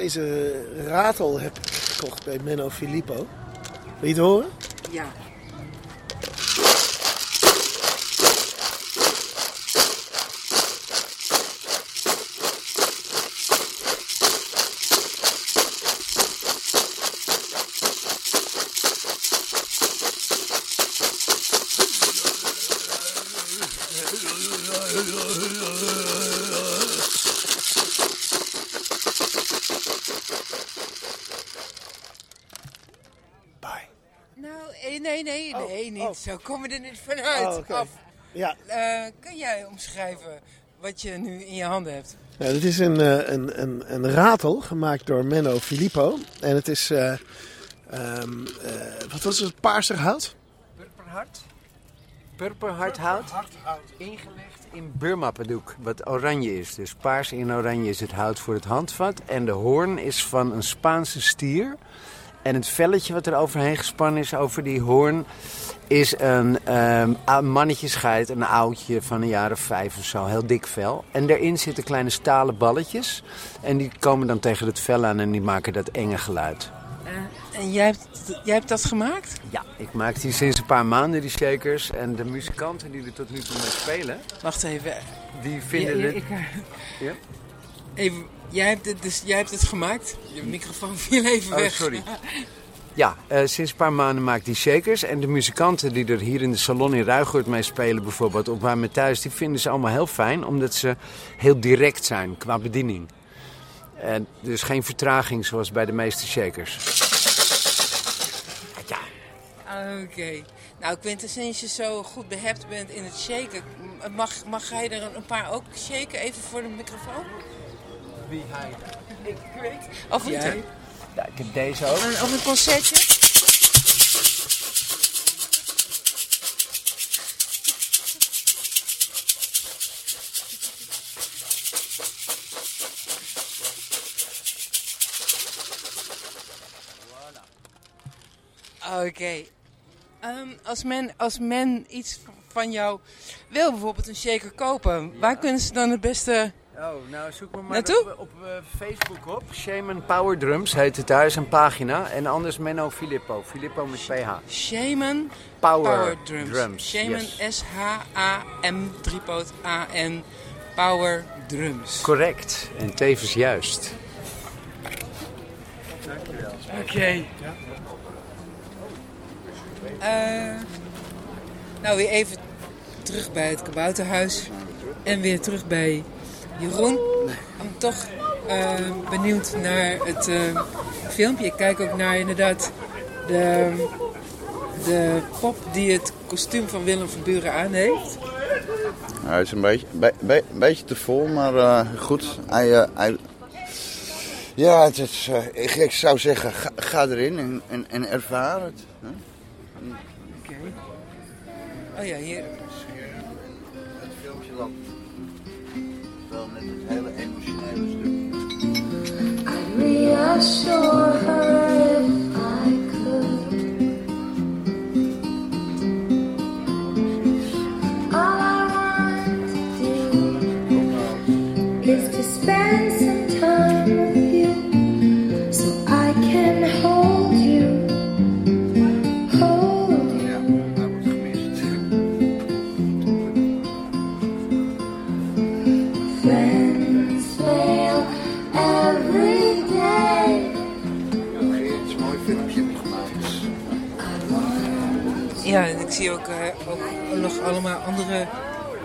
deze ratel heb ik gekocht bij Menno Filippo. Wil je het horen? Zo komen we er niet vanuit. Oh. Af. Ja. Eh, kun jij omschrijven wat je nu in je handen hebt? Ja, dit is een, eh, een, een, een ratel gemaakt door Menno Filippo. En het is, eh, ehm, eh, wat was het, paarser hout? Purperhart? purperhardhout ingelegd in Burma-padoek, wat oranje is. Dus paars in oranje is het hout voor het handvat. En de hoorn is van een Spaanse stier. En het velletje wat er overheen gespannen is over die hoorn... is een um, mannetjesgeit, een oudje van een jaar of vijf of zo. Heel dik vel. En daarin zitten kleine stalen balletjes. En die komen dan tegen het vel aan en die maken dat enge geluid. Uh, en jij hebt, jij hebt dat gemaakt? Ja, ik maak die sinds een paar maanden, die shakers. En de muzikanten die er tot nu toe mee spelen... Wacht even. Die vinden ja, het... Ik, ja? Even, jij hebt, het, dus, jij hebt het gemaakt? Je microfoon viel even oh, weg. sorry. Ja, uh, sinds een paar maanden maak ik die shakers. En de muzikanten die er hier in de salon in Ruigoort mee spelen bijvoorbeeld... op bij me thuis, die vinden ze allemaal heel fijn. Omdat ze heel direct zijn qua bediening. En dus geen vertraging zoals bij de meeste shakers. Ja. Oké. Okay. Nou, Quinten, sinds je zo goed behept bent in het shaken... mag, mag jij er een paar ook shaken even voor de microfoon? Wie hij? Ik weet. Of jij? Ja, ik heb deze ook. Of een concertje? Oké. Okay. Um, als, men, als men iets van jou wil, bijvoorbeeld een shaker kopen, waar kunnen ze dan het beste Oh, nou zoek me maar Naartoe? op, op uh, Facebook op. Shaman Power Drums heet het daar, is een pagina. En anders Menno Filippo. Filippo met PH. Shaman Power, Power Drums. Drums. Shaman yes. S-H-A-M driepoot A-N Power Drums. Correct. En tevens juist. Dankjewel. Oké. Okay. Uh, nou, weer even terug bij het kabouterhuis. En weer terug bij Jeroen. Ik ben toch uh, benieuwd naar het uh, filmpje. Ik kijk ook naar inderdaad de, de pop die het kostuum van Willem van Buren aan heeft. Hij is een beetje, be, be, beetje te vol, maar uh, goed. Hij, hij, ja, het is, ik, ik, zou zeggen, ga, ga erin en, en, en ervaar het. Hè? Oké. Okay. Oh ja, hier. Reassure her if I could. All I want to do oh, is to spend Ja, en ik zie ook, uh, ook nog allemaal andere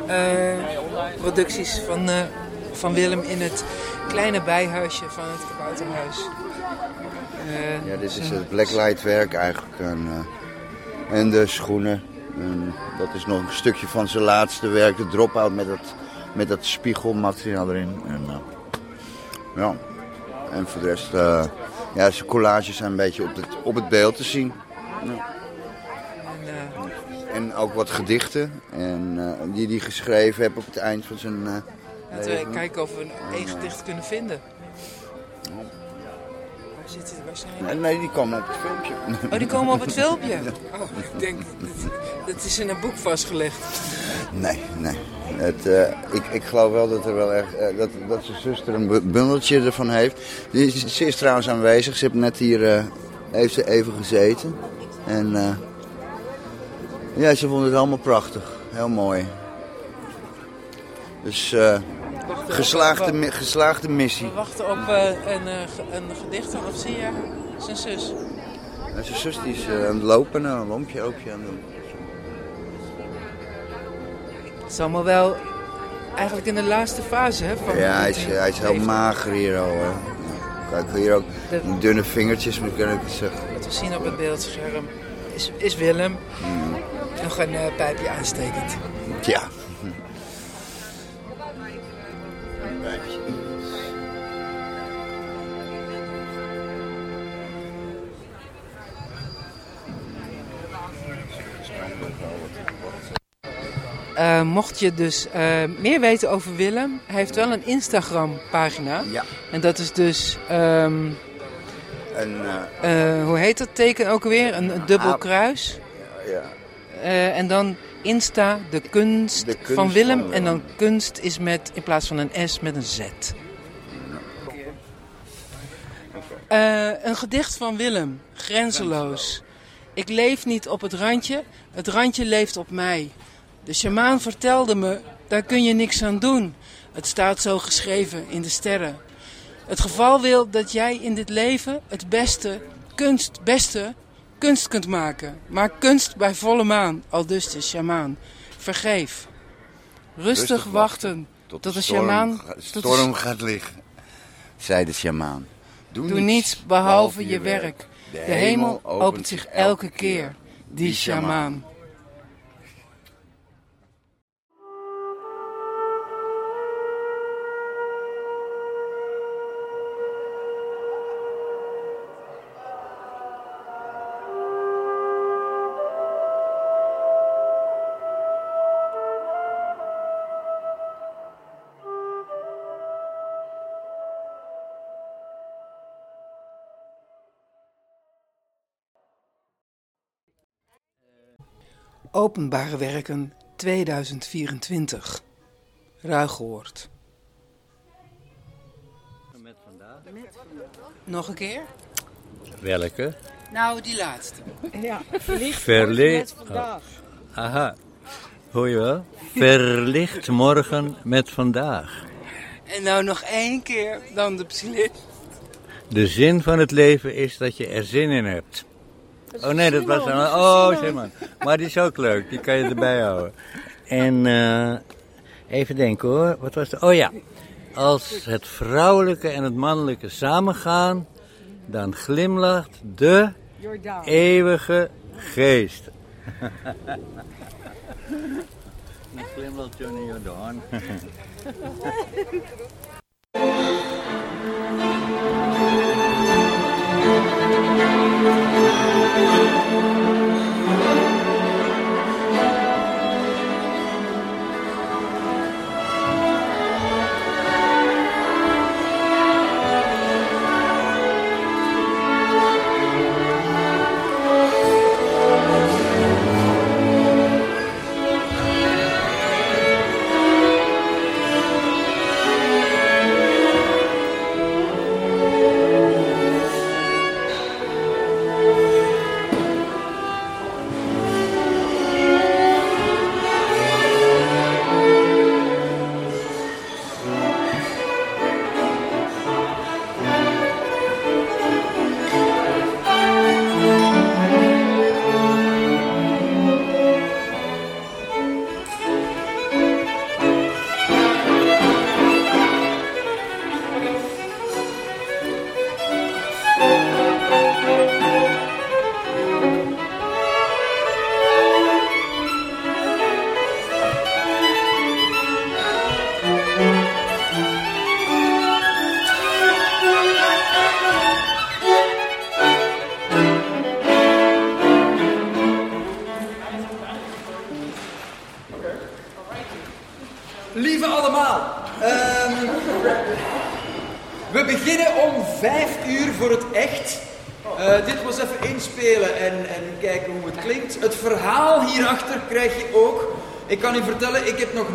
uh, producties van, uh, van Willem in het kleine bijhuisje van het kabouterhuis. ja, dit is het blacklight werk eigenlijk. En, en de schoenen. En dat is nog een stukje van zijn laatste werk, de drop-out met dat, met dat spiegelmateriaal erin. En, ja. en voor de rest, ja, zijn collages zijn een beetje op het, op het beeld te zien. Ja. En ook wat gedichten en, uh, die hij geschreven heeft op het eind van zijn uh, Laten we kijken of we een, een gedicht kunnen vinden. Oh. Waar zit het? Waar zijn nee, nee, die komen op het filmpje. Oh, die komen op het filmpje? Oh, ik denk, dat, dat is in een boek vastgelegd. Nee, nee. Het, uh, ik, ik geloof wel dat er wel echt, dat, dat zijn zuster een bundeltje ervan heeft. Die, ze is trouwens aanwezig. Ze heeft net hier heeft ze even gezeten. En ja, ze vonden het allemaal prachtig. Heel mooi. Dus uh, geslaagde, mi geslaagde missie. We wachten op uh, een, een gedicht van, je zijn zus? En zijn zus die is aan het lopen en een lompje ook aan het doen. Het is allemaal wel eigenlijk in de laatste fase, hè? Van ja, hij is, hij is heel mager hier al. Hè. Kijk, hier ook de... dunne vingertjes, moet ik zeggen. Wat we zien op het beeldscherm is, is Willem. Mm. Nog een uh, pijpje aanstekend. Ja. eh, mocht je dus eh, meer weten over Willem, hij heeft wel een Instagram-pagina. Ja. En dat is dus, ehm, Een, eh, eh, hoe heet dat teken ook alweer? Een, een dubbel kruis. ja. Eh, en dan Insta, de kunst, De kunst van Willem. van En dan kunst is met, in plaats van een S, met een Z. Eh, een gedicht van Willem, grenzeloos. Ik leef niet op het randje, het randje leeft op mij. De shamaan vertelde me, daar kun je niks aan doen. Het staat zo geschreven in de sterren. Het geval wil dat jij in dit leven het beste, kunst, beste, kunst kunt maken. Maar kunst bij volle maan, al dus de shamaan. Vergeef. Rustig, wachten tot, de storm de storm gaat liggen, zei de sjamaan. Doe, niets behalve je werk. De hemel opent zich elke keer. Die shamaan. Openbare werken 2024. Ruigehoord. Nog een keer? Welke? Nou, die laatste. Ja, Verlicht. Aha. Hoor je wel? Verlicht morgen met vandaag. En nou nog één keer dan de psilist. De zin van het leven is dat je er zin in hebt. Oh nee, dat was dan. Oh, zeg maar. Maar die is ook leuk, die kan je erbij houden. En eh, even denken hoor, wat was het? Oh ja. Als het vrouwelijke en het mannelijke samengaan, dan glimlacht de eeuwige geest. Dan glimlacht Johnny Jordaan. Lieve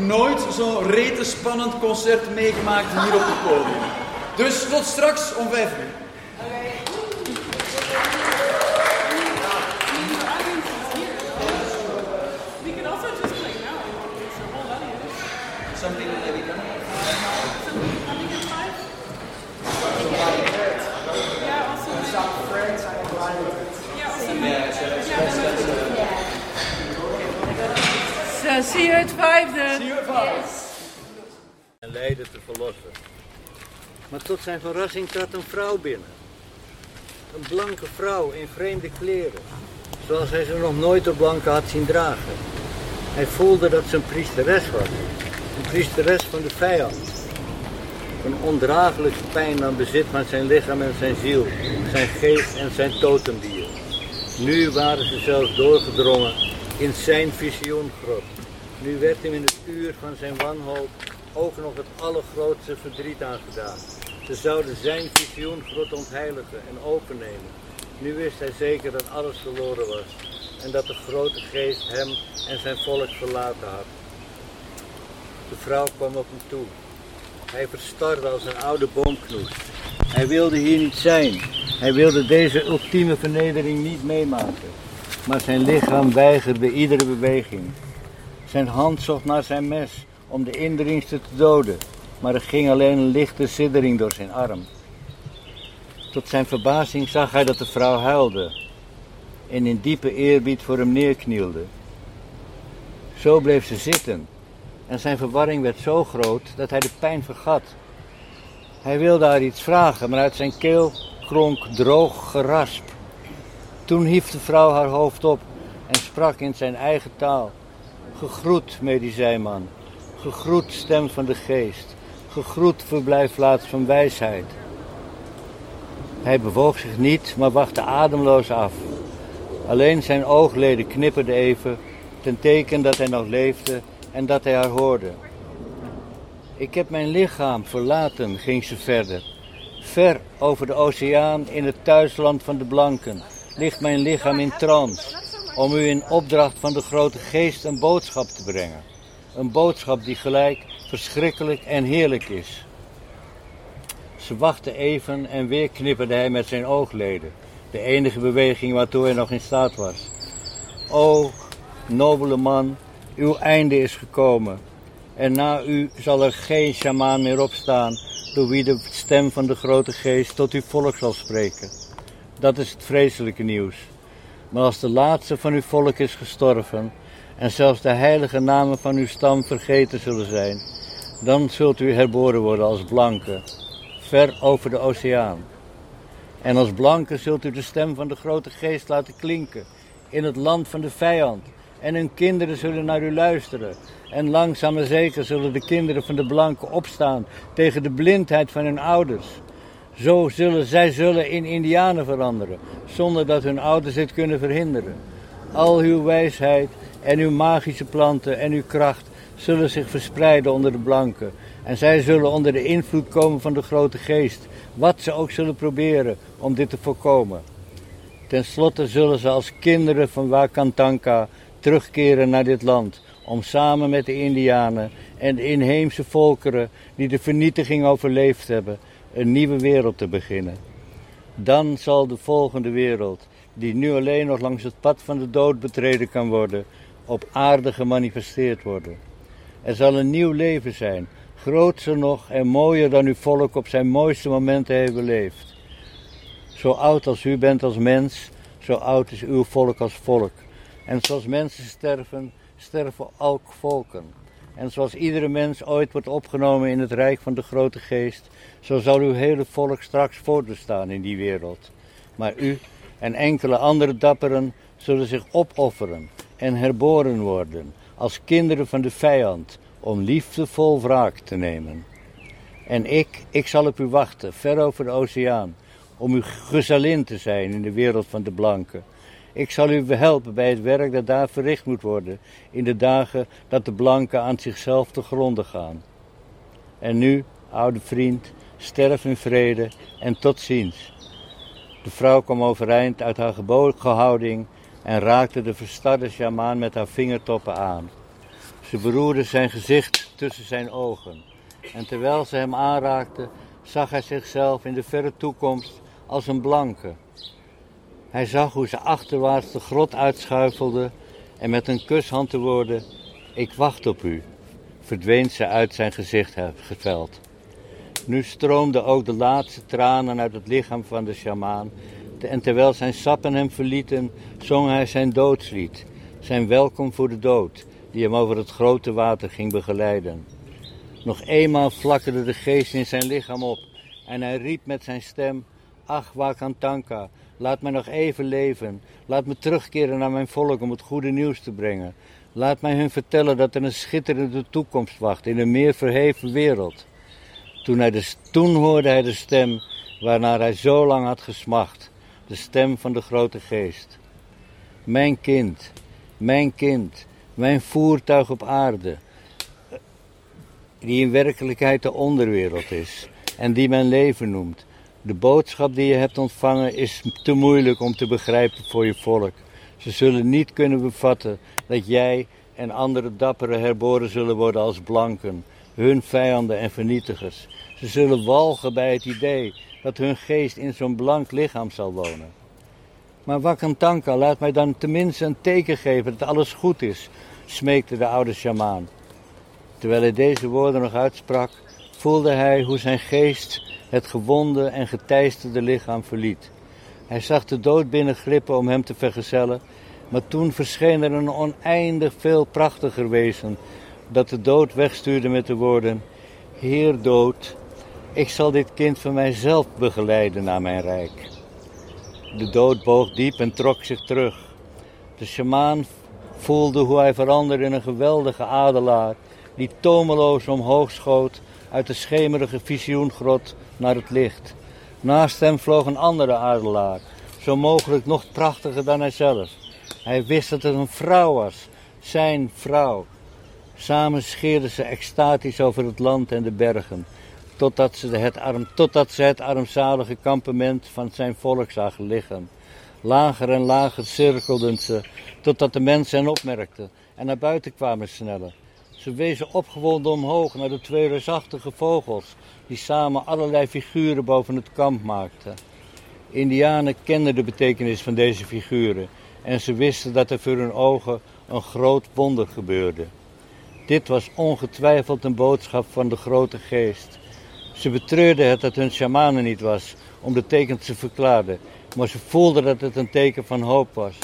nooit zo'n rete spannend concert meegemaakt hier op het podium. Dus tot straks om vijf uur. We can also just play now. It's a whole audience. Something that we can. I think it's five. Yeah, also. Yeah, also. Zo, zie je het vijfde. Zie je het vijfde. En Leiden te verlossen. Maar tot zijn verrassing trad een vrouw binnen. Een blanke vrouw in vreemde kleren. Zoals hij ze nog nooit op blanke had zien dragen. Hij voelde dat ze een priesteres was. Een priesteres van de vijand. Een ondraaglijke pijn nam bezit van zijn lichaam en zijn ziel. Zijn geest en zijn totemdier. Nu waren ze zelfs doorgedrongen in zijn visioengrot. Nu werd hem in het uur van zijn wanhoop ook nog het allergrootste verdriet aangedaan. Ze zouden zijn visioen grot ontheiligen en opennemen. Nu wist hij zeker dat alles verloren was en dat de grote geest hem en zijn volk verlaten had. De vrouw kwam op hem toe. Hij verstarde als een oude boomknoes. Hij wilde hier niet zijn. Hij wilde deze ultieme vernedering niet meemaken. Maar zijn lichaam weigerde iedere beweging. Zijn hand zocht naar zijn mes om de indringster te doden, maar er ging alleen een lichte siddering door zijn arm. Tot zijn verbazing zag hij dat de vrouw huilde en in diepe eerbied voor hem neerknielde. Zo bleef ze zitten en zijn verwarring werd zo groot dat hij de pijn vergat. Hij wilde haar iets vragen, maar uit zijn keel klonk droog gerasp. Toen hief de vrouw haar hoofd op en sprak in zijn eigen taal. Gegroet, medizijman, gegroet stem van de geest, gegroet verblijfplaats van wijsheid. Hij bewoog zich niet, maar wachtte ademloos af. Alleen zijn oogleden knipperden even, ten teken dat hij nog leefde en dat hij haar hoorde. Ik heb mijn lichaam verlaten, ging ze verder. Ver over de oceaan in het thuisland van de blanken ligt mijn lichaam in trance om u in opdracht van de grote geest een boodschap te brengen. Een boodschap die gelijk verschrikkelijk en heerlijk is. Ze wachtte even en weer knipperde hij met zijn oogleden, de enige beweging waartoe hij nog in staat was. O, nobele man, uw einde is gekomen. En na u zal er geen sjamaan meer opstaan, door wie de stem van de grote geest tot uw volk zal spreken. Dat is het vreselijke nieuws. Maar als de laatste van uw volk is gestorven, en zelfs de heilige namen van uw stam vergeten zullen zijn, dan zult u herboren worden als blanke, ver over de oceaan. En als blanke zult u de stem van de grote geest laten klinken in het land van de vijand. En hun kinderen zullen naar u luisteren. En langzaam en zeker zullen de kinderen van de blanken opstaan tegen de blindheid van hun ouders. Zo zullen zij zullen in indianen veranderen, zonder dat hun ouders dit kunnen verhinderen. Al uw wijsheid en uw magische planten en uw kracht zullen zich verspreiden onder de blanken. En zij zullen onder de invloed komen van de grote geest, wat ze ook zullen proberen om dit te voorkomen. Ten slotte zullen ze als kinderen van Wakantanka terugkeren naar dit land, om samen met de Indianen en de inheemse volkeren die de vernietiging overleefd hebben, een nieuwe wereld te beginnen. Dan zal de volgende wereld, die nu alleen nog langs het pad van de dood betreden kan worden, op aarde gemanifesteerd worden. Er zal een nieuw leven zijn, groter nog en mooier dan uw volk op zijn mooiste momenten heeft beleefd. Zo oud als u bent als mens, zo oud is uw volk als volk. En zoals mensen sterven, sterven ook volken. En zoals iedere mens ooit wordt opgenomen in het rijk van de grote geest, zo zal uw hele volk straks voortbestaan in die wereld. Maar u en enkele andere dapperen zullen zich opofferen en herboren worden als kinderen van de vijand om liefdevol wraak te nemen. En ik, ik zal op u wachten, ver over de oceaan, om uw gezellin te zijn in de wereld van de blanken. Ik zal u helpen bij het werk dat daar verricht moet worden, in de dagen dat de blanken aan zichzelf te gronden gaan. En nu, oude vriend, sterf in vrede en tot ziens. De vrouw kwam overeind uit haar gebogen houding en raakte de verstarde sjamaan met haar vingertoppen aan. Ze beroerde zijn gezicht tussen zijn ogen. En terwijl ze hem aanraakte, zag hij zichzelf in de verre toekomst als een blanke. Hij zag hoe ze achterwaarts de grot uitschuifelde en met een kus woorden: Ik wacht op u, verdween ze uit zijn gezicht geveld. Nu stroomden ook de laatste tranen uit het lichaam van de sjamaan en terwijl zijn sappen hem verlieten, zong hij zijn doodslied, zijn welkom voor de dood, die hem over het grote water ging begeleiden. Nog eenmaal flakkerde de geest in zijn lichaam op en hij riep met zijn stem, Ach, Wakantanka, laat mij nog even leven, laat me terugkeren naar mijn volk om het goede nieuws te brengen. Laat mij hun vertellen dat er een schitterende toekomst wacht in een meer verheven wereld. Toen, de, toen hoorde hij de stem waarnaar hij zo lang had gesmacht de stem van de grote geest. Mijn kind, mijn kind, Mijn voertuig op aarde. Die in werkelijkheid de onderwereld is. En die men leven noemt. De boodschap die je hebt ontvangen is te moeilijk om te begrijpen voor je volk. Ze zullen niet kunnen bevatten dat jij en andere dappere herboren zullen worden als blanken, hun vijanden en vernietigers. Ze zullen walgen bij het idee dat hun geest in zo'n blank lichaam zal wonen. Maar Wakantanka, laat mij dan tenminste een teken geven dat alles goed is, smeekte de oude sjamaan. Terwijl hij deze woorden nog uitsprak, voelde hij hoe zijn geest het gewonde en geteisterde lichaam verliet. Hij zag de dood binnenglippen om hem te vergezellen, maar toen verscheen er een oneindig veel prachtiger wezen dat de dood wegstuurde met de woorden: Heer dood, ik zal dit kind van mijzelf begeleiden naar mijn rijk. De dood boog diep en trok zich terug. De sjamaan voelde hoe hij veranderde in een geweldige adelaar die tomeloos omhoog schoot uit de schemerige visioengrot naar het licht. Naast hem vloog een andere adelaar, zo mogelijk nog prachtiger dan hij zelf. Hij wist dat het een vrouw was, zijn vrouw. Samen scheerden ze extatisch over het land en de bergen, totdat ze het, arm, totdat ze het armzalige kampement van zijn volk zagen liggen. Lager en lager cirkelden ze, totdat de mensen hen opmerkten en naar buiten kwamen snellen. Ze wezen opgewonden omhoog naar de twee reusachtige vogels, die samen allerlei figuren boven het kamp maakten. Indianen kenden de betekenis van deze figuren en ze wisten dat er voor hun ogen een groot wonder gebeurde. Dit was ongetwijfeld een boodschap van de grote geest. Ze betreurden het dat hun shamanen niet was om de tekens te verklaren, maar ze voelden dat het een teken van hoop was.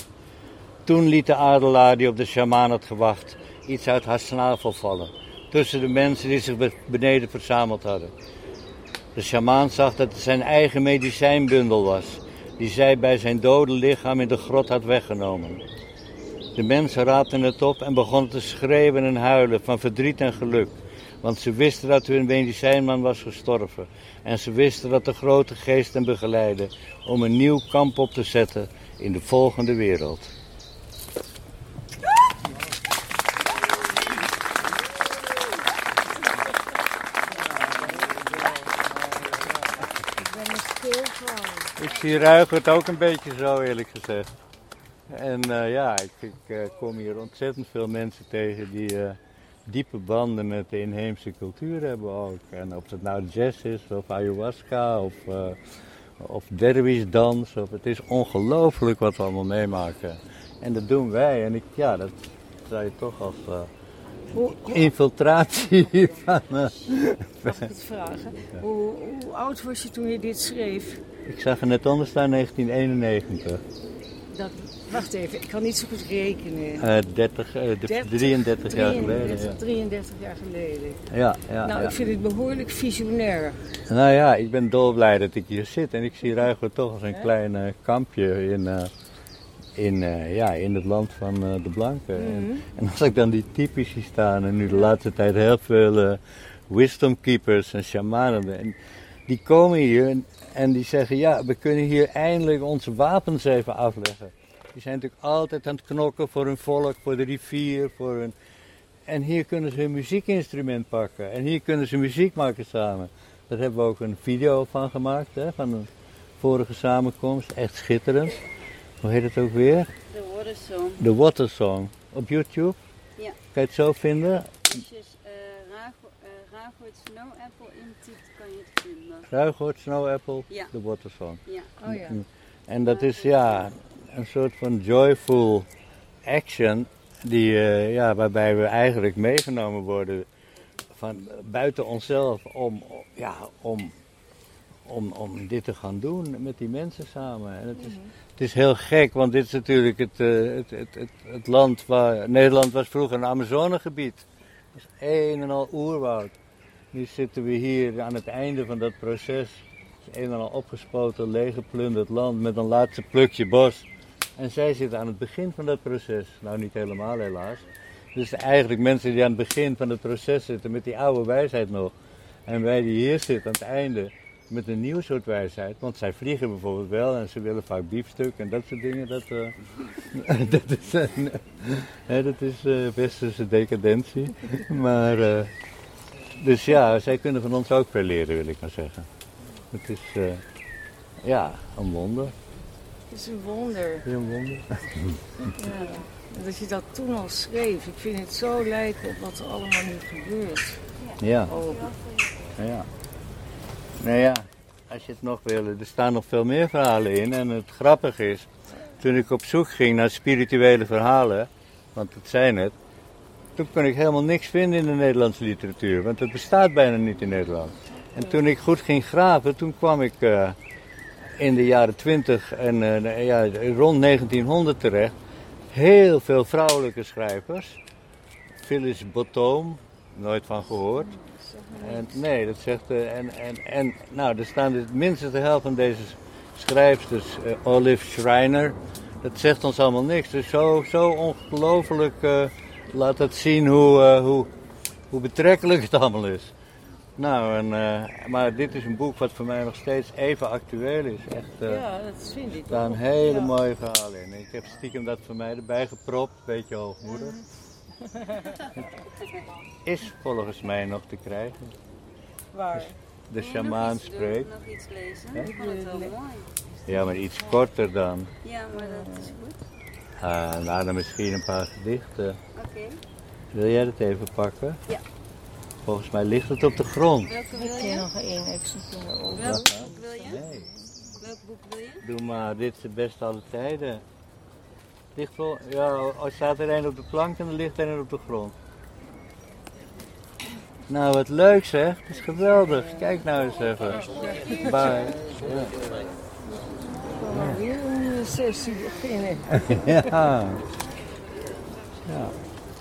Toen liet de adelaar die op de shamaan had gewacht iets uit haar snavel vallen, tussen de mensen die zich beneden verzameld hadden. De shamaan zag dat het zijn eigen medicijnbundel was, die zij bij zijn dode lichaam in de grot had weggenomen. De mensen raapten het op en begonnen te schreeuwen en huilen van verdriet en geluk. Want ze wisten dat hun medicijnman was gestorven. En ze wisten dat de grote geest hen begeleidde om een nieuw kamp op te zetten in de volgende wereld. Ik zie Ruigert ook een beetje zo, eerlijk gezegd. En uh, ja, ik, ik uh, kom hier ontzettend veel mensen tegen die uh, diepe banden met de inheemse cultuur hebben ook. En of het nou jazz is, of ayahuasca, of, of derwisdans. Of, het is ongelooflijk wat we allemaal meemaken. En dat doen wij. En ik, ja, dat zou je toch als infiltratie van... Mag ik het vragen? Hoe, hoe oud was je toen je dit schreef? Ik zag er net onder staan, 1991. Dat, wacht even, ik kan niet zo goed rekenen. Uh, 30, uh, 30, 33 jaar geleden. Ja. 33 jaar geleden. Ja, ja. Nou, ja. ik vind het behoorlijk visionair. Nou ja, ik ben dolblij dat ik hier zit. En ik zie Ruiger toch als een He? klein uh, kampje in, uh, in, ja, in het land van de Blanken. Mm -hmm. en, en, als ik dan die typisch zie staan, en nu de laatste tijd heel veel wisdom keepers en shamanen. En die komen hier en, en die zeggen, ja, we kunnen hier eindelijk onze wapens even afleggen. Die zijn natuurlijk altijd aan het knokken voor hun volk, voor de rivier, voor hun... En hier kunnen ze hun muziekinstrument pakken. En hier kunnen ze muziek maken samen. Daar hebben we ook een video van gemaakt, hè, van een vorige samenkomst. Echt schitterend. Hoe heet het ook weer? The Water Song. The Water Song. Op YouTube? Ja. Kan je het zo vinden? Als je uh, Raagwoord Snow Apple intypt, kan je het vinden. Ruigoord, Snow Apple, ja. The Water Song. Ja. Oh ja. En dat is ja, een soort van joyful action die, uh, ja, waarbij we eigenlijk meegenomen worden van buiten onszelf om, ja, om, om, om dit te gaan doen met die mensen samen. En het, is, het is heel gek, want dit is natuurlijk het, uh, het, het, het, het, land waar... Nederland was vroeger een Amazonegebied. Het is een en al oerwoud. Nu zitten we hier aan het einde van dat proces. Het is een en al opgespoten, leeggeplunderd land met een laatste plukje bos. En zij zitten aan het begin van dat proces. Nou, niet helemaal helaas. Dus eigenlijk mensen die aan het begin van het proces zitten met die oude wijsheid nog. En wij die hier zitten aan het einde met een nieuw soort wijsheid. Want zij vliegen bijvoorbeeld wel en ze willen vaak biefstuk en dat soort dingen. Dat, eh, dat is, uh, hè, dat westerse decadentie. Maar, uh, dus ja, zij kunnen van ons ook veel leren, wil ik maar zeggen. Het is, ja, een wonder. Het is een wonder. Is een wonder? ja. Dat je dat toen al schreef. Ik vind het zo lijken op wat er allemaal nu gebeurt. Ja. Oh. Ja. Nou ja, als je het nog wil, er staan nog veel meer verhalen in. En het grappige is, toen ik op zoek ging naar spirituele verhalen, want dat zijn het, toen kon ik helemaal niks vinden in de Nederlandse literatuur, want het bestaat bijna niet in Nederland. En toen ik goed ging graven, toen kwam ik uh, in de jaren 20 en uh, ja, rond 1900 terecht. Heel veel vrouwelijke schrijvers. Phyllis Bottoom, nooit van gehoord. En, nee, dat zegt. Uh, en, en, en nou, er staan dus minstens de helft van deze schrijfsters, uh, Olive Schreiner. Dat zegt ons allemaal niks. Dus zo, zo ongelooflijk laat het zien hoe, hoe, hoe betrekkelijk het allemaal is. Nou, en, maar dit is een boek wat voor mij nog steeds even actueel is. Echt, ja, dat vind ik. Er staan hele ja. mooie verhalen in. Ik heb stiekem dat voor mij erbij gepropt, een beetje hoogmoedig. Mm is volgens mij nog te krijgen. Waar? De shamaan spreekt. nog iets lezen? Ja? Ik vond het wel mooi. Ja, maar iets korter dan. Ja, maar dat is goed. Uh, nou, dan misschien een paar gedichten. Oké. Okay. Wil jij het even pakken? Ja. Volgens mij ligt het op de grond. Welke wil je? Ik nog één exemplaar over. Welk boek wil je? Nee. Welk boek wil je? Doe maar, dit is de beste alle tijden. Ligt wel, ja, er staat er een op de plank en er ligt er een op de grond. Nou, wat leuk zeg. Het is geweldig. Kijk nou eens even. Bye. Ja. Ja. Weer een sessie beginnen. ja. Ja.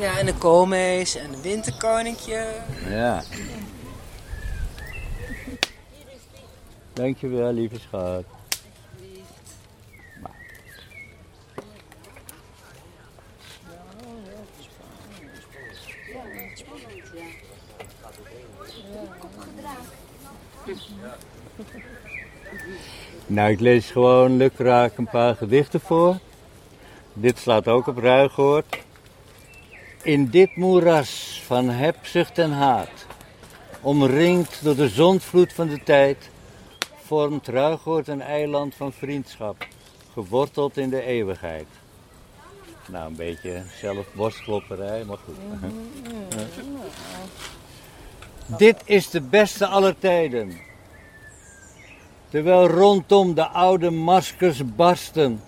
Ja, en de koolmees en een winterkoninkje. Ja. Dankjewel, lieve schat. Nou, ik lees gewoon lukraak een paar gedichten voor. Dit slaat ook op Ruigoord. In dit moeras van hebzucht en haat, omringd door de zondvloed van de tijd, vormt Ruigoord een eiland van vriendschap, geworteld in de eeuwigheid. Nou, een beetje zelfborstklopperij, maar goed. Dit is de beste aller tijden. Terwijl rondom de oude maskers barsten,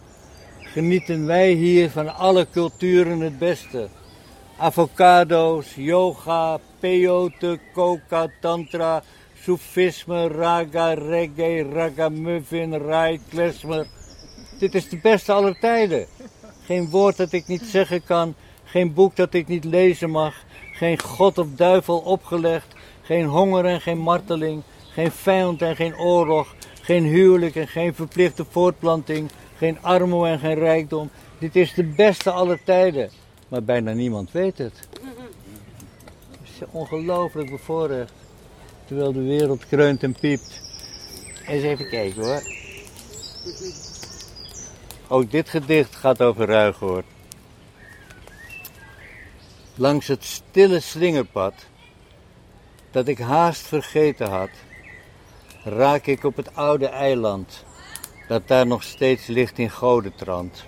genieten wij hier van alle culturen het beste. Avocado's, yoga, peyote, coca, tantra, soefisme, raga, reggae, ragamuffin, rai, klezmer. Dit is de beste aller tijden. Geen woord dat ik niet zeggen kan, geen boek dat ik niet lezen mag, geen god of duivel opgelegd, geen honger en geen marteling, geen vijand en geen oorlog, geen huwelijk en geen verplichte voortplanting, geen armoede en geen rijkdom. Dit is de beste aller tijden, maar bijna niemand weet het. Het is ongelooflijk bevoorrecht, terwijl de wereld kreunt en piept. Eens even kijken hoor. Ook dit gedicht gaat over Ruigoord. Langs het stille slingerpad dat ik haast vergeten had, raak ik op het oude eiland, dat daar nog steeds ligt in godentrand.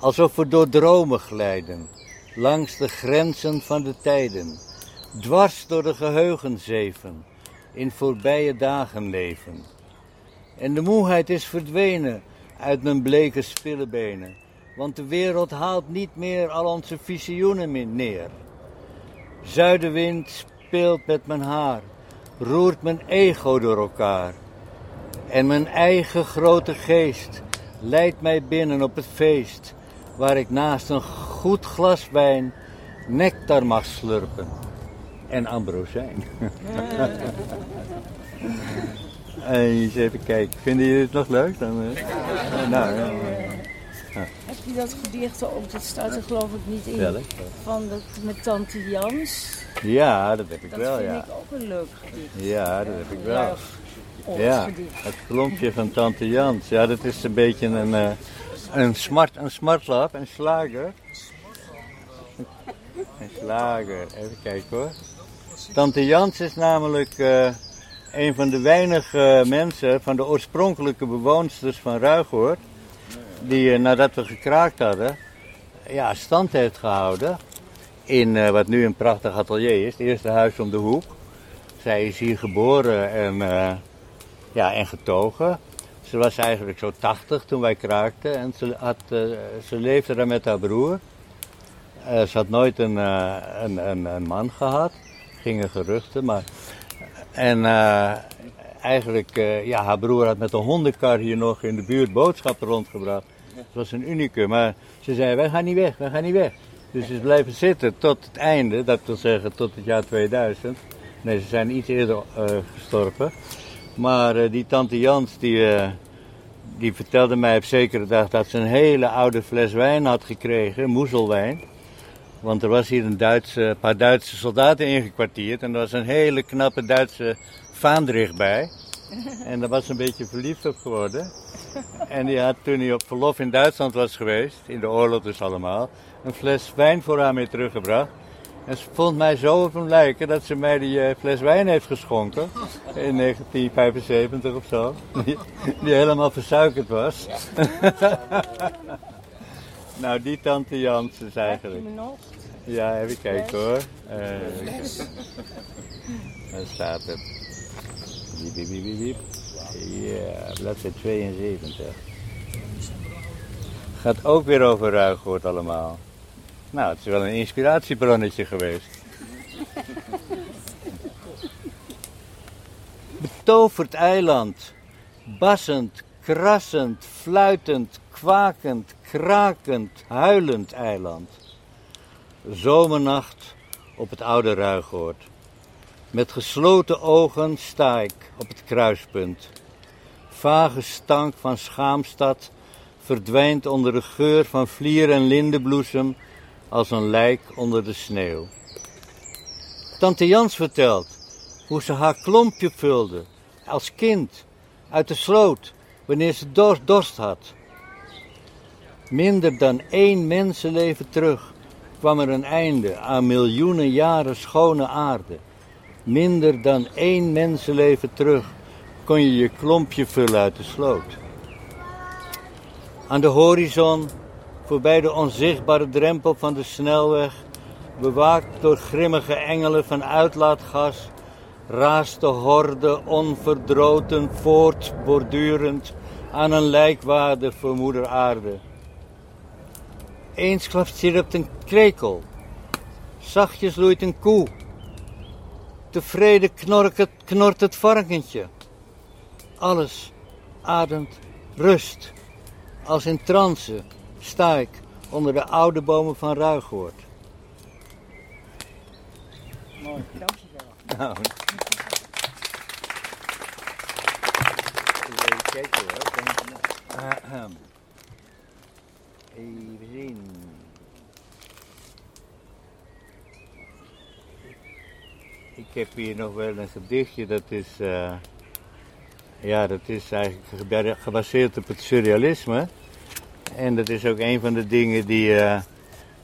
Alsof we door dromen glijden, langs de grenzen van de tijden, dwars door de geheugenzeven, in voorbije dagen leven. En de moeheid is verdwenen uit mijn bleke spillebenen, want de wereld haalt niet meer al onze visioenen neer. Zuidenwind speelt met mijn haar, roert mijn ego door elkaar. En mijn eigen grote geest Leid mij binnen op het feest, waar ik naast een goed glas wijn nectar mag slurpen. En ambrosijn. En eens even kijken, vinden jullie het nog leuk? Dan, uh, nou, ja. Heb je dat gedicht ook, dat staat er geloof ik niet in, Welk? van de, met Tante Jans? Ja, dat heb ik Dat wel, vind ja. ik ook een leuk gedicht. Ja, dat heb ik wel. Ja, het klompje van Tante Jans. Ja, dat is een beetje een, eh, een, smart, een smartlap, een slager. Een slager, even kijken hoor. Tante Jans is namelijk eh, een van de weinige mensen, van de oorspronkelijke bewoonsters van Ruigoord, die eh, nadat we gekraakt hadden, ja, stand heeft gehouden in eh, wat nu een prachtig atelier is, het eerste huis om de hoek. Zij is hier geboren en, ja, en getogen. Ze was eigenlijk zo 80 toen wij kraakten en ze, had, eh, ze leefde daar met haar broer. Eh, ze had nooit een, eh, een, een, een man gehad, gingen geruchten. Maar, en eigenlijk, ja, haar broer had met een hondenkar hier nog in de buurt boodschappen rondgebracht. Het was een unicum, maar ze zei, wij gaan niet weg, wij gaan niet weg. Dus ze blijven zitten tot het einde, dat wil zeggen tot het jaar 2000. Nee, ze zijn iets eerder gestorven. Maar eh, die tante Jans, die, eh, die vertelde mij op zekere dag dat ze een hele oude fles wijn had gekregen, moezelwijn. Want er was hier een Duitse, paar Duitse soldaten ingekwartierd en er was een hele knappe Duitse vaandrig bij. En daar was ze een beetje verliefd op geworden. En die had toen hij op verlof in Duitsland was geweest, in de oorlog dus allemaal, een fles wijn voor haar mee teruggebracht. En ze vond mij zo op hem lijken dat ze mij die eh, fles wijn heeft geschonken. In 1975 of zo. Die, die helemaal versuikerd was. nou, die tante Jans is eigenlijk. Ja, even kijken hoor. Eh, Daar staat het. Wiep, wiep, wiep, wiep, wiep. Ja, bladzijde 72. Gaat ook weer over Ruigoord allemaal. Nou, het is wel een inspiratiebronnetje geweest. Betoverd eiland. Bassend, krassend, fluitend, kwakend, krakend, huilend eiland. Zomernacht op het oude Ruigoord. Met gesloten ogen sta ik op het kruispunt. Vage stank van schaamstad verdwijnt onder de geur van vlier en lindenbloesem als een lijk onder de sneeuw. Tante Jans vertelt hoe ze haar klompje vulde als kind uit de sloot wanneer ze dorst, had. Minder dan één mensenleven terug kwam er een einde aan miljoenen jaren schone aarde. Minder dan één mensenleven terug kon je je klompje vullen uit de sloot. Aan de horizon, voorbij de onzichtbare drempel van de snelweg, bewaakt door grimmige engelen van uitlaatgas, raast de horde onverdroten voort, bordurend aan een lijkwaarde voor moeder aarde. Eensklaps sirpt een krekel, zachtjes loeit een koe, tevreden het, knort het varkentje. Alles ademt rust. Als in trance sta ik onder de oude bomen van Ruigoord. Mooi, dankjewel. Nou. Even kijken hoor. Ahem. Even zien. Ik heb hier nog wel een gedichtje, dat is, eh, ja, dat is eigenlijk geba- gebaseerd op het surrealisme. En dat is ook een van de dingen die, eh,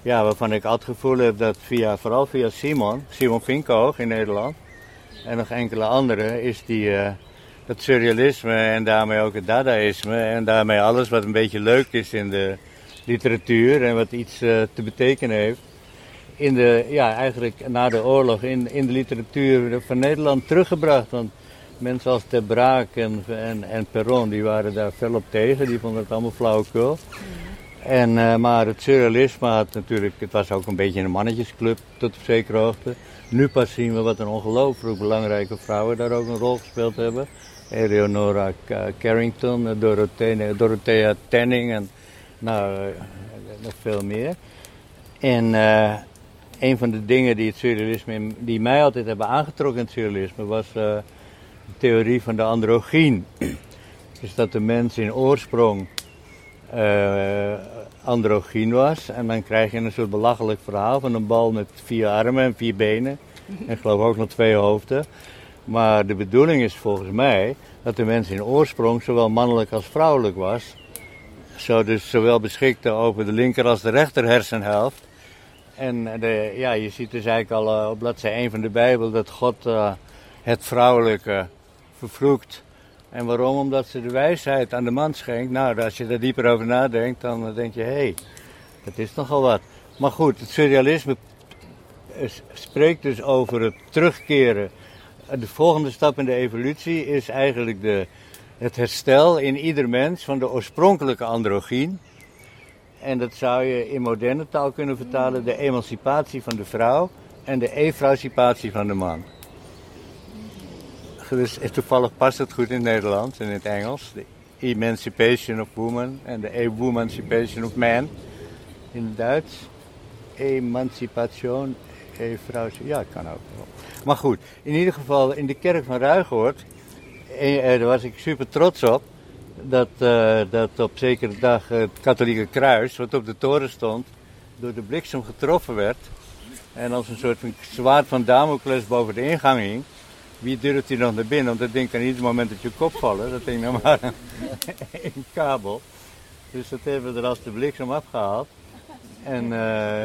ja, waarvan ik altijd het gevoel heb dat via, vooral via Simon, Simon Vinkoog in Nederland, en nog enkele anderen, is die, eh, dat surrealisme en daarmee ook het dadaïsme en daarmee alles wat een beetje leuk is in de literatuur en wat iets eh, te betekenen heeft, in de, ja, eigenlijk na de oorlog in, in de literatuur van Nederland teruggebracht. Want mensen als Ter Braak en, en, en Perron, die waren daar fel op tegen, die vonden het allemaal flauwekul. En, eh, maar het surrealisme had natuurlijk, het was ook een beetje een mannetjesclub tot op zekere hoogte. Nu pas zien we wat een ongelooflijk belangrijke vrouwen daar ook een rol gespeeld hebben. Eleonora Carrington, Dorothea, Dorothea Tenning en nou, nog veel meer. En een van de dingen die het surrealisme, die mij altijd hebben aangetrokken in het surrealisme, was theorie van de androgyn. dus dat de mens in oorsprong uh, androgyn was. En dan krijg je een soort belachelijk verhaal van een bal met vier armen en vier benen. En ik geloof ook nog twee hoofden. Maar de bedoeling is volgens mij dat de mens in oorsprong zowel mannelijk als vrouwelijk was. Zo dus zowel beschikte over de linker als de rechter hersenhelft. En de, ja, je ziet dus eigenlijk al uh, op bladzij 1 van de Bijbel dat God uh, het vrouwelijke vervloekt. En waarom? Omdat ze de wijsheid aan de man schenkt. Nou, als je daar dieper over nadenkt, dan denk je, hé, hey, dat is nogal wat. Maar goed, het surrealisme spreekt dus over het terugkeren. De volgende stap in de evolutie is eigenlijk de, het herstel in ieder mens van de oorspronkelijke androgyn. En dat zou je in moderne taal kunnen vertalen: de emancipatie van de vrouw en de efraucipatie van de man. Dus toevallig past het goed in het Nederlands en in het Engels. De emancipation of woman en de emancipation of man. In het Duits. Emancipation, efraucipatie. Ja, kan ook. Maar goed, in ieder geval in de kerk van Ruigoord. Eh, daar was ik super trots op dat, uh, dat op zekere dag het katholieke kruis, wat op de toren stond, door de bliksem getroffen werd. En als een soort van zwaard van Damocles boven de ingang hing. Wie durft hier nog naar binnen? Want dat ding kan ieder moment op je kop vallen. Dat ding nou maar een kabel. Dus dat hebben we er als de bliksem afgehaald. En, uh,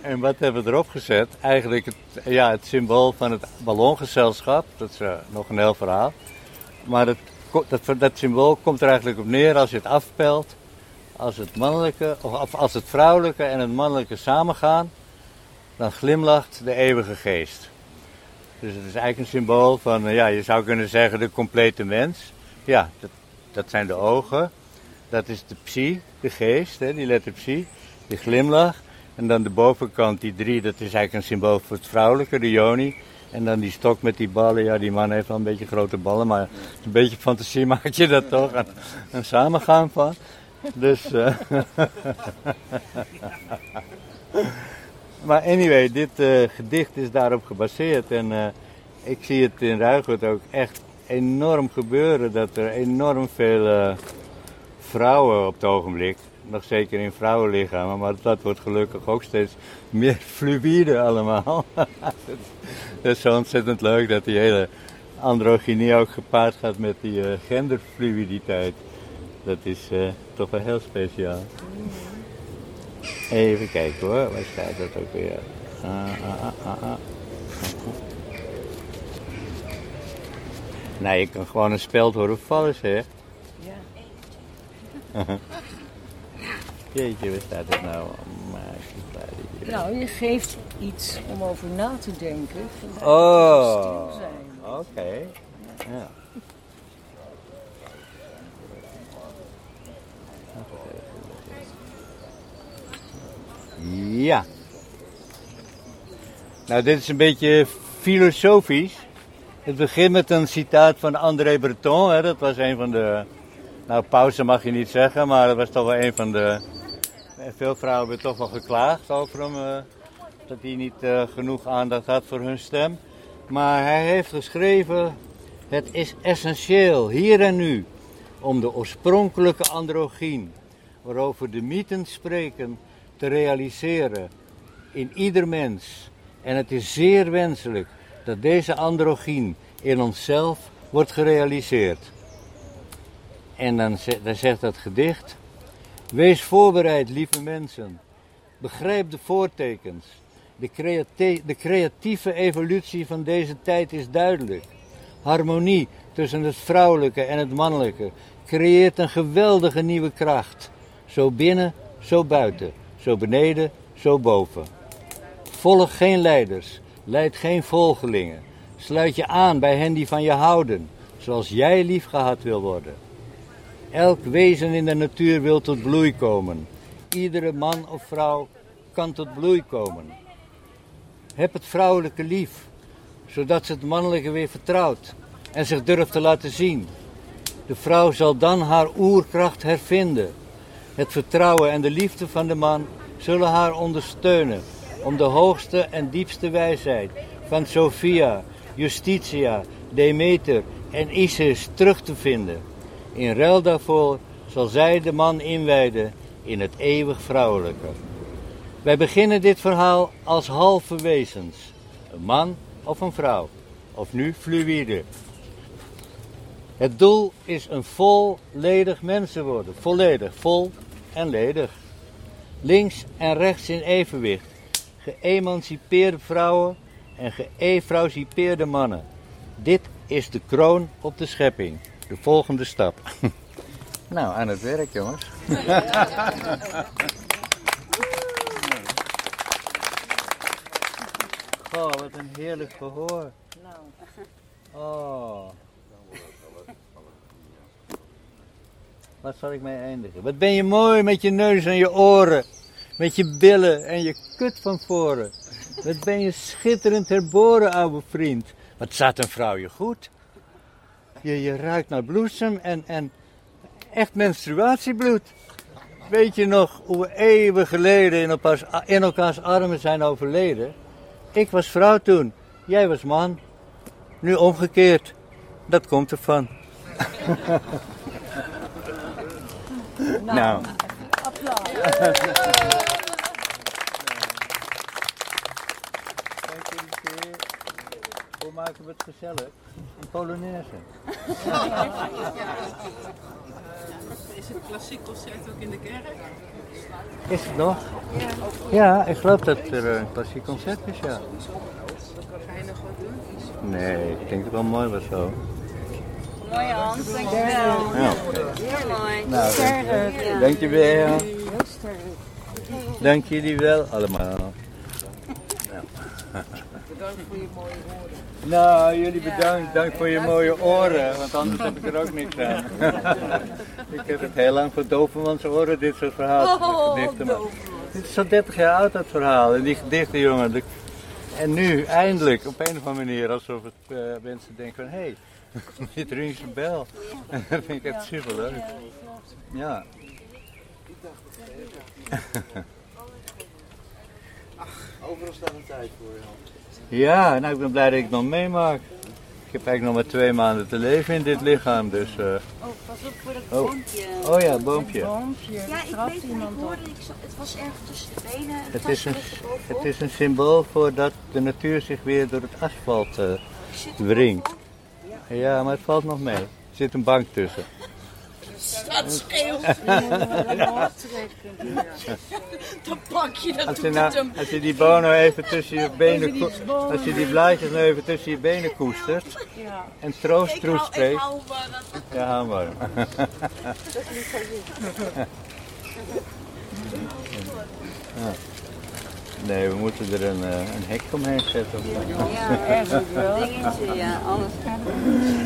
en wat hebben we erop gezet? Eigenlijk het, ja, het symbool van het ballongezelschap. Dat is uh, nog een heel verhaal. Maar dat, dat symbool komt er eigenlijk op neer als je het afpelt. Als het mannelijke, of als het vrouwelijke en het mannelijke samengaan, dan glimlacht de eeuwige geest. Dus het is eigenlijk een symbool van, ja, je zou kunnen zeggen de complete mens. Ja, dat, dat zijn de ogen. Dat is de psi, de geest, hè, die letter psi, die glimlach. En dan de bovenkant, die drie, dat is eigenlijk een symbool voor het vrouwelijke, de yoni. En dan die stok met die ballen. Ja, die man heeft wel een beetje grote ballen. Maar een beetje fantasie maak je dat toch. Een, een samengaan van. Dus. Uh, maar anyway, dit uh, gedicht is daarop gebaseerd. En uh, ik zie het in Ruigoed ook echt enorm gebeuren. Dat er enorm veel vrouwen op het ogenblik nog zeker in vrouwenlichamen, maar dat wordt gelukkig ook steeds meer fluïde allemaal. Het is zo ontzettend leuk dat die hele androgynie ook gepaard gaat met die genderfluiditeit. Dat is toch wel heel speciaal. Even kijken hoor, waar staat dat ook weer? Ah, ah, ah, ah, Nee, je kan gewoon een speld horen vallen zeg. Ja. Jeetje, waar staat het nou? Nou, je geeft iets om over na te denken. Oh, oké. Ja. Ja. Nou, dit is een beetje filosofisch. Het begint met een citaat van André Breton. Hè. Dat was een van de. Nou, pauze mag je niet zeggen, maar dat was toch wel een van de veel vrouwen hebben toch wel geklaagd over hem. Uh, dat hij niet uh, genoeg aandacht had voor hun stem. Maar hij heeft geschreven: Het is essentieel, hier en nu, om de oorspronkelijke androgyn, waarover de mythen spreken, te realiseren in ieder mens. En het is zeer wenselijk dat deze androgyn in onszelf wordt gerealiseerd. En dan, zegt dat gedicht. Wees voorbereid, lieve mensen. Begrijp de voortekens. De, de, creatieve evolutie van deze tijd is duidelijk. Harmonie tussen het vrouwelijke en het mannelijke creëert een geweldige nieuwe kracht. Zo binnen, zo buiten. Zo beneden, zo boven. Volg geen leiders. Leid geen volgelingen. Sluit je aan bij hen die van je houden, zoals jij lief gehad wil worden. Elk wezen in de natuur wil tot bloei komen. Iedere man of vrouw kan tot bloei komen. Heb het vrouwelijke lief, zodat ze het mannelijke weer vertrouwt en zich durft te laten zien. De vrouw zal dan haar oerkracht hervinden. Het vertrouwen en de liefde van de man zullen haar ondersteunen om de hoogste en diepste wijsheid van Sophia, Justitia, Demeter en Isis terug te vinden. In ruil daarvoor zal zij de man inwijden in het eeuwig vrouwelijke. Wij beginnen dit verhaal als halve wezens, een man of een vrouw, of nu fluïde. Het doel is een volledig mensen worden, volledig, vol en ledig. Links en rechts in evenwicht, geëmancipeerde vrouwen en geëvrouwsipeerde mannen. Dit is de kroon op de schepping, de volgende stap. nou, aan het werk jongens. Oh, wat een heerlijk gehoor. Oh. Wat zal ik mee eindigen? Wat ben je mooi met je neus en je oren. Met je billen en je kut van voren. Wat ben je schitterend herboren, oude vriend. Wat staat een vrouw je goed. Je, je ruikt naar bloesem en, en echt menstruatiebloed. Weet je nog hoe we eeuwen geleden in elkaars, in elkaars armen zijn overleden? Ik was vrouw toen, jij was man. Nu omgekeerd. Dat komt ervan. nou. Applaus. Hoe maken we het gezellig? Een Polonaise. Is het klassiek concert ook in de kerk? Is het nog? Ja, ik geloof dat er een klassiek concert is, ja. Ga je nog wat doen? Nee, ik denk het wel mooi was zo. Mooi Hans, dankjewel. Ja. Heel mooi. Nou, Sterk. dankjewel. Heel sterk. Dank jullie wel allemaal. Bedankt voor je mooie woorden. Nou, jullie bedankt. Dank voor je mooie oren, want anders heb ik er ook niks aan. ik heb het heel lang voor dovenmans oren, dit soort verhalen. Oh, gedichten. Dit is zo 30 jaar oud, dat verhaal. En die gedichten, jongen. En nu, eindelijk, op een of andere manier, alsof het eh, mensen denken van... Hé, hey, dit ringt een bel. dat vind ik echt super leuk. Ja. Overal staat een tijd voor. Ja, nou ik ben blij dat ik het nog meemaak. Ik heb eigenlijk nog maar twee maanden te leven in dit lichaam, dus... eh, Oh, pas op voor dat Oh. boompje. Oh ja, boompje. Ja, ik weet het, ik hoorde, ik zag, het was erg tussen de benen. Het was is, een, het is een symbool voor dat de natuur zich weer door het asfalt eh wringt. Ja, maar het valt nog mee. Er zit een bank tussen. Dat scheelt. Dan pak je dat Als je, doet nou, als je die bono even tussen je benen, die ko- bono. als je die blaadjes nou even tussen je benen koestert Ja. en troost warm. Ja, hou warm. Dat is niet van je. Ja. Nee, we moeten er een, eh, een hek omheen zetten. Ja, eigenlijk wel. Dingetje, ja, alles.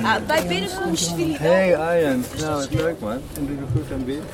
Ah, bij binnenkomst wel. Hey Arjen, nou wat leuk man. En doe je goed aan binnen.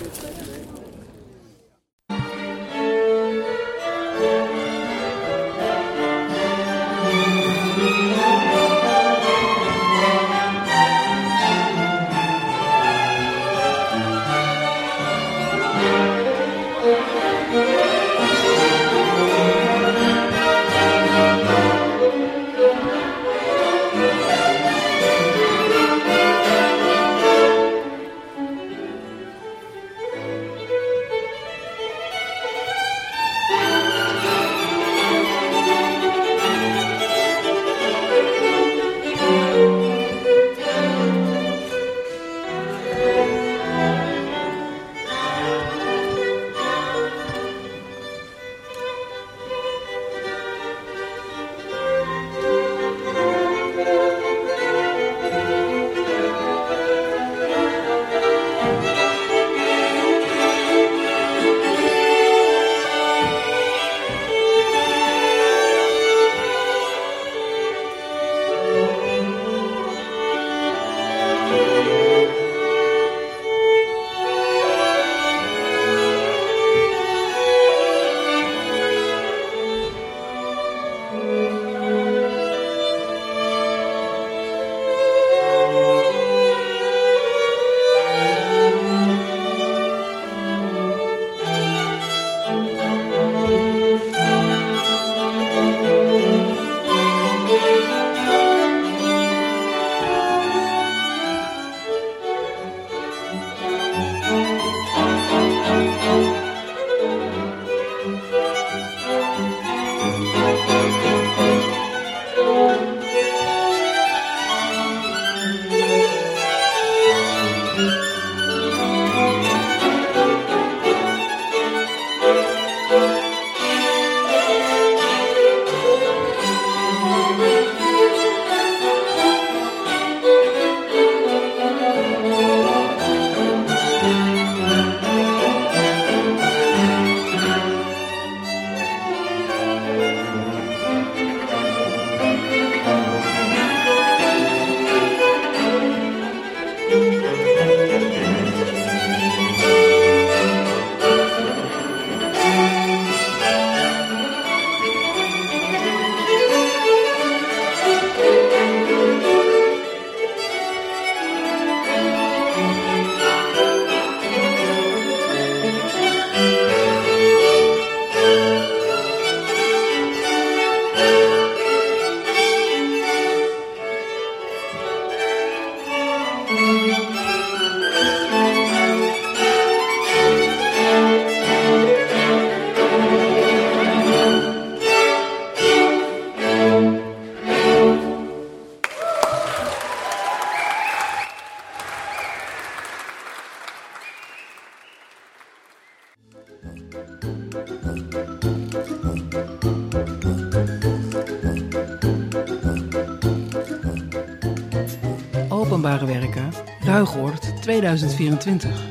2024.